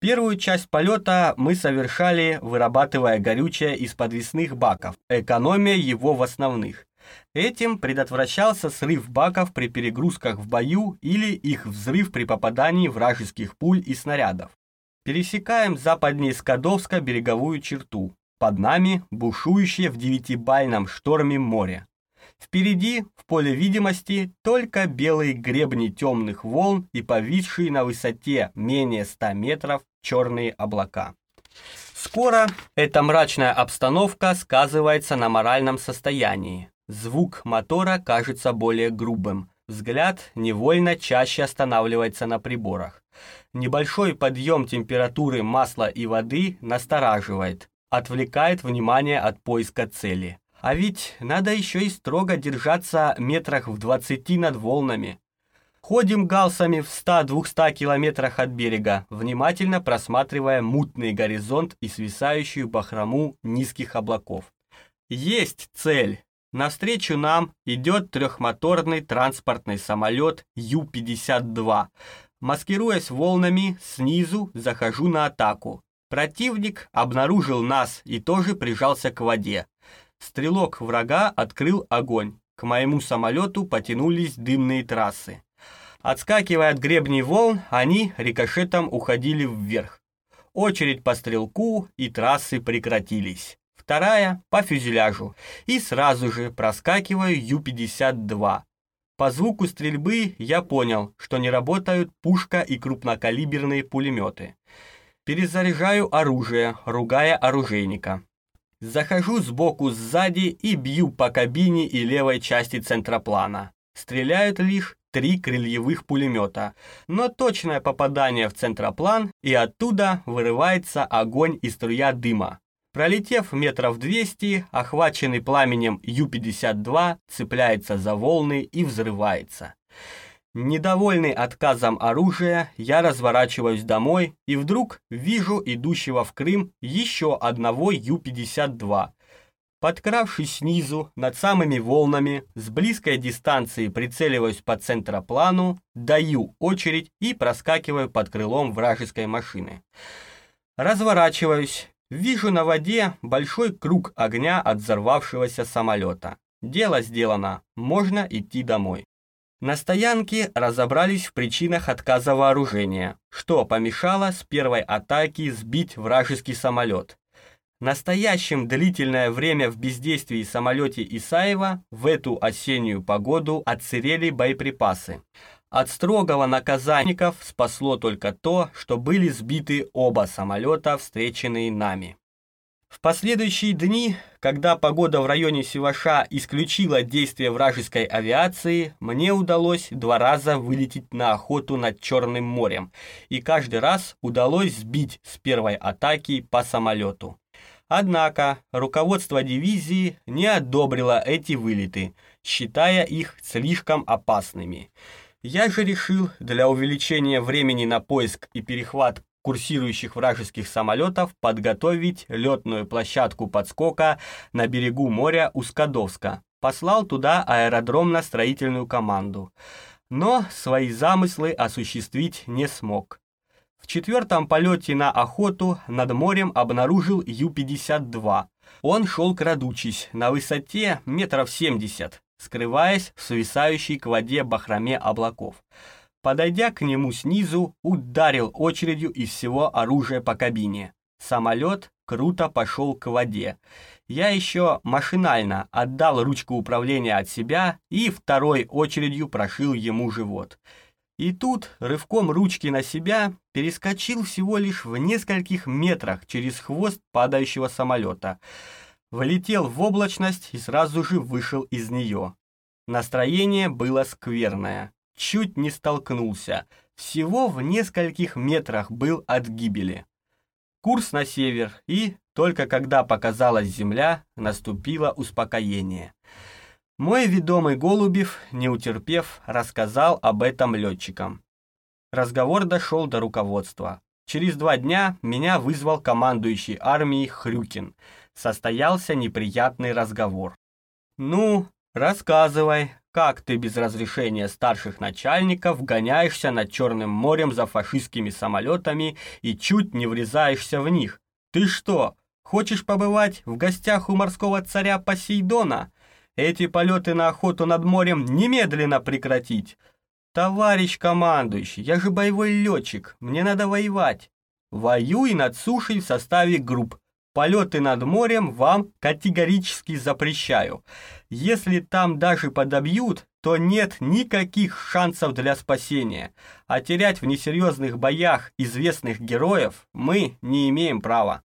Первую часть полета мы совершали, вырабатывая горючее из подвесных баков, экономия его в основных. Этим предотвращался срыв баков при перегрузках в бою или их взрыв при попадании вражеских пуль и снарядов. Пересекаем западнее Скадовска береговую черту. Под нами бушующее в девятибальном шторме море. Впереди, в поле видимости, только белые гребни темных волн и повисшие на высоте менее 100 метров черные облака. Скоро эта мрачная обстановка сказывается на моральном состоянии. Звук мотора кажется более грубым. Взгляд невольно чаще останавливается на приборах. Небольшой подъем температуры масла и воды настораживает, отвлекает внимание от поиска цели. А ведь надо еще и строго держаться метрах в 20 над волнами. Ходим галсами в 100-200 километрах от берега, внимательно просматривая мутный горизонт и свисающую бахрому низких облаков. Есть цель! Навстречу нам идет трехмоторный транспортный самолет Ю-52. Маскируясь волнами, снизу захожу на атаку. Противник обнаружил нас и тоже прижался к воде. Стрелок врага открыл огонь. К моему самолету потянулись дымные трассы. Отскакивая от гребней волн, они рикошетом уходили вверх. Очередь по стрелку и трассы прекратились вторая по фюзеляжу, и сразу же проскакиваю Ю-52. По звуку стрельбы я понял, что не работают пушка и крупнокалиберные пулеметы. Перезаряжаю оружие, ругая оружейника. Захожу сбоку сзади и бью по кабине и левой части центроплана. Стреляют лишь три крыльевых пулемета, но точное попадание в центроплан, и оттуда вырывается огонь и струя дыма. Пролетев метров 200, охваченный пламенем Ю-52 цепляется за волны и взрывается. Недовольный отказом оружия, я разворачиваюсь домой и вдруг вижу идущего в Крым еще одного Ю-52. Подкравшись снизу, над самыми волнами, с близкой дистанции прицеливаюсь по центроплану, даю очередь и проскакиваю под крылом вражеской машины. Разворачиваюсь, Вижу на воде большой круг огня от взорвавшегося самолета. Дело сделано, можно идти домой. На стоянке разобрались в причинах отказа вооружения, что помешало с первой атаки сбить вражеский самолет. Настоящим длительное время в бездействии самолете Исаева в эту осеннюю погоду отсырели боеприпасы. От строгого наказанников спасло только то, что были сбиты оба самолета, встреченные нами. В последующие дни, когда погода в районе Севаша исключила действие вражеской авиации, мне удалось два раза вылететь на охоту над Черным морем, и каждый раз удалось сбить с первой атаки по самолету. Однако руководство дивизии не одобрило эти вылеты, считая их слишком опасными – я же решил для увеличения времени на поиск и перехват курсирующих вражеских самолетов подготовить летную площадку подскока на берегу моря у Скадовска. Послал туда аэродромно-строительную команду. Но свои замыслы осуществить не смог. В четвертом полете на охоту над морем обнаружил Ю-52. Он шел крадучись на высоте метров семьдесят скрываясь в свисающей к воде бахроме облаков. Подойдя к нему снизу, ударил очередью из всего оружия по кабине. Самолет круто пошел к воде. Я еще машинально отдал ручку управления от себя и второй очередью прошил ему живот. И тут, рывком ручки на себя, перескочил всего лишь в нескольких метрах через хвост падающего самолета. Влетел в облачность и сразу же вышел из нее. Настроение было скверное. Чуть не столкнулся. Всего в нескольких метрах был от гибели. Курс на север, и только когда показалась земля, наступило успокоение. Мой ведомый Голубев, не утерпев, рассказал об этом летчикам. Разговор дошел до руководства. Через два дня меня вызвал командующий армией Хрюкин. Состоялся неприятный разговор. «Ну, рассказывай, как ты без разрешения старших начальников гоняешься над Черным морем за фашистскими самолетами и чуть не врезаешься в них? Ты что, хочешь побывать в гостях у морского царя Посейдона?» Эти полеты на охоту над морем немедленно прекратить. Товарищ командующий, я же боевой летчик, мне надо воевать. Воюй над сушей в составе групп. Полеты над морем вам категорически запрещаю. Если там даже подобьют, то нет никаких шансов для спасения. А терять в несерьезных боях известных героев мы не имеем права.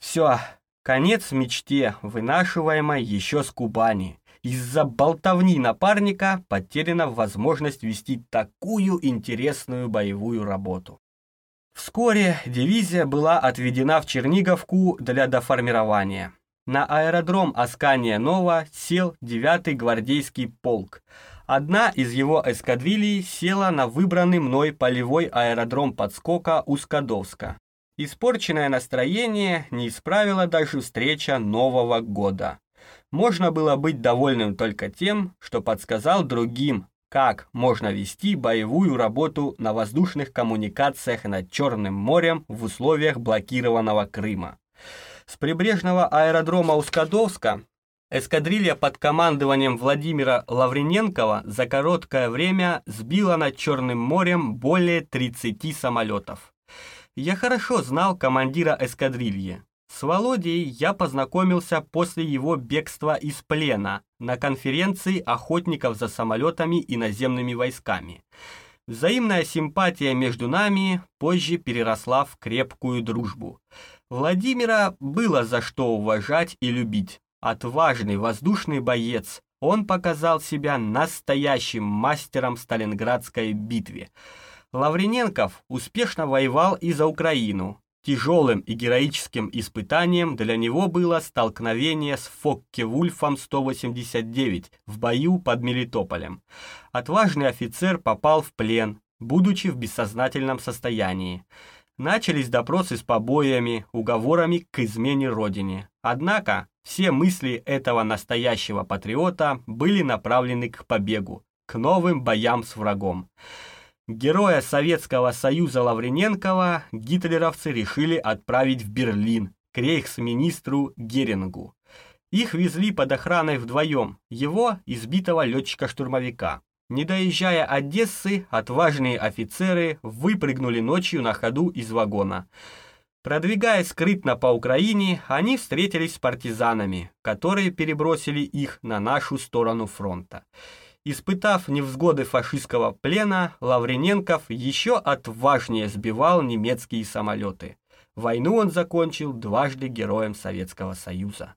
Все, Конец мечте, вынашиваемой еще с Кубани. Из-за болтовни напарника потеряна возможность вести такую интересную боевую работу. Вскоре дивизия была отведена в Черниговку для доформирования. На аэродром Аскания-Нова сел 9-й гвардейский полк. Одна из его эскадрилий села на выбранный мной полевой аэродром подскока у Скадовска. Испорченное настроение не исправила даже встреча Нового года. Можно было быть довольным только тем, что подсказал другим, как можно вести боевую работу на воздушных коммуникациях над Черным морем в условиях блокированного Крыма. С прибрежного аэродрома Ускадовска эскадрилья под командованием Владимира Лаврененкова за короткое время сбила над Черным морем более 30 самолетов. Я хорошо знал командира эскадрильи. С Володей я познакомился после его бегства из плена на конференции охотников за самолетами и наземными войсками. Взаимная симпатия между нами позже переросла в крепкую дружбу. Владимира было за что уважать и любить. Отважный воздушный боец, он показал себя настоящим мастером Сталинградской битве – Лаврененков успешно воевал и за Украину. Тяжелым и героическим испытанием для него было столкновение с Фокке-Вульфом 189 в бою под Мелитополем. Отважный офицер попал в плен, будучи в бессознательном состоянии. Начались допросы с побоями, уговорами к измене родине. Однако все мысли этого настоящего патриота были направлены к побегу, к новым боям с врагом. Героя Советского Союза Лаврененкова гитлеровцы решили отправить в Берлин к рейхсминистру Герингу. Их везли под охраной вдвоем, его избитого летчика-штурмовика. Не доезжая Одессы, отважные офицеры выпрыгнули ночью на ходу из вагона. Продвигаясь скрытно по Украине, они встретились с партизанами, которые перебросили их на нашу сторону фронта. Испытав невзгоды фашистского плена, Лаврененков еще отважнее сбивал немецкие самолеты. Войну он закончил дважды героем Советского Союза.